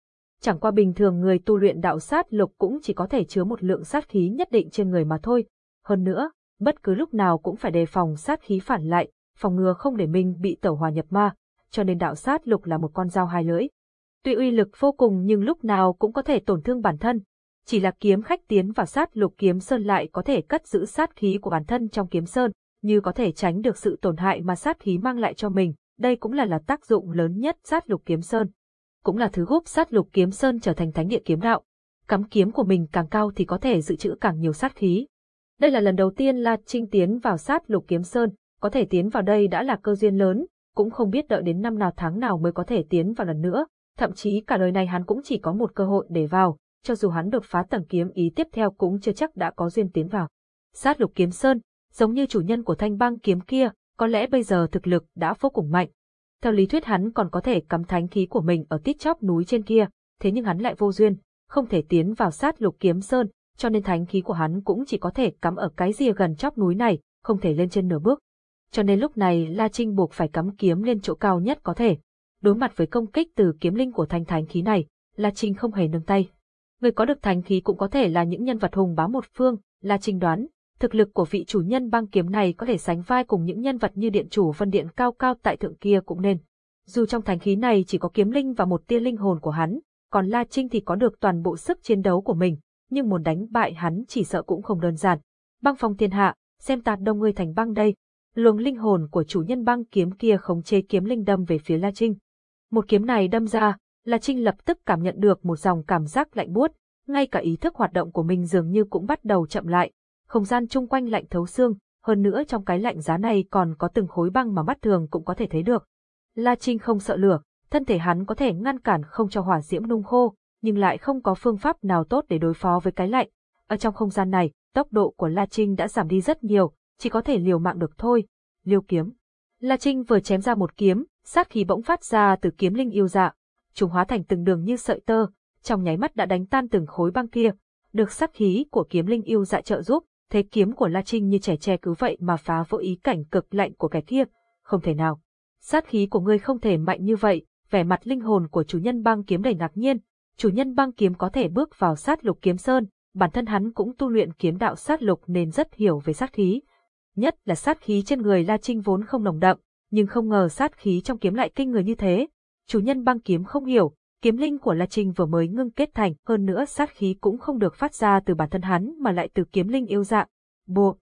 Chẳng qua bình thường người tu luyện đạo sát lục cũng chỉ có thể chứa một lượng sát khí nhất định trên người mà thôi. Hơn nữa, bất cứ lúc nào cũng phải đề phòng sát khí phản lại, phòng ngừa không để mình bị tẩu hòa nhập ma, cho nên đạo sát lục là một con dao hai lưỡi. Tuy uy lực vô cùng nhưng lúc nào cũng có thể tổn thương bản thân. Chỉ là kiếm khách tiến vào sát lục kiếm sơn lại có thể cất giữ sát khí của bản thân trong kiếm sơn, như có thể tránh được sự tổn hại mà sát khí mang lại cho mình, đây cũng là là tác dụng lớn nhất sát lục kiếm sơn. Cũng là thứ giúp sát lục kiếm sơn trở thành thánh địa kiếm đạo. Cắm kiếm của mình càng cao thì có thể dự trữ càng nhiều sát khí. Đây là lần đầu tiên La Trinh tiến vào sát lục kiếm sơn, có thể tiến vào đây đã là cơ duyên lớn, cũng không biết đợi đến năm nào tháng nào mới có thể tiến vào lần nữa, thậm chí cả đời này hắn cũng chỉ có một cơ hội để vào, cho dù hắn đột phá tầng kiếm ý tiếp theo cũng chưa chắc đã có duyên tiến vào. Sát lục kiếm sơn, giống như chủ nhân của thanh băng kiếm kia, có lẽ bây giờ thực lực đã vô cùng mạnh. Theo lý thuyết hắn còn có thể cắm thánh khí của mình ở tít chóp núi trên kia, thế nhưng hắn lại vô duyên, không thể tiến vào sát lục kiếm sơn, cho nên thánh khí của hắn cũng chỉ có thể cắm ở cái rìa gần chóp núi này, không thể lên trên nửa bước. Cho nên lúc này La Trinh buộc phải cắm kiếm lên chỗ cao nhất có thể. Đối mặt với công kích từ kiếm linh của thanh thánh khí này, La Trinh không hề nương tay. Người có được thánh khí cũng có thể là những nhân vật hùng bá một phương, La Trinh đoán, thực lực của vị chủ nhân băng kiếm này có thể sánh vai cùng những nhân vật như điện chủ vân điện cao cao tại thượng kia cũng nên. Dù trong thánh khí này chỉ có kiếm linh và một tia linh hồn của hắn, còn La Trinh thì có được toàn bộ sức chiến đấu của mình, nhưng muốn đánh bại hắn chỉ sợ cũng không đơn giản. Băng phong thiên hạ, xem tạt đông ngươi thành băng đây. Luồng linh hồn của chủ nhân băng kiếm kia khống chế kiếm linh đâm về phía La Trinh. Một kiếm này đâm ra, La Trinh lập tức cảm nhận được một dòng cảm giác lạnh buốt, ngay cả ý thức hoạt động của mình dường như cũng bắt đầu chậm lại, không gian chung quanh lạnh thấu xương, hơn nữa trong cái lạnh giá này còn có từng khối băng mà mắt thường cũng có thể thấy được. La Trinh không sợ lửa, thân thể hắn có thể ngăn cản không cho hỏa diễm nung khô, nhưng lại không có phương pháp nào tốt để đối phó với cái lạnh. Ở trong không gian này, tốc độ của La Trinh đã giảm đi rất nhiều, chỉ có thể liều mạng được thôi. Liêu kiếm. La Trinh vừa chém ra một kiếm, sát khí bỗng phát ra từ kiếm linh yêu dạ. Chúng hóa thành từng đường như sợi tơ, trong nháy mắt đã đánh tan từng khối băng kia. Được sát khí của kiếm linh yêu dạ trợ giúp, thế kiếm của La Trinh như trẻ tre cứ vậy mà phá vỡ ý cảnh cực lạnh của kẻ kia. Không thể nào. Sát khí của ngươi không thể mạnh như vậy, vẻ mặt linh hồn của chủ nhân băng kiếm đầy ngạc nhiên. Chủ nhân băng kiếm có thể bước vào sát lục kiếm sơn, bản thân hắn cũng tu luyện kiếm đạo sát lục nên rất hiểu về sát khí. Nhất là sát khí trên người La Trinh vốn không nồng đậm, nhưng không ngờ sát khí trong kiếm lại kinh người như thế. Chủ nhân băng kiếm không hiểu, kiếm linh của La Trinh vừa mới ngưng kết thành, hơn nữa sát khí cũng không được phát ra từ bản thân hắn mà lại từ kiếm linh yêu dạng. Bộ,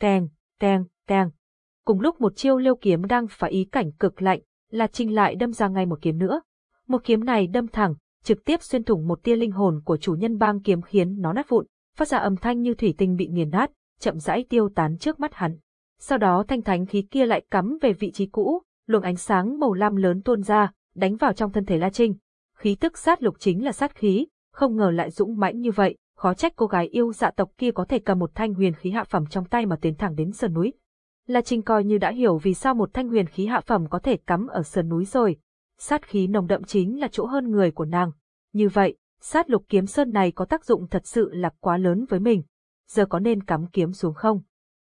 tèng, tèng, tèng. Cùng lúc một chiêu liêu kiếm đang phá ý cảnh cực lạnh, La Trinh lại đâm ra ngay một kiếm nữa. Một kiếm này đâm thẳng, trực tiếp xuyên thủng một tia linh hồn của chủ nhân băng kiếm khiến nó nát vụn, phát ra âm thanh như thủy tinh bị nghiền nát, chậm rãi tiêu tán trước mắt hắn. Sau đó thanh thánh khí kia lại cắm về vị trí cũ, luồng ánh sáng màu lam lớn tuôn ra, đánh vào trong thân thể La Trinh. Khí tức sát lục chính là sát khí, không ngờ lại dũng mãnh như vậy, khó trách cô gái yêu dạ tộc kia có thể cầm một thanh huyền khí hạ phẩm trong tay mà tiến thẳng đến sườn núi. La Trinh coi như đã hiểu vì sao một thanh huyền khí hạ phẩm có thể cắm ở sườn núi rồi. Sát khí nồng đậm chính là chỗ hơn người của nàng. Như vậy, sát lục kiếm sơn này có tác dụng thật sự là quá lớn với mình. Giờ có nên cắm kiếm xuống không?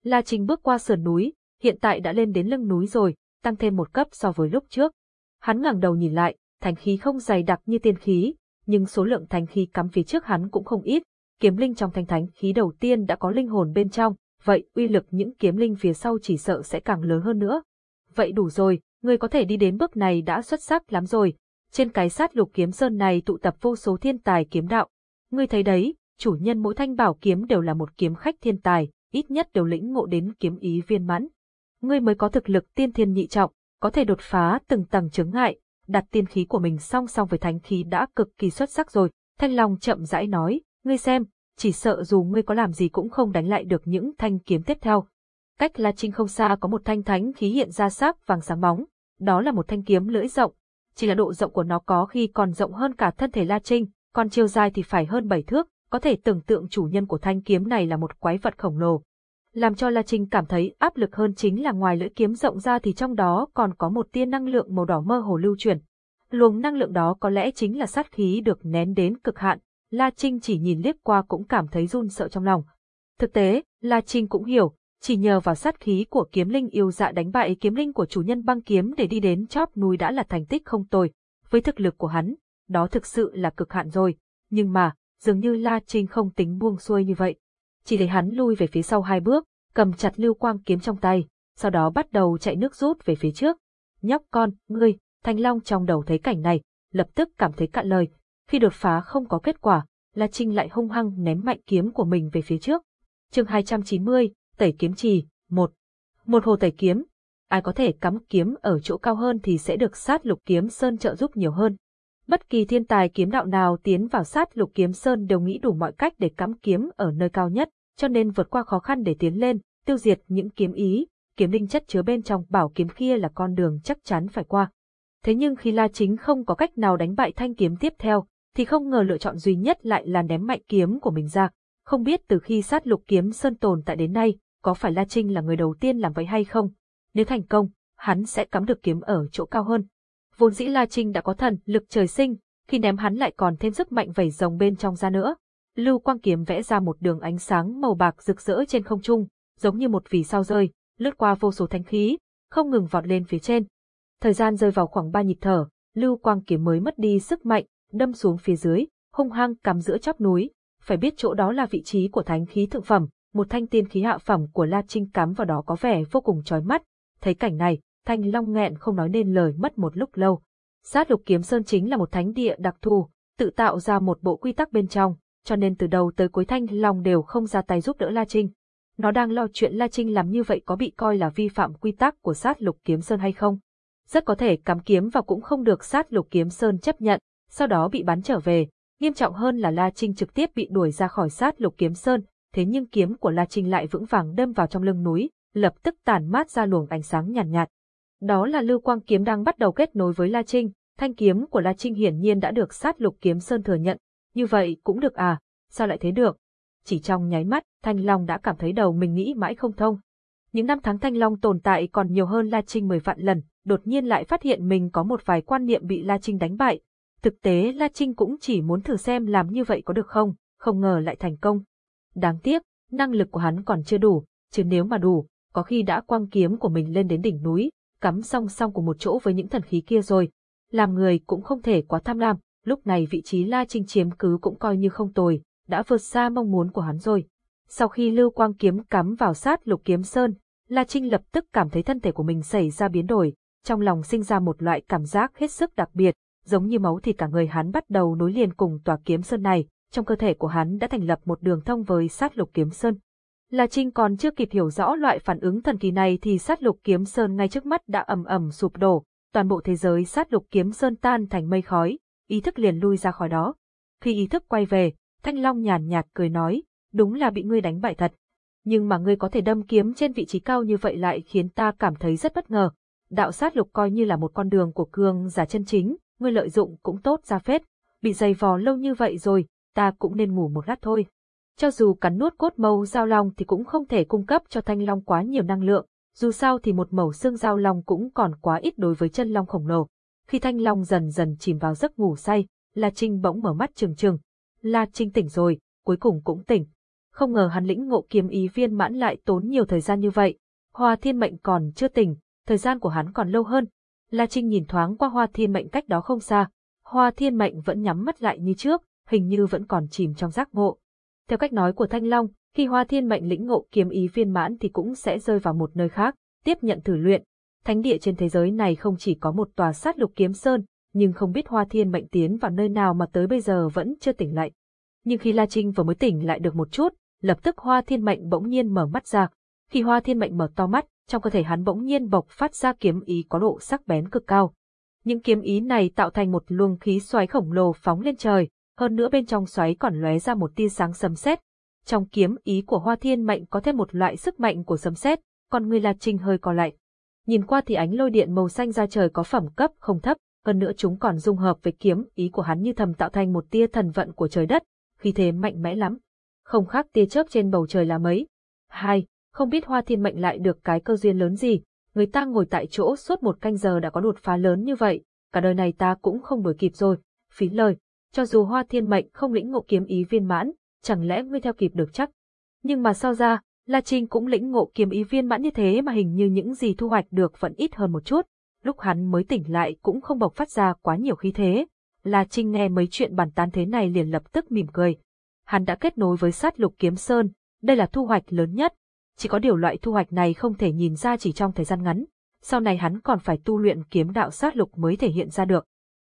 La Trinh bước qua sườn núi, hiện tại đã lên đến lưng núi rồi, tăng thêm một cấp so với lúc trước. Hắn ngẩng đầu nhìn lại, thánh khí không dày đặc như tiên khí, nhưng số lượng thánh khí cắm phía trước hắn cũng không ít. Kiếm linh trong thanh thánh khí đầu tiên đã có linh hồn bên trong, vậy uy lực những kiếm linh phía sau chỉ sợ sẽ càng lớn hơn nữa. Vậy đủ rồi, người có thể đi đến bước này đã xuất sắc lắm rồi. Trên cái sát lục kiếm sơn này tụ tập vô số thiên tài kiếm đạo. Ngươi thấy đấy, chủ nhân mỗi thanh bảo kiếm đều là một kiếm khách thiên tài, ít nhất đều lĩnh ngộ đến kiếm ý viên mãn. Ngươi mới có thực lực tiên thiên nhị trọng, có thể đột phá từng tầng chướng ngại, đặt tiên khí của mình song song với thánh khí đã cực kỳ xuất sắc rồi. Thanh Long chậm rãi nói, ngươi xem, chỉ sợ dù ngươi có làm gì cũng không đánh lại được những thanh kiếm tiếp theo. Cách La Trinh không xa có một thanh thánh khí hiện ra sắc vàng sáng bóng, đó là một thanh kiếm lưỡi rộng, chỉ là độ rộng của nó có khi còn rộng hơn cả thân thể La Trinh, còn chiều dài thì phải hơn 7 thước, có thể tưởng tượng chủ nhân của thanh kiếm này là một quái vật khổng lồ. Làm cho La Trinh cảm thấy áp lực hơn chính là ngoài lưỡi kiếm rộng ra thì trong đó còn có một tia năng lượng màu đỏ mơ hồ lưu chuyển. Luồng năng lượng đó có lẽ chính là sát khí được nén đến cực hạn, La Trinh chỉ nhìn liếc qua cũng cảm thấy run sợ trong lòng. Thực tế, La Trinh cũng hiểu, chỉ nhờ vào sát khí của kiếm linh yêu dạ đánh bại kiếm linh của chủ nhân băng kiếm để đi đến chóp núi đã là thành tích không tồi. Với thực lực của hắn, đó thực sự là cực hạn rồi. Nhưng mà, dường như La Trinh không tính buông xuôi như vậy. Chỉ để hắn lui về phía sau hai bước, cầm chặt lưu quang kiếm trong tay, sau đó bắt đầu chạy nước rút về phía trước. Nhóc con, ngươi, Thanh Long trong đầu thấy cảnh này, lập tức cảm thấy cạn lời. Khi đột phá không có kết quả, La Trinh lại hung hăng ném mạnh kiếm của mình về phía trước. chương 290, Tẩy kiếm trì, một Một hồ tẩy kiếm. Ai có thể cắm kiếm ở chỗ cao hơn thì sẽ được sát lục kiếm sơn trợ giúp nhiều hơn. Bất kỳ thiên tài kiếm đạo nào tiến vào sát lục kiếm sơn đều nghĩ đủ mọi cách để cắm kiếm ở nơi cao nhất, cho nên vượt qua khó khăn để tiến lên, tiêu diệt những kiếm ý, kiếm linh chất chứa bên trong bảo kiếm kia là con đường chắc chắn phải qua. Thế nhưng khi La Chính không có cách nào đánh bại thanh kiếm tiếp theo, thì không ngờ lựa chọn duy nhất lại là ném mạnh kiếm của mình ra. Không biết từ khi sát lục kiếm sơn tồn tại đến nay, có phải La Trinh là người đầu tiên làm vậy hay không? Nếu thành công, hắn sẽ cắm được kiếm ở chỗ cao hơn. Vốn dĩ La Trinh đã có thần lực trời sinh, khi ném hắn lại còn thêm sức mạnh vẩy rồng bên trong ra nữa. Lưu quang kiếm vẽ ra một đường ánh sáng màu bạc rực rỡ trên không trung, giống như một vì sao rơi, lướt qua vô số thanh khí, không ngừng vọt lên phía trên. Thời gian rơi vào khoảng ba nhịp thở, lưu quang kiếm mới mất đi sức mạnh, đâm xuống phía dưới, hung hăng cắm giữa chóp núi. Phải biết chỗ đó là vị trí của thánh khí thượng phẩm, một thanh tiên khí hạ phẩm của La Trinh cắm vào đó có vẻ vô cùng chói mắt. Thấy cảnh này, Thanh Long nghẹn không nói nên lời mất một lúc lâu. Sát lục kiếm sơn chính là một thánh địa đặc thù, tự tạo ra một bộ quy tắc bên trong, cho nên từ đầu tới cuối Thanh Long đều không ra tay giúp đỡ La Trinh. Nó đang lo chuyện La Trinh làm như vậy có bị coi là vi phạm quy tắc của sát lục kiếm sơn hay không. Rất có thể cắm kiếm và cũng không được sát lục kiếm sơn chấp nhận, sau đó bị bắn trở về. Nghiêm trọng hơn là La Trinh trực tiếp bị đuổi ra khỏi sát lục kiếm sơn, thế nhưng kiếm của La Trinh lại vững vàng đâm vào trong lưng núi, lập tức tản mát ra luồng ánh sáng nhàn nhạt, nhạt. Đó là lưu quang kiếm đang bắt đầu kết nối với La Trinh, thanh kiếm của La Trinh hiển nhiên đã được sát lục kiếm sơn thừa nhận, như vậy cũng được à, sao lại thế được? Chỉ trong nháy mắt, Thanh Long đã cảm thấy đầu mình nghĩ mãi không thông. Những năm tháng Thanh Long tồn tại còn nhiều hơn La Trinh mười vạn lần, đột nhiên lại phát hiện mình có một vài quan niệm bị La Trinh đánh bại. Thực tế La Trinh cũng chỉ muốn thử xem làm như vậy có được không, không ngờ lại thành công. Đáng tiếc, năng lực của hắn còn chưa đủ, chứ nếu mà đủ, có khi đã quăng kiếm của mình lên đến đỉnh núi, cắm song song cùng một chỗ với những thần khí kia rồi. Làm người cũng không thể quá tham lam, lúc này vị trí La Trinh chiếm cứ cũng coi như không tồi, đã vượt xa mong muốn của hắn rồi. Sau khi lưu quang kiếm cắm vào sát lục kiếm sơn, La Trinh lập tức cảm thấy thân thể của mình xảy ra biến đổi, trong lòng sinh ra một loại cảm giác hết sức đặc biệt, giống như máu thịt cả người hắn bắt đầu nối liền cùng tòa kiếm sơn này, trong cơ thể của hắn đã thành lập một đường thông với sát lục kiếm sơn. La Trinh còn chưa kịp hiểu rõ loại phản ứng thần kỳ này thì sát lục kiếm sơn ngay trước mắt đã ầm ầm sụp đổ, toàn bộ thế giới sát lục kiếm sơn tan thành mây khói, ý thức liền lui ra khỏi đó. Khi ý thức quay về, Thanh Long nhàn nhạt cười nói, đúng là bị ngươi đánh bại thật. Nhưng mà ngươi có thể đâm kiếm trên vị trí cao như vậy lại khiến ta cảm thấy rất bất ngờ. Đạo sát lục coi như là một con đường của cương giả chân chính, ngươi lợi dụng cũng tốt ra phết. Bị dày vò lâu như vậy rồi, ta cũng nên ngủ một lát thôi. Cho dù cắn nuốt cốt mâu giao long thì cũng không thể cung cấp cho thanh long quá nhiều năng lượng, dù sao thì một mẩu xương giao long cũng còn quá ít đối với chân long khổng lồ. Khi thanh long dần dần chìm vào giấc ngủ say, La Trinh bỗng mở mắt trừng trừng. La Trinh tỉnh rồi, cuối cùng cũng tỉnh. không ngờ hắn lĩnh ngộ kiếm ý viên mãn lại tốn nhiều thời gian như vậy. Hoa thiên mệnh còn chưa tỉnh, thời gian của hắn còn lâu hơn. La Trinh nhìn thoáng qua hoa thiên mệnh cách đó không xa. Hoa thiên mệnh vẫn nhắm mắt lại như trước, hình như vẫn còn chìm trong giác ngộ. Theo cách nói của Thanh Long, khi hoa thiên mệnh lĩnh ngộ kiếm ý viên mãn thì cũng sẽ rơi vào một nơi khác, tiếp nhận thử luyện. Thánh địa trên thế giới này không chỉ có một tòa sát lục kiếm sơn, nhưng không biết hoa thiên mệnh tiến vào nơi nào mà tới bây giờ vẫn chưa tỉnh lại. Nhưng khi La Trinh vừa mới tỉnh lại được một chút, lập tức hoa thiên mệnh bỗng nhiên mở mắt ra. Khi hoa thiên mệnh mở to mắt, trong cơ thể hắn bỗng nhiên bộc phát ra kiếm ý có độ sắc bén cực cao. Những kiếm ý này tạo thành một luồng khí xoáy khổng lồ phóng lên trời, hơn nữa bên trong xoáy còn lóe ra một tia sáng sấm sét. Trong kiếm ý của Hoa Thiên Mệnh có thêm một loại sức mạnh của sấm sét, còn người La Trinh hơi co lại. Nhìn qua thì ánh lôi điện màu xanh ra trời có phẩm cấp không thấp, hơn nữa chúng còn dung hợp với kiếm ý của hắn như thầm tạo thành một tia thần vận của trời đất, khí thế mạnh mẽ lắm. Không khác tia chớp trên bầu trời là mấy. Hai, không biết Hoa Thiên Mệnh lại được cái cơ duyên lớn gì, người ta ngồi tại chỗ suốt một canh giờ đã có đột phá lớn như vậy, cả đời này ta cũng không đuổi kịp rồi, phí lời, cho dù Hoa Thiên Mệnh không lĩnh ngộ kiếm ý viên mãn, chẳng lẽ ngươi theo kịp được chắc. Nhưng mà sao ra, La Trinh cũng lĩnh ngộ kiếm ý viên mãn như thế mà hình như những gì thu hoạch được vẫn ít hơn một chút, lúc hắn mới tỉnh lại cũng không bộc phát ra quá nhiều khí thế. La Trinh nghe mấy chuyện bàn tán thế này liền lập tức mỉm cười. Hắn đã kết nối với sát lục kiếm sơn, đây là thu hoạch lớn nhất. Chỉ có điều loại thu hoạch này không thể nhìn ra chỉ trong thời gian ngắn, sau này hắn còn phải tu luyện kiếm đạo sát lục mới thể hiện ra được.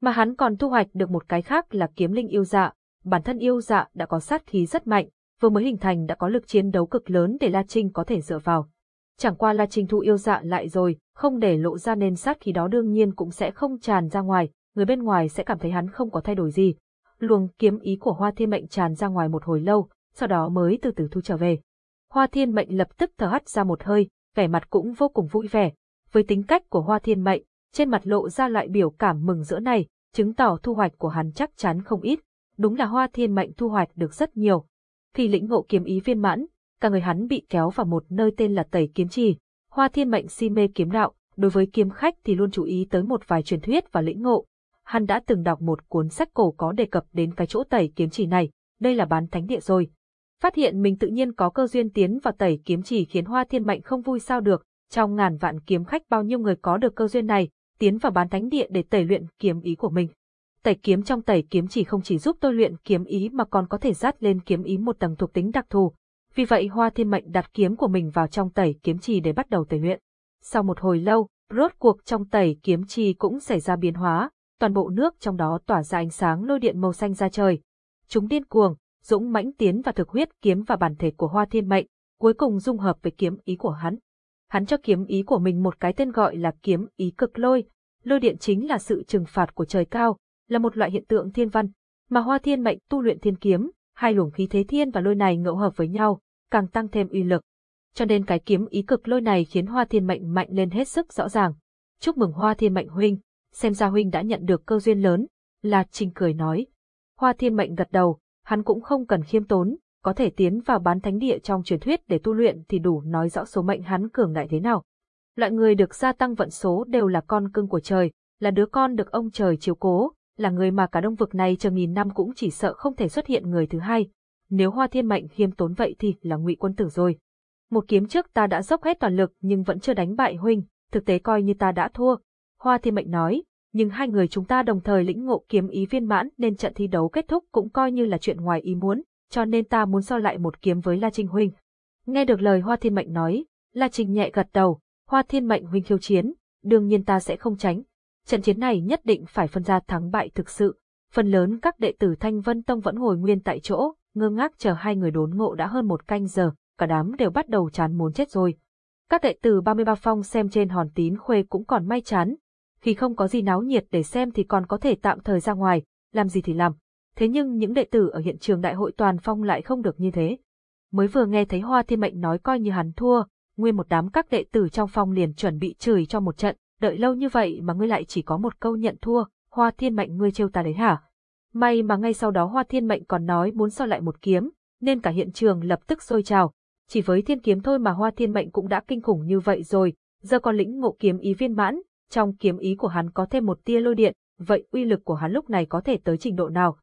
Mà hắn còn thu hoạch được một cái khác là kiếm linh yêu dạ, bản thân yêu dạ đã có sát khí rất mạnh, vừa mới hình thành đã có lực chiến đấu cực lớn để La Trinh có thể dựa vào. Chẳng qua La Trinh thu yêu dạ lại rồi, không để lộ ra nên sát khí đó đương nhiên cũng sẽ không tràn ra ngoài, người bên ngoài sẽ cảm thấy hắn không có thay đổi gì. Luồng kiếm ý của Hoa Thiên Mệnh tràn ra ngoài một hồi lâu, sau đó mới từ từ thu trở về. Hoa Thiên Mệnh lập tức thở hắt ra một hơi, vẻ mặt cũng vô cùng vui vẻ. Với tính cách của Hoa Thiên Mệnh, trên mặt lộ ra loại biểu cảm mừng rỡ này, chứng tỏ thu hoạch của hắn chắc chắn không ít. Đúng là Hoa Thiên Mệnh thu hoạch được rất nhiều. Khi lĩnh ngộ kiếm ý viên mãn, cả người hắn bị kéo vào một nơi tên là Tẩy Kiếm Trì. Hoa Thiên Mệnh si mê kiếm đạo, đối với kiếm khách thì luôn chú ý tới một vài truyền thuyết và lĩnh ngộ. Hắn đã từng đọc một cuốn sách cổ có đề cập đến cái chỗ Tẩy Kiếm Trì này, đây là bán thánh địa rồi. Phát hiện mình tự nhiên có cơ duyên tiến vào Tẩy Kiếm Trì khiến Hoa Thiên Mệnh không vui sao được, trong ngàn vạn kiếm khách bao nhiêu người có được cơ duyên này, tiến vào bán thánh địa để tẩy luyện kiếm ý của mình. Tẩy kiếm trong tẩy kiếm chỉ không chỉ giúp tôi luyện kiếm ý mà còn có thể dát lên kiếm ý một tầng thuộc tính đặc thù. Vì vậy Hoa Thiên Mệnh đặt kiếm của mình vào trong tẩy kiếm trì để bắt đầu tẩy luyện. Sau một hồi lâu, rốt cuộc trong tẩy kiếm trì cũng xảy ra biến hóa, toàn bộ nước trong đó tỏa ra ánh sáng lôi điện màu xanh ra trời. Chúng điên cuồng, dũng mãnh tiến và thực huyết kiếm và bản thể của Hoa Thiên Mệnh, cuối cùng dung hợp với kiếm ý của hắn. Hắn cho kiếm ý của mình một cái tên gọi là kiếm ý cực lôi, lôi điện chính là sự trừng phạt của trời cao, là một loại hiện tượng thiên văn, mà Hoa Thiên Mệnh tu luyện thiên kiếm, hai luồng khí thế thiên và lôi này ngẫu hợp với nhau, càng tăng thêm uy lực. Cho nên cái kiếm ý cực lôi này khiến Hoa Thiên Mệnh mạnh lên hết sức rõ ràng. Chúc mừng Hoa Thiên Mệnh huynh, xem ra huynh đã nhận được cơ duyên lớn, La Trinh cười nói. Hoa Thiên Mệnh gật đầu, hắn cũng không cần khiêm tốn, có thể tiến vào bán thánh địa trong truyền thuyết để tu luyện thì đủ nói rõ số mệnh hắn cường đại thế nào. Loại người được gia tăng vận số đều là con cưng của trời, là đứa con được ông trời chiếu cố, là người mà cả đông vực này chờ nghìn năm cũng chỉ sợ không thể xuất hiện người thứ hai. Nếu Hoa Thiên Mệnh khiêm tốn vậy thì là Ngụy Quân Tử rồi. Một kiếm trước ta đã dốc hết toàn lực nhưng vẫn chưa đánh bại huynh, thực tế coi như ta đã thua. Hoa Thiên Mệnh nói, nhưng hai người chúng ta đồng thời lĩnh ngộ kiếm ý viên mãn nên trận thi đấu kết thúc cũng coi như là chuyện ngoài ý muốn, cho nên ta muốn so lại một kiếm với La Trinh huynh. Nghe được lời Hoa Thiên Mệnh nói, La Trinh nhẹ gật đầu, Hoa Thiên Mệnh huynh khiêu chiến, đương nhiên ta sẽ không tránh. Trận chiến này nhất định phải phân ra thắng bại thực sự. Phần lớn các đệ tử Thanh Vân Tông vẫn ngồi nguyên tại chỗ, ngơ ngác chờ hai người đốn ngộ đã hơn một canh giờ, cả đám đều bắt đầu chán muốn chết rồi. Các đệ tử 33 phong xem trên hòn tín khuê cũng còn may chán. Khi không có gì náo nhiệt để xem thì còn có thể tạm thời ra ngoài, làm gì thì làm. Thế nhưng những đệ tử ở hiện trường đại hội toàn phong lại không được như thế. Mới vừa nghe thấy Hoa Thiên Mệnh nói coi như hắn thua, nguyên một đám các đệ tử trong phong liền chuẩn bị chửi cho một trận, đợi lâu như vậy mà ngươi lại chỉ có một câu nhận thua, Hoa Thiên Mệnh ngươi trêu ta đấy hả? May mà ngay sau đó Hoa Thiên Mệnh còn nói muốn so lại một kiếm, nên cả hiện trường lập tức sôi trào. Chỉ với thiên kiếm thôi mà Hoa Thiên Mệnh cũng đã kinh khủng như vậy rồi, giờ còn lĩnh ngộ kiếm ý viên mãn, trong kiếm ý của hắn có thêm một tia lôi điện, vậy uy lực của hắn lúc này có thể tới trình độ nào?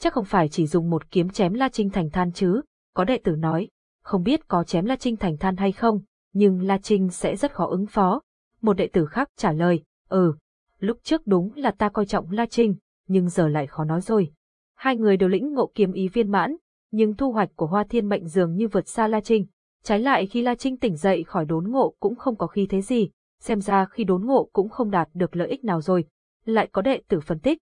Chắc không phải chỉ dùng một kiếm chém La Trinh thành than chứ, Có đệ tử nói, không biết có chém La Trinh thành than hay không, nhưng La Trinh sẽ rất khó ứng phó. Một đệ tử khác trả lời, ừ, lúc trước đúng là ta coi trọng La Trinh, nhưng giờ lại khó nói rồi. Hai người đều lĩnh ngộ kiếm ý viên mãn, nhưng thu hoạch của Hoa Thiên Mệnh dường như vượt xa La Trinh. Trái lại khi La Trinh tỉnh dậy khỏi đốn ngộ cũng không có khi thế gì, xem ra khi đốn ngộ cũng không đạt được lợi ích nào rồi. Lại có đệ tử phân tích.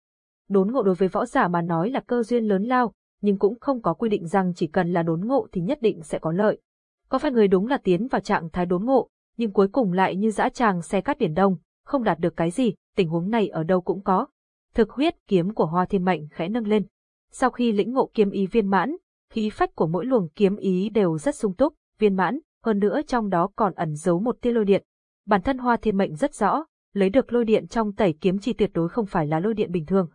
Đốn ngộ đối với võ giả mà nói là cơ duyên lớn lao, nhưng cũng không có quy định rằng chỉ cần là đốn ngộ thì nhất định sẽ có lợi. Có phải người đúng là tiến vào trạng thái đốn ngộ, nhưng cuối cùng lại như dã tràng xe cát biển đông, không đạt được cái gì, tình huống này ở đâu cũng có. Thực huyết kiếm của Hoa Thiên Mệnh khẽ nâng lên. Sau khi lĩnh ngộ kiếm ý viên mãn, khí phách của mỗi luồng kiếm ý đều rất sung túc, viên mãn, hơn nữa trong đó còn ẩn giấu một tia lôi điện. Bản thân Hoa Thiên Mệnh rất rõ, lấy được lôi điện trong tẩy kiếm chi tuyệt đối không phải là lôi điện bình thường.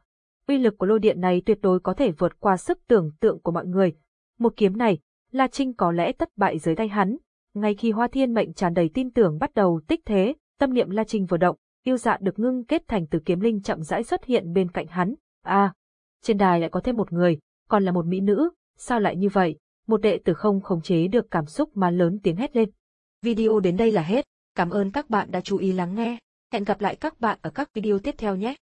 Uy lực của lôi điện này tuyệt đối có thể vượt qua sức tưởng tượng của mọi người. Một kiếm này, La Trinh có lẽ thất bại dưới tay hắn. Ngay khi Hoa Thiên Mệnh tràn đầy tin tưởng bắt đầu tích thế, tâm niệm La Trinh vừa động, yêu dạ được ngưng kết thành từ kiếm linh chậm rãi xuất hiện bên cạnh hắn. À, trên đài lại có thêm một người, còn là một mỹ nữ, sao lại như vậy? Một đệ tử không khống chế được cảm xúc mà lớn tiếng hét lên. Video đến đây là hết, cảm ơn các bạn đã chú ý lắng nghe. Hẹn gặp lại các bạn ở các video tiếp theo nhé.